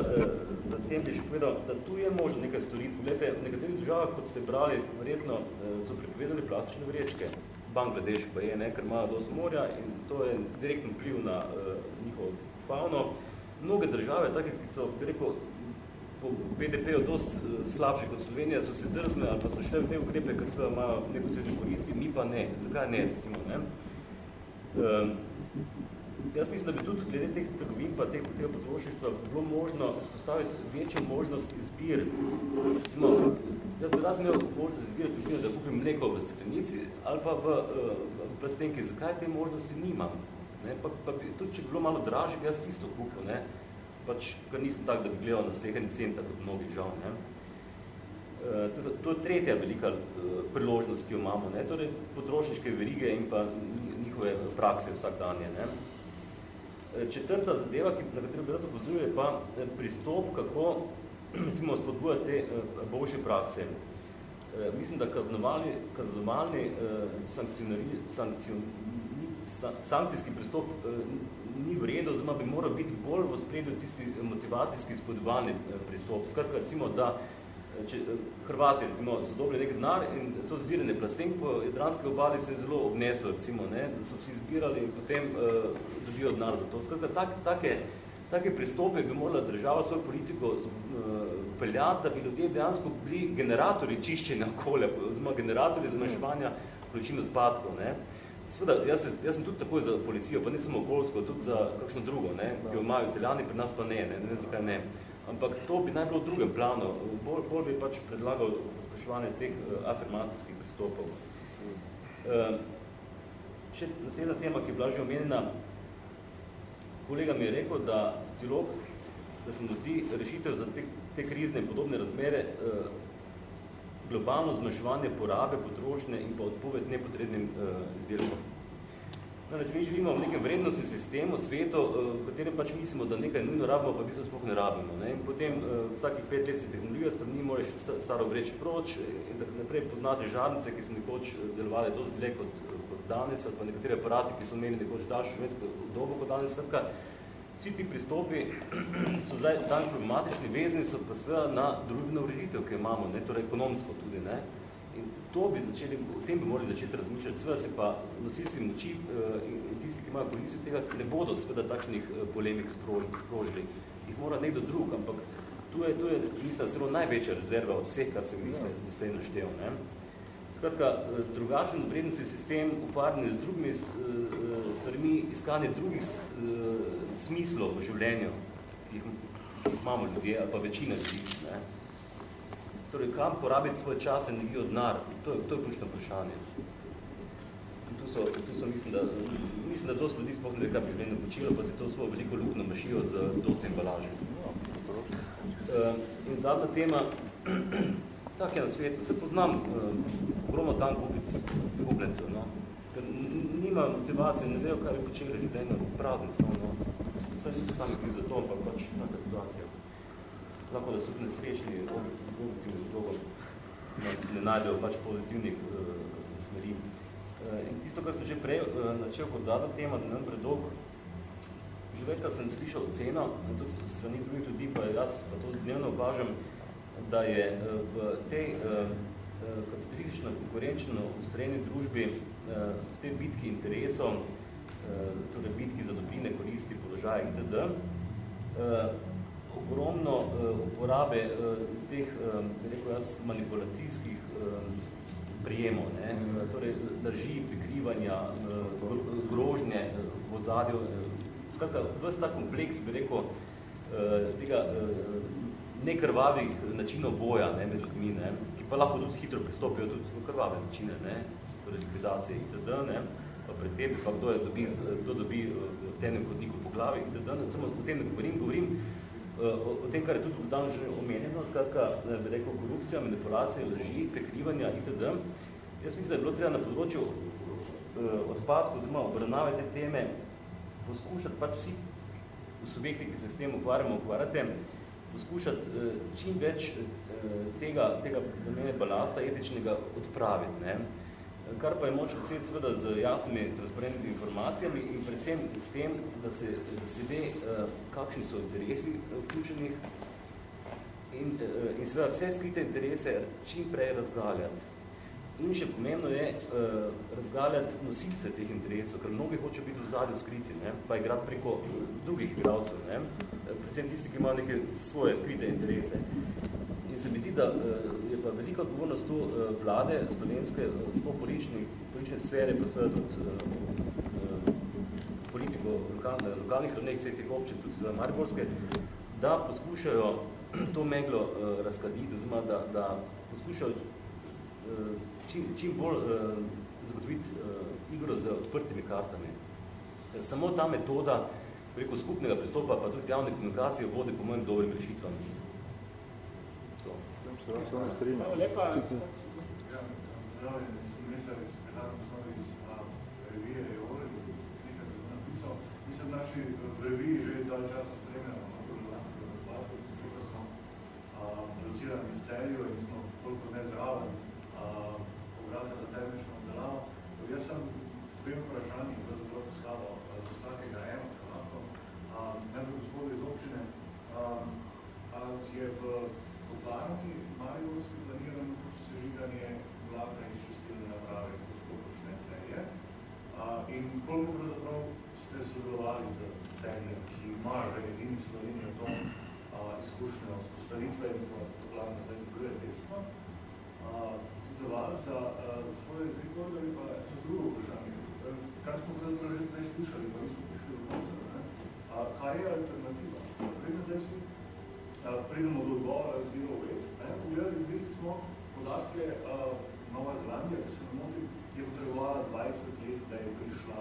za tem bi še povedal, da tu je možno nekaj storiti. Poglejte, v nekaterih državah, kot ste brali, verjetno eh, so prepovedali plastične vrečke. Bangladeš pa je, ne, ker imajo dosti morja in to je direktno vpliv na uh, njihov fauno. Mnoge države, take, ki so, bi rekel, po BDP-u dosti uh, slabše kot Slovenija, so se drzne ali pa so šle v te ukrepe, ker sve imajo neko cvetno koristi, mi pa ne. Zakaj ne, recimo, ne? Uh, Jaz mislim, da bi tudi glede teh trgovin pa teh, tega potrošništva bilo možno spostaviti večjo možnost izbir. Recimo, jaz bi rad imel možnost izbirati trgovine, da kupim mleko v steklenici ali pa v, v plastenki. Zakaj te možnosti nimam? Ne? Pa, pa bi, tudi če bi bilo malo draže, bi jaz tisto kupil. Ne? Pač, ker nisem tak, da bi gledal na slehani centa, kot mnogi žal. Ne? Uh, to je tretja velika uh, priložnost, ki jo imamo. Ne? Torej, potrošniške verige in pa njihove prakse vsakdanje. Ne? Eh, četrta zadeva, ki, na katero bi rad opozoril, je pa eh, pristop, kako (clears throat) recimo, spodbujati te eh, boljše prakse. Mislim, da kaznovalni, kaznovalni sankcijski pristop ni v redu, oziroma bi moral biti bolj v spredju tisti motivacijski spodbovalni pristop. Skratka, recimo, da če, Hrvati recimo, so dobili nek denar in to zbiranje plastenk po Jadranski obali se je zelo obneslo, recimo, ne, da so vsi zbirali in potem uh, dobijo denar za to. Skratka, tak, take, take pristope bi morala država svojo politiko uh, peljati, da bi ljudje dejansko bili generatori čiščenja okolja, oziroma generatori zmanjševanja količin odpadkov. Ne. Sveda, jaz, jaz sem tudi takoj za policijo, pa ne samo okoljsko, tudi za kakšno drugo, ne, ki jo imajo italijani, pri nas pa ne, ne, ne, ne zakaj ne. Ampak to bi naj bilo v drugem planu. Bolj, bolj bi pač predlagal pospeševanje teh uh, afirmacijskih pristopov. Uh, še naslednja tema, ki je bila že omenjena, kolega mi je rekel, da sociolog, da se zdi rešitev za te, te krizne in podobne razmere uh, globalno zmanjševanje porabe, potrošnje in pa odpoved nepotrebnim izdelkom. Namreč mi živimo v nekem vrednostnem sistemu, svetu, eh, v katerem pač mislimo, da nekaj nujno rabimo, pa v bistvu sploh ne rabimo. Ne? In potem uh, vsakih pet let se tehnologija spremeni, moraš staro vreč proč in naprej poznate žarnice, ki so nekoč eh, delovali dosti dlje kot, kot danes, ali pa nekatere aparati, ki so imeli nekoč daljšo življenjsko dobo kot danes. Skratka, vsi ti pristopi (clears throat) so zdaj dan problematični, vezani so pa seveda na družbeno ureditev, ki jo imamo, ne? torej ekonomsko tudi. Ne? To bi začeli, o tem bi morali začeti razmišljati, seveda se pa nosilci moči uh, in, tisti, ki imajo koristi od tega, ne bodo seveda takšnih uh, polemik sprožili. Jih mora nekdo drug, ampak tu je, tu je mislim, zelo največja rezerva od vseh, kar se mi ja. doslej naštel. Ne? Skratka, uh, drugačen vrednostni sistem, ukvarjanje z drugimi stvarmi, iskanje drugih smislov v življenju, ki jih imamo ljudje, ali pa večina ljudi. Ne? Torej, kam porabiti svoj čas in negijo denar? To, to je ključno vprašanje. In tu so, tu so mislim, da, mislim, da dosti ljudi sploh ne ve, kaj bi življenje počilo, pa se to svojo veliko lukno mašijo z dosti embalaže. Uh, in zadnja tema, (clears throat) tak je na svetu, se poznam uh, ogromno tam gubic, gubljencev, no? ker nima motivacije, ne vejo, kaj bi počeli življenje, prazni so, no? Vse niso sami kriz za to, ampak pač taka situacija lahko da so nesrečni objektivni zlogom, ne najdejo pač pozitivnih uh, smeri. Uh, in tisto, kar sem že prej uh, načel kot zadnja tema, da nam predolg, že večkrat sem slišal ceno, in tudi strani drugih ljudi, pa jaz pa to dnevno opažam, da je v tej uh, kapitalistično konkurenčno ustrojeni družbi uh, te bitki interesov, uh, torej bitki za dobrine, koristi, položaje itd., uh, ogromno uh, uporabe uh, teh, rekel jaz, manipulacijskih uh, prijemov, ne? Mm. torej drži, prikrivanja, uh, grožnje, uh, vozadjo. Uh, skratka, ves ta kompleks, bi rekel, uh, tega uh, nekrvavih načinov boja ne, med ljudmi, ne? ki pa lahko tudi hitro pristopijo tudi v krvave načine, ne? torej likvidacije itd., ne? pa pred tebi, pa kdo, je dobi, kdo dobi v temnem hodniku po glavi itd., ne? samo o tem ne govorim, govorim, o tem, kar je tudi danes že omenjeno, skratka, bi rekel, korupcija, manipulacija, laži, prekrivanja itd. Jaz mislim, da je bilo treba na področju uh, odpadkov, oziroma obravnave te teme, poskušati pač vsi subjekti, ki se s tem ukvarjamo, ukvarjate, poskušati čim več tega, tega domene balasta etičnega odpraviti. Ne? Kar pa je moč doseči seveda z jasnimi, transparentnimi informacijami in predvsem s tem, da se, da se ve, uh, kakšni so interesi eh, vključenih in, uh, in seveda vse skrite interese čim prej razgaljati. In še pomembno je razgaljati nosilce teh interesov, ker mnogi hoče biti v zadju skriti, ne? pa igrati preko drugih igralcev, ne? predvsem tisti, ki imajo neke svoje skrite interese se mi zdi, da uh, je pa velika odgovornost tu uh, vlade slovenske, uh, sploh politične, politične sfere, pa seveda tudi politiko lokalne, lokalnih rodnih vseh teh občin, tudi za Mariborske, da poskušajo (clears throat) to meglo razkladiti, oziroma da, da poskušajo čim, čim bolj zagotoviti igro z odprtimi kartami. Samo ta metoda preko skupnega pristopa, pa tudi javne komunikacije, vodi po mojim dobrim rešitvam. Se vam strinja. Lepa. Ja, zdravljen, sem sem predal osnovi iz revije Eole, nekaj sem napisal. Mislim, naši v reviji že dalj časa spremljamo tukaj smo producirani iz celju in smo koliko ne zraven programe za termično obdelavo. Jaz sem dve vprašanji, da zelo postavil z vsakega eno, lahko. Najbolj gospodu iz občine, je v amandmaju splanirano tudi sežiganje blata iz čistilne naprave, kot to počne Celje. In koliko pravzaprav ste sodelovali z Celjem, ki ima že edini v Sloveniji to izkušnjo vzpostavitve in popularno zdaj deluje desno. Za vas, za gospoda iz Rikorda, pa drugo vprašanje, kar smo pravzaprav že prej slišali, pa nismo prišli do konca. Kaj je alternativa? Vredno zdaj vsi pridemo do odgovora Zero West, ne? pogledali, videli smo podatke a, Nova Zelandija, če se ne motim, je potrebovala 20 let, da je prišla,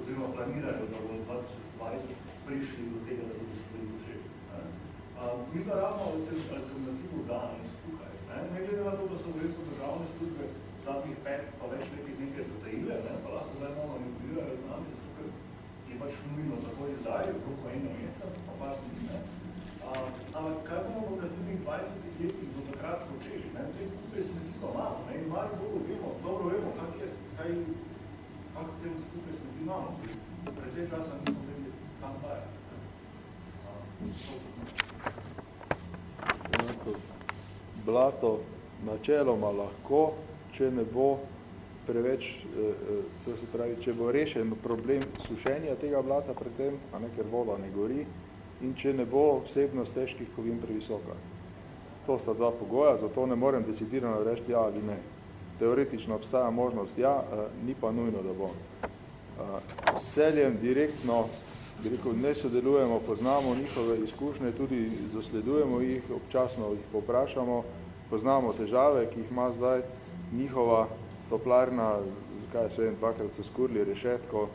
oziroma planirajo, da bo 2020 prišli do tega, da bodo stvari počeli. Mi pa ravno alternativu danes tukaj. Ne? ne glede na to, da so verjetno državne službe zadnjih pet pa več letih nekaj zatajile, ne? pa lahko zdaj malo manipulirajo z nami, zato ker je pač nujno tako izdajo, koliko eno meseca, pa pa se ne. Ampak kaj bomo v naslednjih 20 letih do takrat počeli? Ne? Te kupe smeti pa imamo, ne? in malo bolj vemo, dobro vemo, kak je, kaj, kak te skupe smeti imamo. Predvsej časa nismo vedeli tam daje. Blato načeloma lahko, če ne bo preveč, to se pravi, če bo rešen problem sušenja tega blata pred tem, a ne, ker voda ne gori, in če ne bo vsebnost težkih kovin previsoka. To sta dva pogoja, zato ne morem decidirano reči ja ali ne. Teoretično obstaja možnost ja, ni pa nujno, da bo. S celjem direktno rekel, ne sodelujemo, poznamo njihove izkušnje, tudi zasledujemo jih, občasno jih poprašamo, poznamo težave, ki jih ima zdaj njihova toplarna, kaj se vem, dvakrat so skurli rešetko,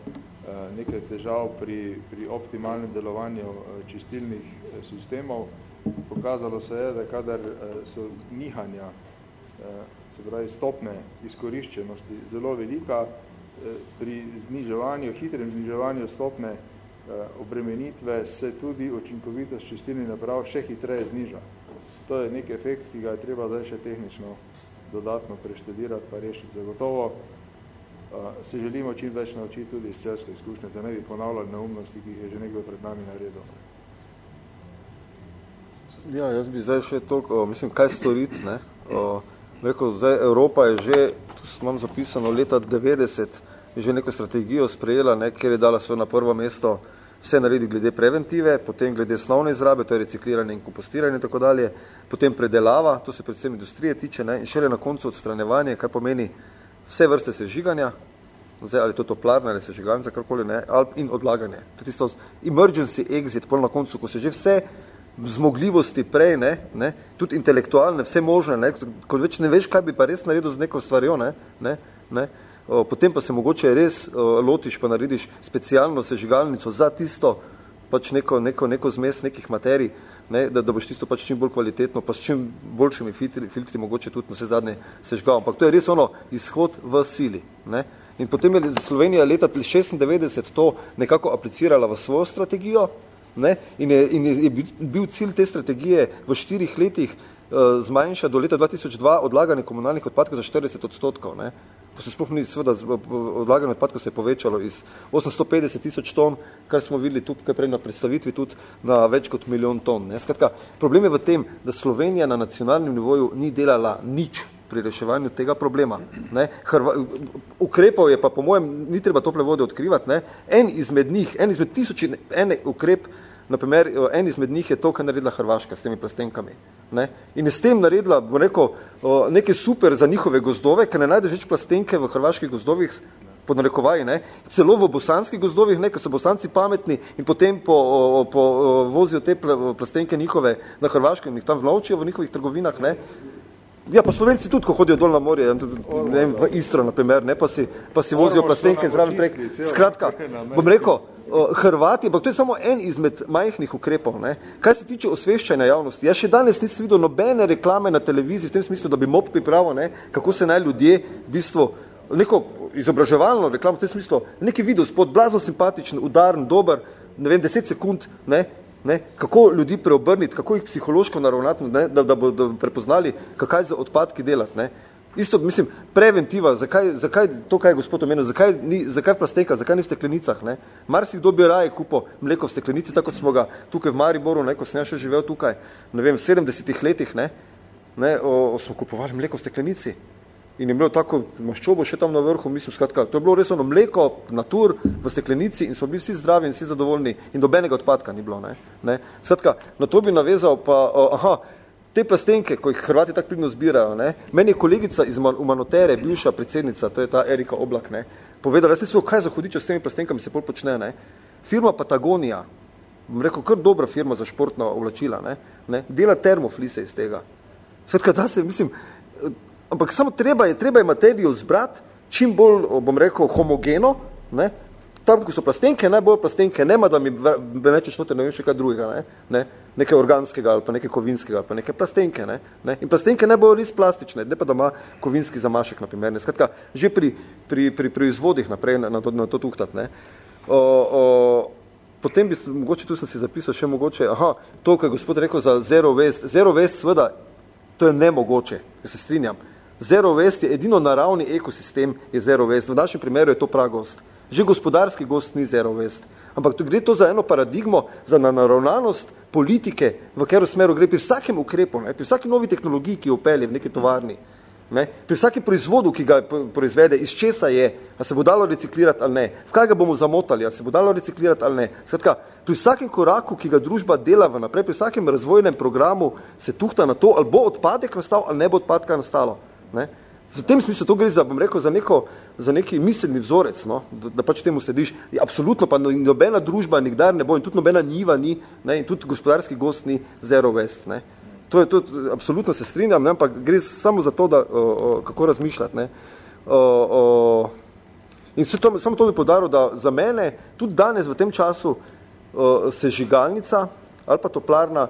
nekaj težav pri, pri optimalnem delovanju čistilnih sistemov. Pokazalo se je, da kadar so nihanja, se pravi stopne izkoriščenosti zelo velika, pri zniževanju, hitrem zniževanju stopne obremenitve se tudi učinkovitost čistilnih naprav še hitreje zniža. To je nek efekt, ki ga je treba zdaj še tehnično dodatno preštudirati pa rešiti. Zagotovo se želimo čim več naučiti tudi iz celske izkušnje, da ne bi ponavljali neumnosti, ki je že nekdo pred nami naredil. Ja, jaz bi zdaj še toliko, mislim, kaj storiti, ne? O, rekel, zdaj Evropa je že, tu imam zapisano, leta 90 je že neko strategijo sprejela, ne, kjer je dala svoje na prvo mesto vse naredi glede preventive, potem glede snovne izrabe, to je recikliranje in kompostiranje in tako dalje, potem predelava, to se predvsem industrije tiče, ne, in šele na koncu odstranevanje, kaj pomeni vse vrste sežiganja, zdaj, ali to toplarna ali sežigalnica, karkoli, ne, in odlaganje. To je tisto emergency exit, pol na koncu, ko se že vse zmogljivosti prej, ne, ne, tudi intelektualne, vse možne, ne, ko več ne veš, kaj bi pa res naredil z neko stvarjo, ne, ne, ne, potem pa se mogoče res lotiš pa narediš specialno sežigalnico za tisto, pač neko, neko, neko zmes nekih materij, ne, da, da boš tisto pač čim bolj kvalitetno, pa s čim boljšimi filtri, filtri mogoče tudi na vse zadnje sežgal. Ampak to je res ono izhod v sili. Ne. In potem je Slovenija leta 96 to nekako aplicirala v svojo strategijo ne, in, je, in je bil cilj te strategije v štirih letih zmanjša do leta 2002 odlaganje komunalnih odpadkov za 40 odstotkov. Ne. Pa se sploh ni, seveda, odlaganje odpadkov se je povečalo iz 850 tisoč ton, kar smo videli tukaj prej na predstavitvi, tudi na več kot milijon ton. Ne. Skratka, problem je v tem, da Slovenija na nacionalnem nivoju ni delala nič pri reševanju tega problema. Ne. Hrva, ukrepov je pa, po mojem, ni treba tople vode odkrivati. Ne. En izmed njih, en izmed tisoči, en ukrep, Naprimer, en izmed njih je to, kar naredila Hrvaška s temi plastenkami. Ne? In je s tem naredila, bo rekel, nekaj super za njihove gozdove, ker ne najdeš več plastenke v hrvaških gozdovih, pod narekovaji, ne? celo v bosanskih gozdovih, ne? ker so bosanci pametni in potem po, po, vozijo te plastenke njihove na Hrvaško in jih tam vlovčijo v njihovih trgovinah. Ne? Ja, pa Slovenci tudi, ko hodijo dol na morje, ne vem, v Istro, na primer, ne, pa si, pa si vozijo plastenke zraven prek. Skratka, bom rekel, Hrvati, ampak to je samo en izmed majhnih ukrepov. Ne. Kaj se tiče osveščanja javnosti, jaz še danes nisem videl nobene reklame na televiziji v tem smislu, da bi MOP pripravil, ne, kako se naj ljudje v bistvu neko izobraževalno reklamo v tem smislu, neki video spod, blazno simpatičen, udaren, dober, ne vem, deset sekund, ne, ne, kako ljudi preobrniti, kako jih psihološko naravnati, ne, da, da bodo prepoznali, kakaj za odpadki delati. Ne. Isto, mislim, preventiva, zakaj, zakaj to, kaj je gospod omenil, zakaj, ni, zakaj v plastenka, zakaj ni v steklenicah, ne? Mar si kdo bi raje kupo mleko v steklenici, tako smo ga tukaj v Mariboru, ne, ko sem ja še živel tukaj, ne vem, v 70 letih, ne, ne, o, o, smo kupovali mleko v steklenici. In je imelo tako maščobo še tam na vrhu, mislim, skratka, to je bilo res ono mleko, natur v steklenici in smo bili vsi zdravi in vsi zadovoljni in dobenega odpadka ni bilo, ne. ne. Skratka, na to bi navezal pa, uh, aha, te plastenke, ko jih Hrvati tako pridno zbirajo, ne, meni je kolegica iz Umanotere, bivša predsednica, to je ta Erika Oblak, ne, povedala, jaz nisem kaj za hudiče s temi plastenkami se pol počne, ne. Firma Patagonia, bom rekel, kar dobra firma za športna oblačila, ne, ne, dela termoflise iz tega. Skratka, da se, mislim, ampak samo treba je, treba je materijo zbrati čim bolj, bom rekel, homogeno, ne? tam, ko so plastenke, najbolj plastenke, nema, da mi večeš noter, ne vem še kaj drugega, ne? ne? nekaj organskega ali pa nekaj kovinskega ali pa neke plastenke. Ne? Ne? In plastenke ne bojo res plastične, ne pa da ima kovinski zamašek, na primer. Skratka, že pri, pri, pri proizvodih naprej na, na, to, na to tuhtat. Ne? O, o, potem bi, mogoče tu sem si zapisal še mogoče, aha, to, kar je gospod rekel za zero waste. Zero waste, sveda, to je nemogoče, ja se strinjam. Zero waste je edino naravni ekosistem je zero waste. V našem primeru je to pragost. Že gospodarski gost ni zero waste. Ampak tu gre to za eno paradigmo, za naravnanost politike, v katero smeru gre pri vsakem ukrepu, ne, pri vsaki novi tehnologiji, ki jo upelje v neki tovarni. Ne? Pri vsaki proizvodu, ki ga proizvede, iz česa je, a se bo dalo reciklirati ali ne, v kaj ga bomo zamotali, a se bo dalo reciklirati ali ne. Skratka, pri vsakem koraku, ki ga družba dela v naprej, pri vsakem razvojnem programu se tuhta na to, ali bo odpadek nastal ali ne bo odpadka nastalo. Ne? V tem smislu to gre za, bom rekel, za, neko, za neki miselni vzorec, no? da, da pač temu slediš. Absolutno pa no, nobena družba nikdar ne bo in tudi nobena njiva ni ne? in tudi gospodarski gost ni zero west. Ne? To je, to, absolutno se strinjam, ne? ampak gre samo za to, da, o, o, kako razmišljati. Ne? O, o, in to, samo to bi podaril, da za mene tudi danes v tem času o, sežigalnica ali pa toplarna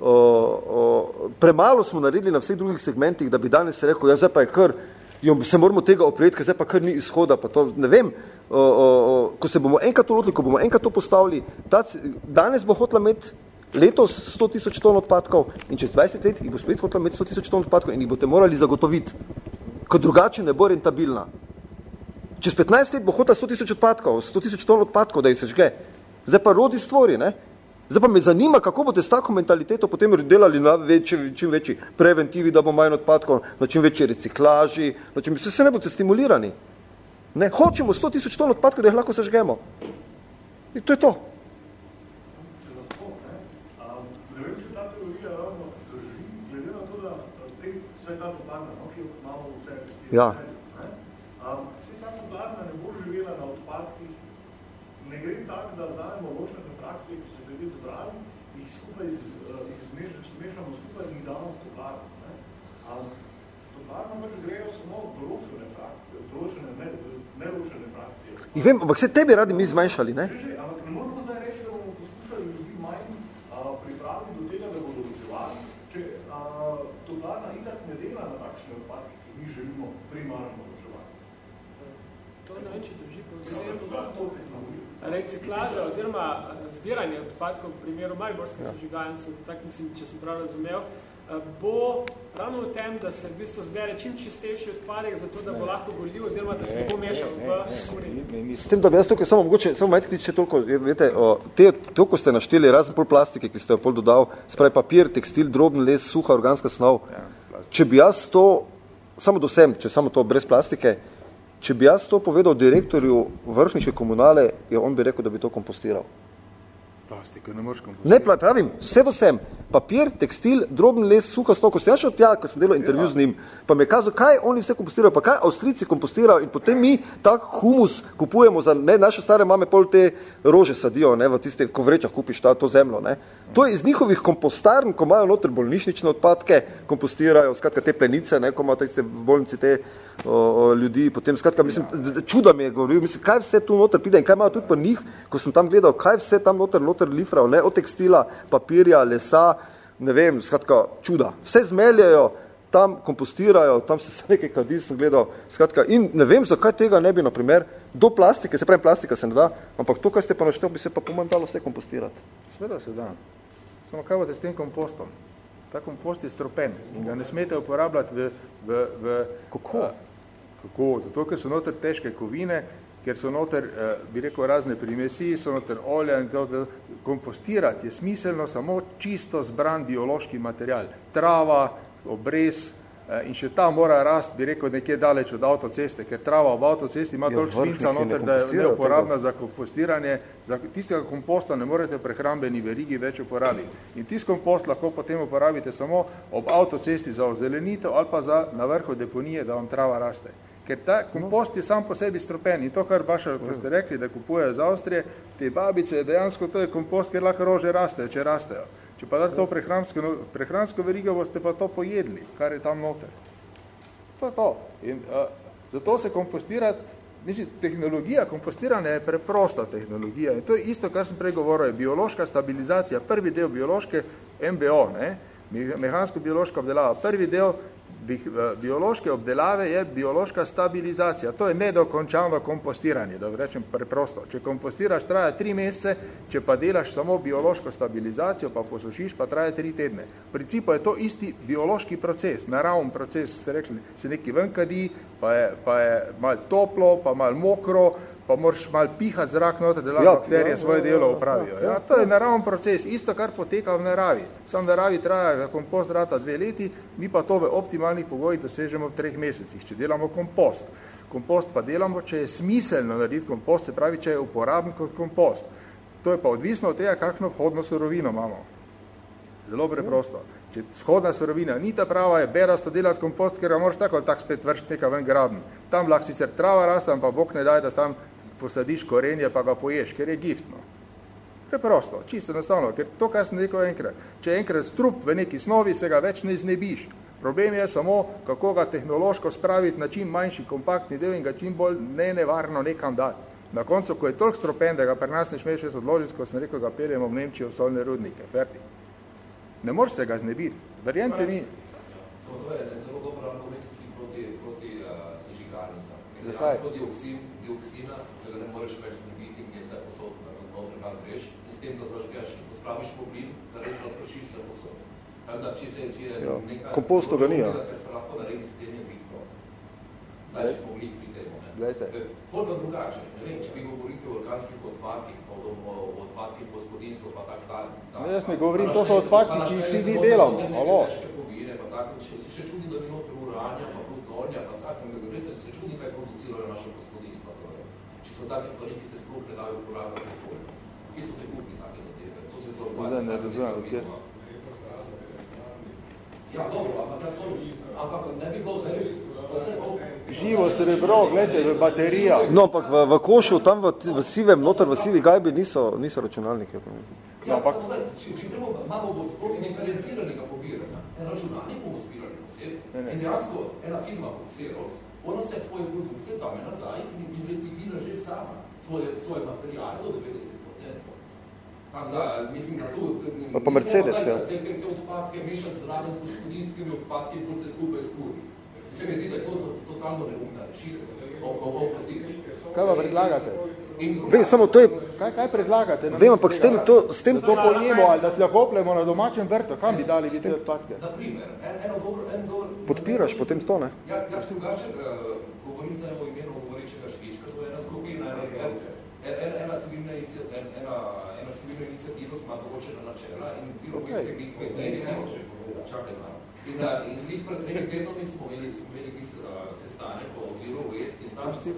o, o, premalo smo naredili na vseh drugih segmentih, da bi danes rekel, ja, zdaj pa je kar, jo, se moramo tega opreti, ker zdaj pa kar ni izhoda, pa to, ne vem, o, o, o, ko se bomo enkrat to lotili, ko bomo enkrat to postavili, ta, danes bo hotla imeti letos 100 tisoč ton odpadkov in čez 20 let jih bo spet hotla imeti 100 tisoč ton odpadkov in jih boste morali zagotoviti, ker drugače ne bo rentabilna. Čez 15 let bo hotla 100 tisoč odpadkov, 100 tisoč ton odpadkov, da jih se žge. Zdaj pa rodi stvori, ne? Zdaj pa me zanima, kako boste s tako mentaliteto potem delali na večji, čim večji preventivi, da bo manj odpadkov, na čim večji reciklaži, na čim se, se ne boste stimulirani. Ne, hočemo 100 tisoč ton odpadkov, da jih lahko sežgemo. In to je to. Ja. Se ta toplarna ne bo živela na odpadkih, ne gre tako, da vzamemo ločene frakcije, ki so ljudje zbrali, jih skupaj jih zmeš, zmešamo skupaj in jih damo v toplarno. V toplarno pač grejo samo določene frakcije, določene, ne, neločene frakcije. Ich vem, ampak se tebi radi mi zmanjšali, ne? Že, že, ampak ne moramo zdaj reči, da bomo poskušali ljudi manj a, pripraviti do tega, da bodo ločevali, če a, toplarna itak ne dela na takšne odpadke, ki mi želimo primarno ločevati. To ne vem, če drži povsem reciklaža oziroma zbiranje odpadkov v primeru Mariborske ja. sežigalnice, tak mislim, če sem prav razumel, bo ravno v tem, da se v bistvu zbere čim čistejši odpadek, zato da bo ne. lahko goljiv oziroma da se ne bo mešal v smori. S tem, da bi jaz tukaj samo mogoče, samo majte kliče toliko, vete, o, te, toliko ste našteli razen pol plastike, ki ste jo pol dodal, spravi papir, tekstil, drobni les, suha organska snov. Ja, če bi jaz to, samo do sem, če samo to brez plastike, Če bi jaz to povedal direktorju vrhniške komunale, je on bi rekel, da bi to kompostiral. Plastiko ne moreš kompostirati. Ne, pravim, vse do sem. Papir, tekstil, drobni les, suha snov. Ko sem šel tja, ko sem delal intervju ja. z njim, pa me je kazal, kaj oni vse kompostirajo, pa kaj Avstrici kompostirajo in potem mi tak humus kupujemo za, ne, naše stare mame pol te rože sadijo, ne, v tiste, ko vreča kupiš ta, to zemljo, ne. To je iz njihovih kompostarn, ko imajo noter bolnišnične odpadke, kompostirajo, skratka te plenice, ne, ko imajo tiste v bolnici te o, o, ljudi, potem skratka, mislim, čuda mi je govoril, mislim, kaj vse tu noter pride in kaj imajo tudi pa njih, ko sem tam gledal, kaj vse tam noter, noter lifrajo, ne, od tekstila, papirja, lesa, ne vem, skratka, čuda. Vse zmeljajo, tam kompostirajo, tam se (laughs) nekaj kadi sem gledal, skratka, in ne vem, zakaj tega ne bi, na primer, do plastike, se pravi, plastika se ne da, ampak to, kar ste pa naštel, bi se pa pomanj dalo vse kompostirati. Sveda se da. Samo kaj bote s tem kompostom? Ta kompost je stropen in ga ne smete uporabljati v... v, v Kako? A, Kako? Zato, ker so noter težke kovine, ker so noter, eh, bi rekel, razne primesi, so noter olja in to, da kompostirati je smiselno samo čisto zbran biološki material. Trava, obrez, Eh, in še ta mora rast, bi rekel, nekje daleč od avtoceste, ker trava ob avtocesti ima Ja, toliko svinca noter, da je neuporabna tega. za kompostiranje. Za tistega komposta ne morete v prehrambeni verigi več uporabiti. In tisti kompost lahko potem uporabite samo ob avtocesti za ozelenitev ali pa za na vrhu deponije, da vam trava raste. Ker ta kompost je sam po sebi stropen in to, kar vaša, ko ste rekli, da kupujejo iz Avstrije, te babice, dejansko to je kompost, ker lahko rože rastejo, če rastejo. Če pa date to prehransko, prehransko verigo, boste pa to pojedli, kar je tam noter. To je to. In, uh, zato se kompostirati, mislim, tehnologija kompostiranja je preprosta tehnologija in to je isto, kar sem prej govoril, je biološka stabilizacija, prvi del biološke MBO, ne, mehansko-biološka obdelava, prvi del biološke obdelave je biološka stabilizacija, to je nedokončano kompostiranje, da rečem preprosto. Če kompostiraš, traja tri mesece, če pa delaš samo biološko stabilizacijo, pa posušiš, pa traja tri tedne. V principu je to isti biološki proces, naravn proces, ste rekli, se neki ven kadi, pa je, pa je malo toplo, pa malo mokro, pa moraš malo pihati zrak noter, da lahko Ja, bakterije ja, svoje ja, delo ja, upravijo. ja, Ja, ja. to je naravn proces, isto, kar poteka v naravi. Sam v naravi traja, kompost rata dve leti, mi pa to v optimalnih pogojih dosežemo v treh mesecih, če delamo kompost. Kompost pa delamo, če je smiselno narediti kompost, se pravi, če je uporaben kot kompost. To je pa odvisno od tega, kakšno vhodno surovino imamo. Zelo preprosto. Če vhodna surovina ni ta prava, je berasto delati kompost, ker ga moraš tako ali tako spet vršiti nekaj ven graben. Tam lahko sicer trava raste, pa Bog ne daj, da tam posadiš korenje, pa ga poješ, ker je giftno. Preprosto, čisto enostavno, ker to, kar sem rekel enkrat, če enkrat strup v neki snovi, se ga več ne znebiš. Problem je samo, kako ga tehnološko spraviti na čim manjši kompaktni del in ga čim bolj ne nevarno nekam dati. Na koncu, ko je toliko stropen, da ga pri nas ne smeš več odložiti, ko sem rekel, ga peljemo v Nemčijo v solne rudnike, ferti. Ne moreš se ga znebiti, verjemte. Samo to je zelo dober argument tudi proti, proti uh, sežigalnicam. Ker dejansko dioksin, dioksina moreš več znebiti in je vse posod, ga noter kar greš in s tem, da zažgeš in pospraviš v plin, da res razprašiš se posod. Tako da, če se, če je Ja, nekaj kompostu ga ni, ja. kar se lahko naredi s tem je bitko. Zdaj, če smo bili pri temu. Ne? Glejte. Bolj pa drugače, ne vem, če vi govorite o organskih odpadkih, o, o, o odpadkih gospodinstva, pa tak tal. tal Ne, jaz ne govorim, to so odpadki, pa ki jih mi delamo. Alo. kovine, pa tako, če se še čudi, da ni noter uranja, pa plutonija, pa tako, res se čudi, kaj producirajo naše gospodinstva. So take stvari, ki se sploh ne dajo uporabljati okolju. Kje so te kuhni take zadeve? To se to Zdaj ne razumem, kje ste. Ja, dobro, ampak jaz to, ampak ne bi bilo, da bi, Živo srebro, gledajte, v baterijah. No, ampak v, v košu, tam v, v sivem, noter v sivi gajbi niso, niso računalniki. Ja, ampak... samo zdaj, če, če gremo, imamo proti diferenciranega pobiranja. En računalnik bomo zbirali posebej. Ne, ne. In dejansko ena firma kot Xerox, ona vse svoje produkte vzame nazaj in, in reciklira že sama svoje, svoje materiale do 90%. Tako da, mislim, da tu... Pa pa Mercedes, ja. Te, te, te odpadke mešati zraven s gospodinskimi odpadki in se skupaj skuri. Se mi zdi, da je to, to totalno neumna rešitev. Kaj pa predlagate? Vem, samo to je, Kaj, kaj predlagate? vem, ampak s tem, to, s tem, Da to pojemo ali da se lahopljemo na domačem vrtu, kam bi dali vi te odpadke? Na primer, en, eno dobro, en dobro... podpiraš potem to, ne? Ja, jaz drugače uh, govorim zdaj o imenu govorečega špička, to je ena skupina, ena, en, en, ena, civilna, inici- en, ena, ena civilna inicijativa, ki ima določena načela in ti ki jih med njimi niso. Čakaj malo. In, in lih pred tremi tednovi smo imeli, smo imeli glih, uh, sestanek o Zero Waste in tam sem,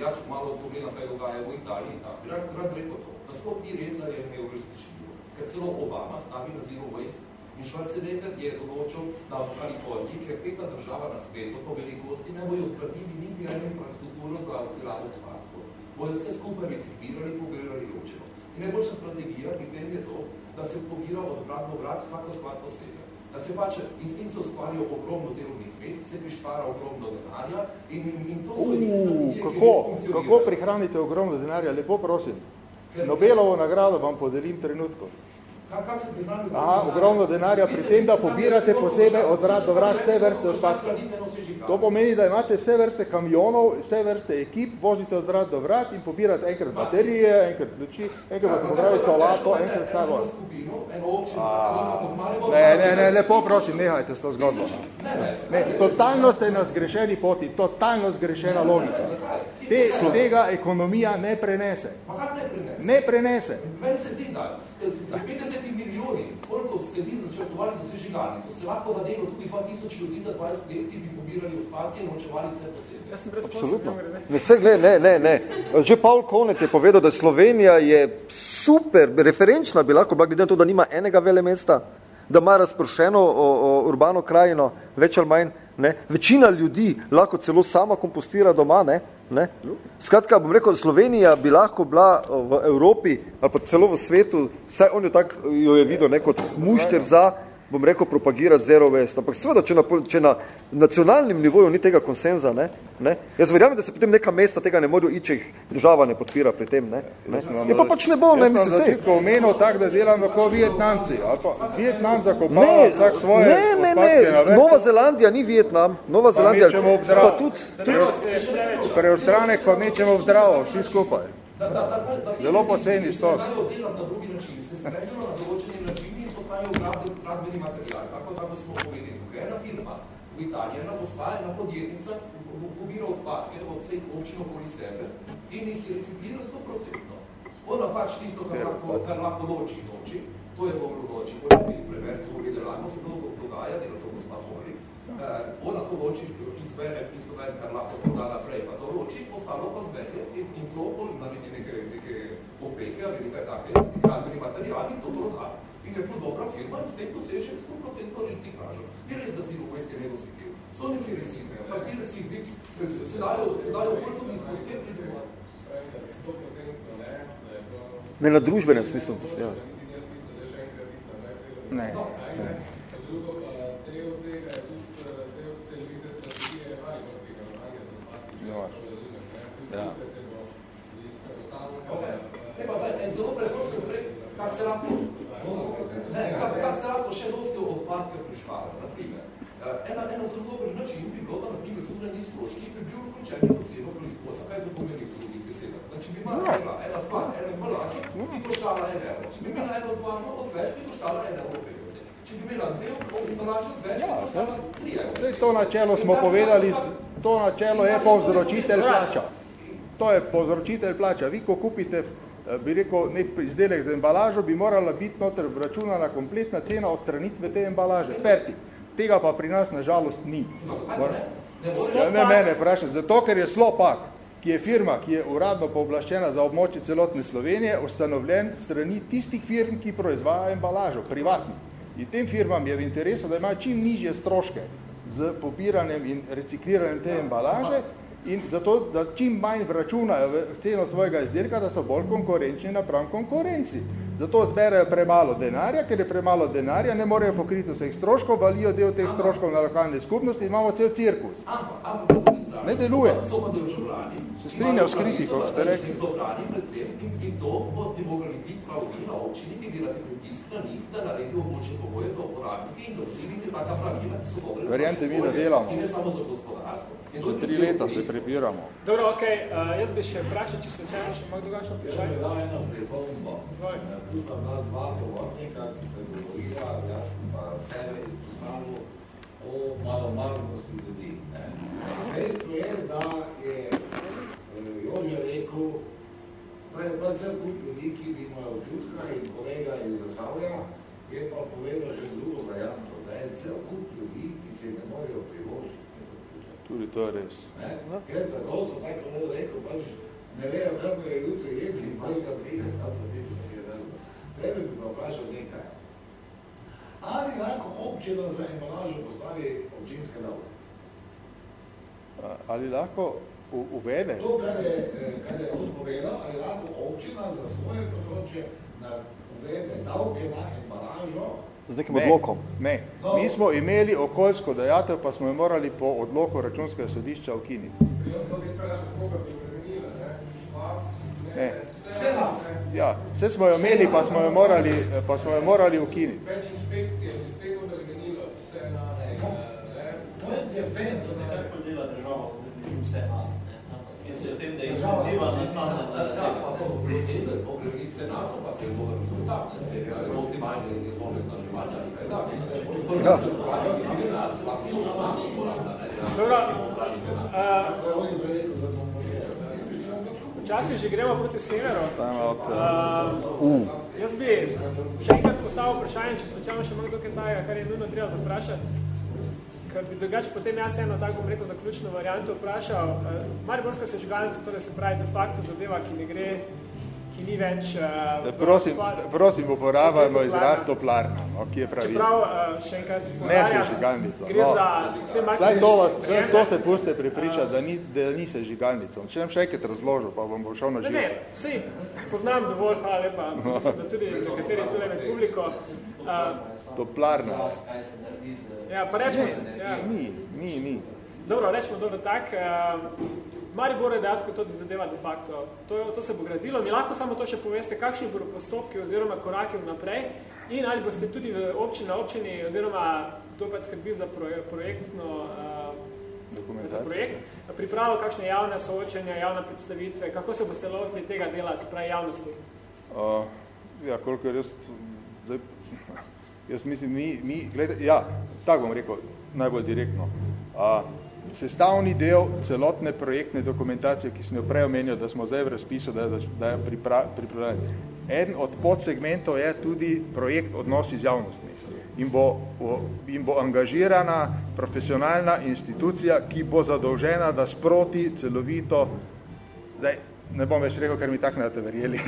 jaz malo pogledam, kaj dogaja v Italiji tam. Bi Rad, rad rekel to. Nasploh ni res, da je neovrstičljivo. Ker celo Obama stavi na Zero Waste In Schwarzenegger je določil, da v Kaliforniji, ki je peta država na svetu po velikosti, ne bojo zgradili niti eno infrastrukturo za obdelavo odpadkov. Bojo vse skupaj reciklirali, pobirali ločeno. In najboljša strategija pri tem je to, da se pobira od vrat do vrat vsako stvar posebej. Da se pač in s tem se ustvarijo ogromno delovnih mest, se prišpara ogromno denarja in, in, in to so Uh, ki kako, funkcionirajo. kako prihranite ogromno denarja, lepo prosim. Nobelovo nagrado vam podelim trenutku. Kak, se prihrani Aha, ogromno denarja pri tem, da pobirate posebej od vrat do vrat vse vrste odpadkov. To pomeni, da imate vse vrste kamionov, vse vrste ekip, vozite od vrat do vrat in pobirate enkrat baterije, enkrat ključi, enkrat boste popravili solato, enkrat kaj bo. Ne, ne, ne, lepo prosim, nehajte s to zgodbo. Ne, totalno ste na zgrešeni poti, totalno zgrešena logika. Te, tega ekonomija ne prenese. Ma kak ne prenese? Ne prenese. Meni se zdi, da za 50 milijoni, koliko ste vi načrtovali za sežigalnico, se lahko da delo tudi 2000 ljudi za 20 let, ki bi pobirali odpadke in očevali vse posebej. Jaz sem brez Absolutno. Ne, se, ne, ne, ne, ne. Že Paul Konet je povedal, da Slovenija je super, referenčna bi lahko bila, glede na to, da nima enega vele mesta, da ima razprošeno o, o urbano krajino, več ali manj. Ne? Večina ljudi lahko celo sama kompostira doma. Ne? Ne? Skratka, bom rekel, Slovenija bi lahko bila v Evropi ali pa celo v svetu, saj on jo tako jo je videl ne, kot mušter za bom rekel, propagirati zero waste. Ampak seveda, če na, če na nacionalnem nivoju ni tega konsenza, ne, ne, jaz verjamem, da se potem neka mesta tega ne morajo ići, če jih država ne podpira pri tem. Ne, ne. Je pa pač ne bo, ne, mislim, se. Jaz sem omenil tak, da delam tako Vietnamci, ali pa Vietnam zakopava vsak svoje Ne, ne, ne, Nova Zelandija ni Vietnam, Nova Zelandija, pa tudi, tudi preostranek pa mečemo v Dravo, vsi skupaj. Zelo poceni stos imajo gradbeni material, tako da smo povedali, ko ena firma v Italiji, ena postala, ena podjetnica pobira odpadke od vseh občin okoli sebe in jih reciklira 100%. Ona pač tisto, kar ja. lahko, kar lahko loči, loči, to je dobro loči, kot bi prever, ko bi delajmo, se to dogaja, delo to gospa Moli, eh, ona to loči, izvere tisto, kar lahko proda naprej, pa to loči, ostalo pa zvelje in, in to naredi neke, neke opeke ali nekaj take, gradbeni material in to proda in je to dobra firma in s tem doseže 100% reciklažo. Ni res, da si v vesti ne dosipil. So neki resivne, pa ti resivni se dajo, se dajo bolj tudi izpostepci doma. Ne na družbenem smislu. Ja. Ne. Drugo pa del tega je tudi del celovite strategije Mariborskega ravnanja z odpadki, če se to razumeš, ne? Ja. se bo izostalo. Ne pa zdaj, en zelo preprosto prej, kak se lahko Ne, kak, kak se lahko še dosti odpadke prišpara, naprimer. Eh, ena, ena zelo dober način bi bilo, da naprimer zunanji stroški bi bil vključeni v ceno proizvoda. Kaj to pomeni v drugih besedah? Znači bi imala ena, ena stvar, ena embalaža, bi koštala en evro. Če bi imela eno odvažno odveč, bi koštala en evro 50. Če bi imela dve embalaže odveč, bi koštala tri evro. Vse to načelo smo povedali, to načelo je povzročitelj plača. To je povzročitelj plača. Vi, ko kupite bi rekel, nek izdelek za embalažo, bi morala biti noter vračunana kompletna cena odstranitve te embalaže. Ferti. Tega pa pri nas nažalost ni. Ja, ne mene vprašati. Zato, ker je Slopak, ki je firma, ki je uradno pooblaščena za območje celotne Slovenije, ustanovljen strani tistih firm, ki proizvajajo embalažo, privatni. In tem firmam je v interesu, da imajo čim nižje stroške z pobiranjem in recikliranjem te embalaže, in zato, da čim manj vračunajo v ceno svojega izdelka, da so bolj konkurenčni napram konkurenci. Zato zberajo premalo denarja, ker je premalo denarja, ne morejo pokriti vseh stroškov, valijo del teh stroškov na lokalne skupnosti, imamo cel cirkus. Ne deluje. Se strinja v skriti, kot ste rekli. In to bi mogli biti prav vi na občini, ki delate pritisk na njih, da naredijo močne pogoje za uporabnike in da vsilite taka pravila, ki so dobre. Verjemte mi, da delamo. In ne samo za gospodarstvo. Že tri leta se prepiramo. Dobro, ok, uh, jaz bi še vprašal, če se včeraj še malo drugačno vprašanje. Da, eno pripombo. Tu sta bila dva tovornika, ki ste govorila, jaz sem pa sebe izpostavil o malomarnosti ljudi. Dejstvo je, da je Jože rekel, da je pa cel kup ljudi, ki imajo občutka in kolega iz Zasavja je pa povedal še drugo varianto, da je cel kup ljudi, ki se ne morejo privošiti. Tudi to je res. Ne? Ker je preprosto tako ne rekel, pač ne vejo, kako je jutro jedli in pač ga na tem, da je vedno. Tebe bi pa vprašal nekaj. Ali lahko občina za embalažo postavi občinske davke? Ali lahko uvede? To, kar je, kar je on povedal, ali lahko občina za svoje področje uvede davke na embalažo, z nekim ne, odlokom. Ne, mi smo imeli okoljsko dejatev, pa smo jo morali po odloku računskega sodišča ukiniti. Ne. Ja, vse smo jo imeli, pa smo jo morali, pa smo jo morali ukiniti. Več inšpekcije bi spet obremenilo vse nas. To je fen, da se kako dela država, vse nas. In se o tem, da iniciativa nastane zaradi tega. Obremeni se nas, ampak je dober rezultat. Je dosti manj onesnaževanja ali kaj uporablja. Dobro. Včasih že gremo proti severu. Uh. Jaz bi še enkrat postavil vprašanje, če slučajno še malo dokaj tajega, kar je nujno treba zaprašati. Ker bi drugače potem jaz eno tako, bom rekel, zaključno varianto vprašal. Uh, Mariborska sežigalnica, torej se pravi de facto zadeva, ki ne gre ki ni več... Uh, prosim, prosim, uporabajmo izraz toplarna, no, ki je pravilno. Čeprav, uh, še enkrat Ne sežigalnico. Gre no. za... Vse Zdaj, to, vas, to se puste pripričati, da ni, da ni sežigalnico. Če nam še enkrat razložil, pa bom šel na živce. Ne, ne, vsi poznam dovolj, hvala lepa, no. mislim, da tudi nekateri tule med publiko. Uh, Toplarna. Ja, pa rečemo... Ja. Ni, ni, ni. Dobro, rečemo dobro tak. Uh, Maribor je dejansko to zadeva de facto. To, to se bo gradilo. Mi lahko samo to še poveste, kakšni bodo postopki oziroma koraki vnaprej in ali boste tudi v občini, na občini oziroma to pa skrbi za projektno uh, projekt, pripravil kakšne javne soočenja, javne predstavitve, kako se boste lotili tega dela, se pravi javnosti? Uh, ja, koliko jaz, zdaj, jaz mislim, mi, mi gledaj, ja, tako bom rekel, najbolj direktno. Uh, sestavni del celotne projektne dokumentacije, ki sem jo prej omenil, da smo zdaj v razpisu, da, da je pripravljen. Eden od podsegmentov je tudi projekt odnosi z javnostmi. In bo, in bo angažirana profesionalna institucija, ki bo zadolžena, da sproti celovito, zdaj, ne bom več rekel, ker mi tak ne verjeli,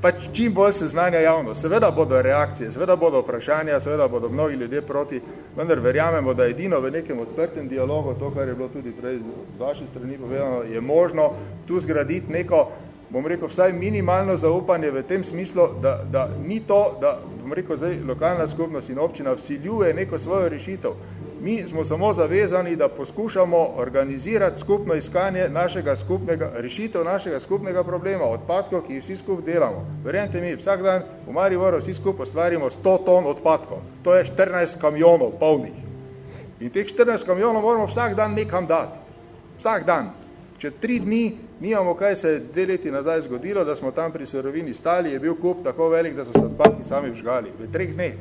pač čim bolj se znanja javnost. Seveda bodo reakcije, seveda bodo vprašanja, seveda bodo mnogi ljudje proti, vendar verjamemo, da edino v nekem odprtem dialogu, to, kar je bilo tudi prej z vaše strani povedano, je možno tu zgraditi neko, bom rekel, vsaj minimalno zaupanje v tem smislu, da, da ni to, da, bom rekel, zdaj lokalna skupnost in občina vsiljuje neko svojo rešitev. Mi smo samo zavezani, da poskušamo organizirati skupno iskanje našega skupnega, rešitev našega skupnega problema, odpadkov, ki jih vsi skup delamo. Verjemite mi, vsak dan v Mariboru vsi skup ustvarimo 100 ton odpadkov. To je 14 kamionov polnih. In teh 14 kamionov moramo vsak dan nekam dati. Vsak dan. Če tri dni nimamo, kaj se je dve leti nazaj zgodilo, da smo tam pri sorovini stali, je bil kup tako velik, da so se odpadki sami vžgali. V treh dneh.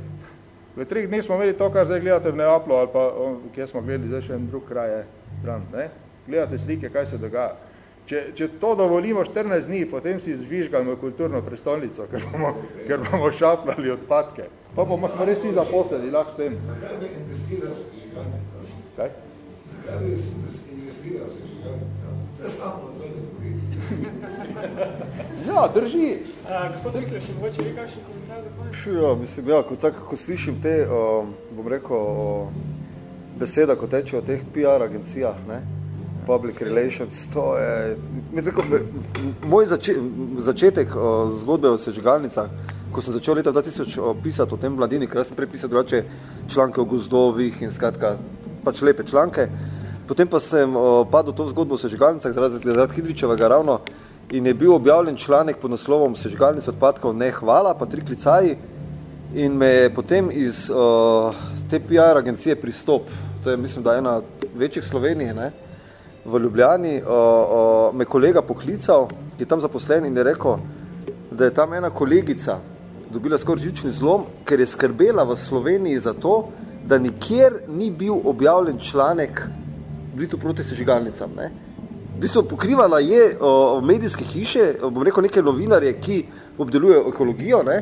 V treh dneh smo imeli to, kar zdaj gledate v Neaplu ali pa kje smo gledali, zdaj še en drug kraj je stran, ne? Gledate slike, kaj se dogaja. Če, če to dovolimo 14 dni, potem si zvižgamo kulturno prestolnico, ker bomo, ker bomo šafljali odpadke. Pa bomo smo res ti zaposleni, lahko s tem. Zakaj bi investiral se žigalnica? Kaj? Zakaj bi investiral se žigalnica? Vse samo za Ja, drži. Gospod Rikle, še mogoče vi kakšen komentar za konec? Ja, mislim, ja, ko, tako, ko slišim te, um, bom rekel, o, beseda, ko teče o teh PR agencijah, ne, public relations, to je, mislim, rekel, moj zače, začetek o, zgodbe o sežigalnicah, ko sem začel leta 2000 pisati o tem mladini, ker sem prepisal drugače članke o gozdovih in skratka, pač lepe članke, potem pa sem o, padel to zgodbo o sežigalnicah zaradi, zaradi Hidričevega ravno, in je bil objavljen članek pod naslovom Sežgalnic odpadkov ne hvala, pa tri klicaji in me je potem iz uh, te PR agencije Pristop, to je mislim, da ena večjih Slovenije, ne, v Ljubljani, uh, uh, me kolega poklical, ki je tam zaposlen in je rekel, da je tam ena kolegica dobila skoraj žični zlom, ker je skrbela v Sloveniji za to, da nikjer ni bil objavljen članek blitu proti sežigalnicam. Ne v bistvu pokrivala je o, medijske hiše, bom rekel neke novinarje, ki obdelujejo ekologijo, ne,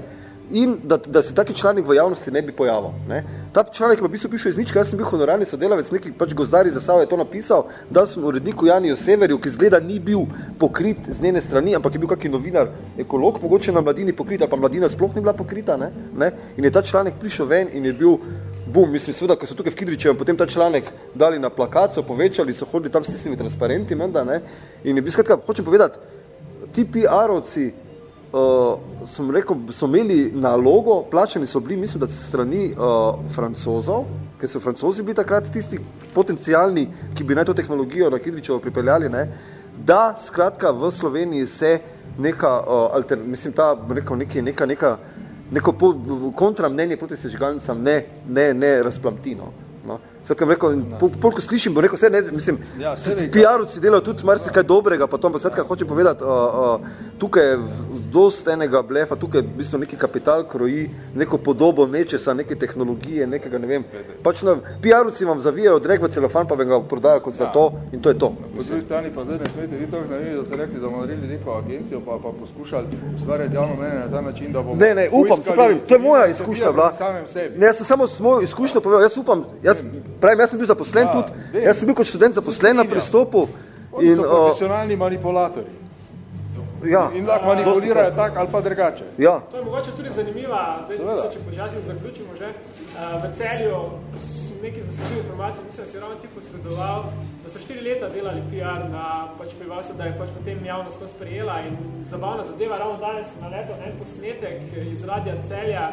in da, da se taki članek v javnosti ne bi pojavil. Ne. Ta članek pa v bistvu piše iz nič, jaz sem bil honorarni sodelavec, neki pač gozdari za Savo je to napisal, da sem uredniku Janiju Severju, ki zgleda ni bil pokrit z njene strani, ampak je bil kakšen novinar, ekolog, mogoče na mladini pokrit, pa mladina sploh ni bila pokrita, ne, ne, in je ta članek prišel ven in je bil bum, mislim, seveda, ko so tukaj v Kidričevu potem ta članek dali na plakat, so povečali, so hodili tam s tistimi transparenti, menda, ne, in je bil skratka, hočem povedati, ti PR-ovci, uh, sem rekel, so imeli nalogo, plačani so bili, mislim, da strani uh, francozov, ker so francozi bili takrat tisti potencialni, ki bi naj to tehnologijo na Kidričevo pripeljali, ne, da skratka v Sloveniji se neka, uh, alter, mislim, ta, rekel, neki, neka, neka, neko po, kontra mnenje proti sežigalnicam ne, ne, ne razplamti. No. No. Skratka, rekel, pol, pol, ko slišim, bo rekel, vse ne, mislim, Ja, ja, vem, PR-ovci delajo tudi marsikaj dobrega, pa to, pa skratka, hočem povedati, uh, uh, tukaj je dost enega blefa, tukaj v bistvu neki kapital kroji neko podobo nečesa, neke tehnologije, nekega, ne vem, pač no, PR-ovci vam zavijajo drek v celofan, pa vam ga prodajo kot zlato in to je to. Po drugi strani pa zdaj ne smete, vi to naredili, da ste rekli, da bomo naredili neko agencijo, pa, pa poskušali ustvarjati javno mnenje na ta način, da bomo Ne, ne, upam, se pravi, to je moja izkušnja bila. Ne, jaz sem samo s mojo izkušnjo povedal, jaz upam, jaz, pravim, jaz sem bil zaposlen Ja, tudi, vem. jaz sem bil kot študent zaposlen na pristopu Oni in, so uh, profesionalni manipulatorji. ja, In lahko manipulirajo tak ali pa drugače. ja, To je mogoče tudi zanimiva, zdaj, če počasno zaključimo že. Uh, v celju so neki zasedljivi informacije, mislim, da si ravno ti posredoval, da so štiri leta delali PR na pač prebivalstvu, da je pač potem javnost to sprejela in zabavna zadeva, ravno danes na leto en posnetek iz Radia Celja,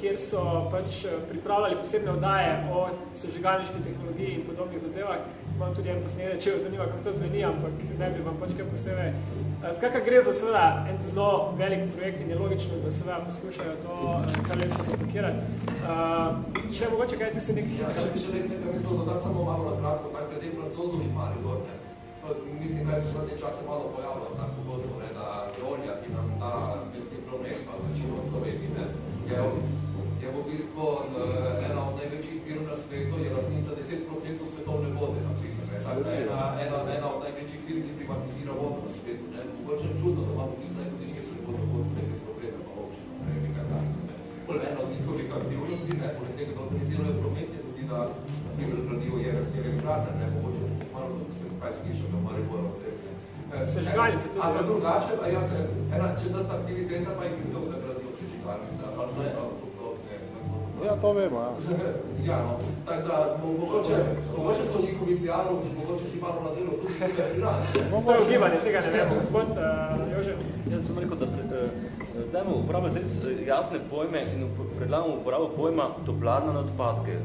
kjer so pač eh, pripravljali posebne oddaje o sežigalniški tehnologiji in podobnih zadevah. Imam tudi en posnetek, če jo zanima, kako to zveni, ampak ne bi vam pač kaj posebej. Eh, Skratka, gre za seveda en zelo velik projekt in je logično, da seveda poskušajo to eh, kar lepše zapakirati. Uh, še mogoče kaj ti se nekaj... Ja, če bi še nekaj mislil dodati samo malo na kratko, tak glede francozov in Maribor, ne. To, mislim, da je se zadnje čase malo pojavilo, tako pogosto, ne, da Rolja, ki nam da mestni promet, pa večino v Sloveniji, ne, je, je v bistvu eh, ena od največjih firm na svetu, je lastnica 10% svetovne vode, na primer. Tako da ena, ena, ena od največjih firm, ki privatizira vodo na svetu, ne. Mogoče je čudno, da imamo mi zdaj tudi nekaj vodo, vodo, nekaj probleme, pa občino, ne, nekaj takih. Bolj ena od njihovih aktivnosti, ne, poleg tega, da organizirajo promet, je tudi, da na primer gradijo jedrske elektrarne, ne, mogoče malo tudi spet kaj slišal, da mora bolj od tega. Sežigalnice tudi, pa ja. drugače, pa ja, ena četrta aktiviteta pa je bil to, da gradijo sežigalnice, ali plot, ne, Ja, to vemo, ja. Ja, no, tako da mo- mogoče, mogoče so njihovi PR-ovci, mogoče že malo na delu tudi pri nas. To je ugibanje, tega ne vemo. Gospod uh, Jože, Jaz sem rekel, da eh, dajmo uporabljati jasne pojme in predlagamo uporabo pojma toplarna na odpadke.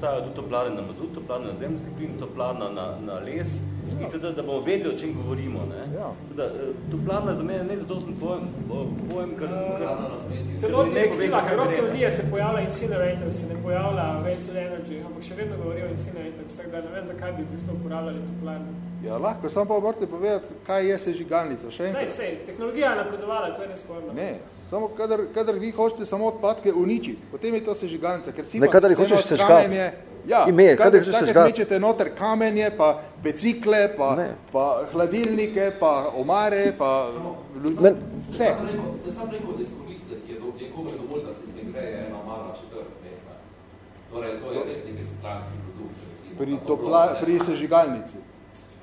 Obstajajo tudi toplarne na mazut, toplarne na zemljski plin, toplarna na, na les, ja. in teda, da bomo vedeli, o čem govorimo. Ne? Ja. Teda, eh, toplarna za mene je nezadosten pojem, o- pojem ker, ker, Celotni direktivah zakaj Evropske gre. unije se pojavlja incinerator, se ne pojavlja waste energy, ampak še vedno govorijo incinerator, tako da ne vem, zakaj bi v bistvu uporabljali toplarne. Ja, lahko, samo pa morate povedati, kaj je sežigalnica. Še Sej, enkrat. sej, tehnologija je napredovala, to je nesporno. Ne, samo kadar, kadar vi hočete samo odpadke uničiti, potem je to sežigalnica, ker si Ne, pa kadar jih hočeš sežgati. Ja, Ime kadar kadar, jih hočeš takrat sežgati. mečete noter kamenje, pa bicikle, pa, pa hladilnike, pa omare, pa ljudi. Ne. Vse. Ste sam rekel, da izkoristek je, do, je komaj dovolj, da se segreje ena mala četrt mesta. Torej, to je res neki stranski produkt. Recimo, Pri, topla, pri sežigalnici.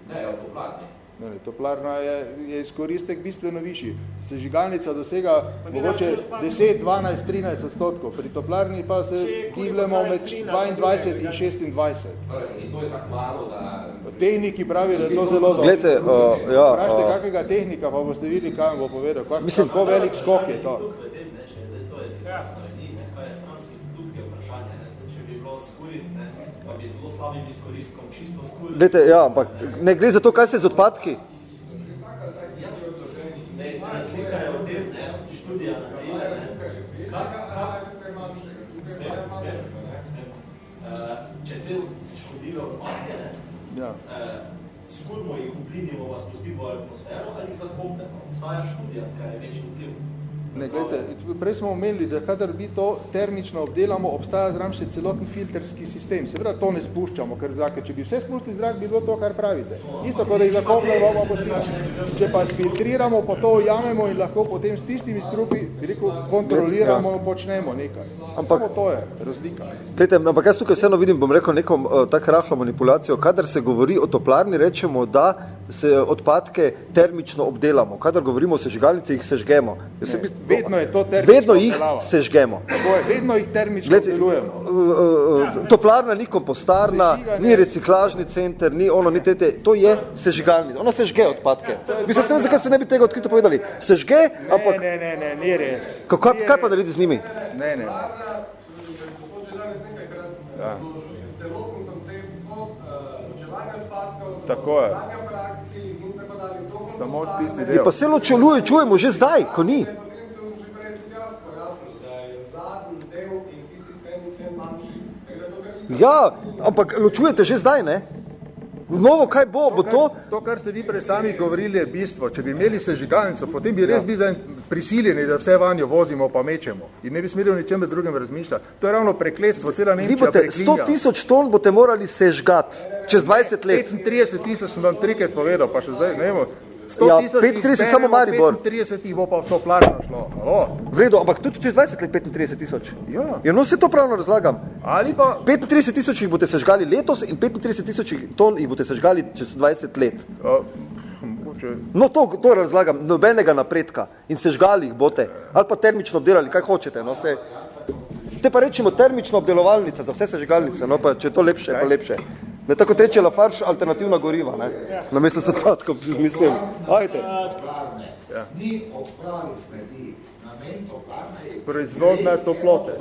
Ne, v toplarni. Ne, ne, toplarna je, je izkoristek bistveno višji. Sežigalnica dosega mogoče daleč od odpadkov. 10, 12, 13 odstotkov, pri toplarni pa se zraven med plina, 22 in ja. 26. Torej, in to je tako malo, da... Tehniki pravijo, da je to zelo dobro. Glejte, uh, ja, Vprašajte uh, kakega tehnika, pa boste videli, kaj vam bo povedal. Kak, Mislim- kako velik skok je to. jasno, ni, kaj je stranski produkt, je vprašanje, ne, zdaj, če bi bilo skuriti, ne, bi zelo slabim izkoristkom čisto skuriti. Glejte, ja, ampak ne gre za to, kaj se z odpadki. Ne, razlika je v tem, ne, študija na primer, ne, kak, kak, smem, smem, smem. Uh, če te škodljive odpadke, ne, Ja. uh, skurmo jih uplinimo, vas pustimo v atmosfero ali jih zakopnemo. Obstaja študija, kaj je večji vpliv. Ne, gledajte, prej smo omenili, da kadar mi to termično obdelamo, obstaja zraven še celoten filterski sistem. Seveda to ne spuščamo, ker zrake, če bi vse spustili zrak, bi bilo to, kar pravite. Isto, ko da jih zakopljamo, pa pustimo. Če pa sfiltriramo, pa to ujamemo in lahko potem s tistimi strupi, bi rekel, kontroliramo, počnemo nekaj. Ampak- Samo to je razlika. Glejte, ampak jaz tukaj vseeno vidim, bom rekel, neko uh, tako rahlo manipulacijo. Kadar se govori o toplarni, rečemo, da se odpadke termično obdelamo. Kadar govorimo o sežgalnici, jih sežgemo. Sem v bistvu- Vedno je to termična Vedno jih obdelava. sežgemo. Tako je, vedno jih termično Glejte, obdelujemo. uh, uh, toplarna ni kompostarna, ni ne. reciklažni center, ni ono, ni tete, to je sežigalnica. Ona sežge odpadke. Mislim, ne vem, zakaj se ne bi tega odkrito povedali. Sežge, ampak Ne, ne, ne, ne, ni res. kako, Ni kaj pa res. narediti z njimi? Ne, ne. Ja. celoten koncept od uh, odpadkov, Tako je. Samo tisti Je del. pa se ločeluje, čujemo že zdaj, ko ni. Je Ja, ampak ločujete že zdaj, ne? Novo, kaj bo, bo to? To, kar ste vi prej sami govorili, je bistvo. Če bi imeli sežigalnico, potem bi res bili prisiljeni, da vse vanjo vozimo pa mečemo. In ne bi smeli o ničem drugem razmišljati. To je ravno prekletstvo, cela Vi Nemčija boste preklinja. 100 tisoč ton boste morali sežgati čez 20 let. 35 tisoč sem vam trikrat povedal, pa še zdaj, ne vemo. 100 Ja, tisoč 35 jih samo zberemo, Maribor. 35 jih bo pa v to plačno šlo. Alo? V redu, ampak tudi čez 20 let 35 tisoč. Ja. Ja, no, vse to pravno razlagam. Ali pa... 35 tisoč jih boste sežgali letos in 35 tisoč ton jih boste sežgali čez 20 let. Uh, mogoče... No, to, to razlagam, nobenega napredka. In sežgali jih boste. Ali pa termično obdelali, kaj hočete. No, se... Te pa rečemo termična obdelovalnica za vse sežgalnice, no pa če je to lepše, pa lepše. Ne tako kot reče Lafarge, alternativna goriva, ne? Na mesto se odpadkov, mislim. Ajde. Toplarne. Ni odpraviti smeti. Namen toplarne je... Proizvodna toplote.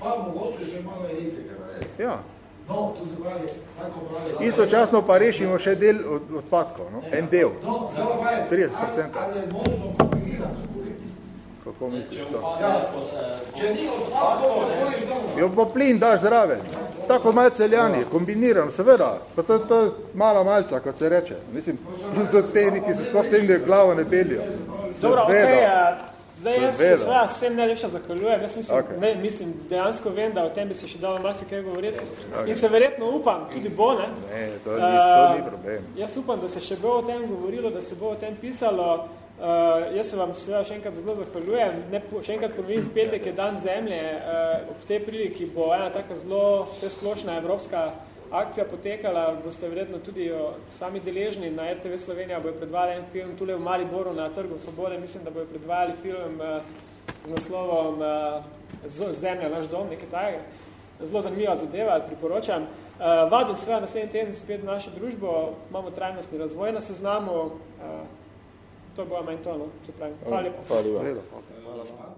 Pa mogoče še malo elektrike narediti. Ja. No, to se pravi, tako pravi... Istočasno pa rešimo še del od, odpadkov, no? en del. No, zdaj pa je, 30%. ali je možno kombinirati kuriti? Kako misliš to? Ja, če ni odpadkov, pa storiš tam. Jo pa plin daš zraven. Tako malo celjani, kombiniran, seveda. Pa to, to je mala malca, kot se reče. Mislim, to tehniki se sploh s tem, da glavo ne pelijo. Dobro, okej, okay, zdaj jaz se seveda s tem najlepše zahvaljujem. Jaz mislim, okay. ne, mislim, dejansko vem, da o tem bi se še dalo marsikaj govoriti. Okay. In se verjetno upam, tudi bo, ne? Ne, to ni, to ni Eh, problem. Jaz upam, da se še bo o tem govorilo, da se bo o tem pisalo. Uh, jaz se vam seveda še enkrat zelo zahvaljujem. Ne, še enkrat ponovim, petek je dan zemlje. Uh, ob tej priliki bo ena taka zelo vsesplošna evropska akcija potekala. Boste verjetno tudi o, sami deležni. Na RTV Slovenija bojo predvajali en film tule v Mariboru na Trgu Svobode. Mislim, da bojo predvajali film uh, z naslovom uh, Zemlja, naš dom, nekaj tajega. Zelo zanimiva zadeva, priporočam. Uh, vabim seveda naslednji teden spet v našo družbo. Imamo trajnostni razvoj na seznamu. Uh, to bo manj to, no, se pravi. Hvala lepa. Hvala lepa. Hvala lepa.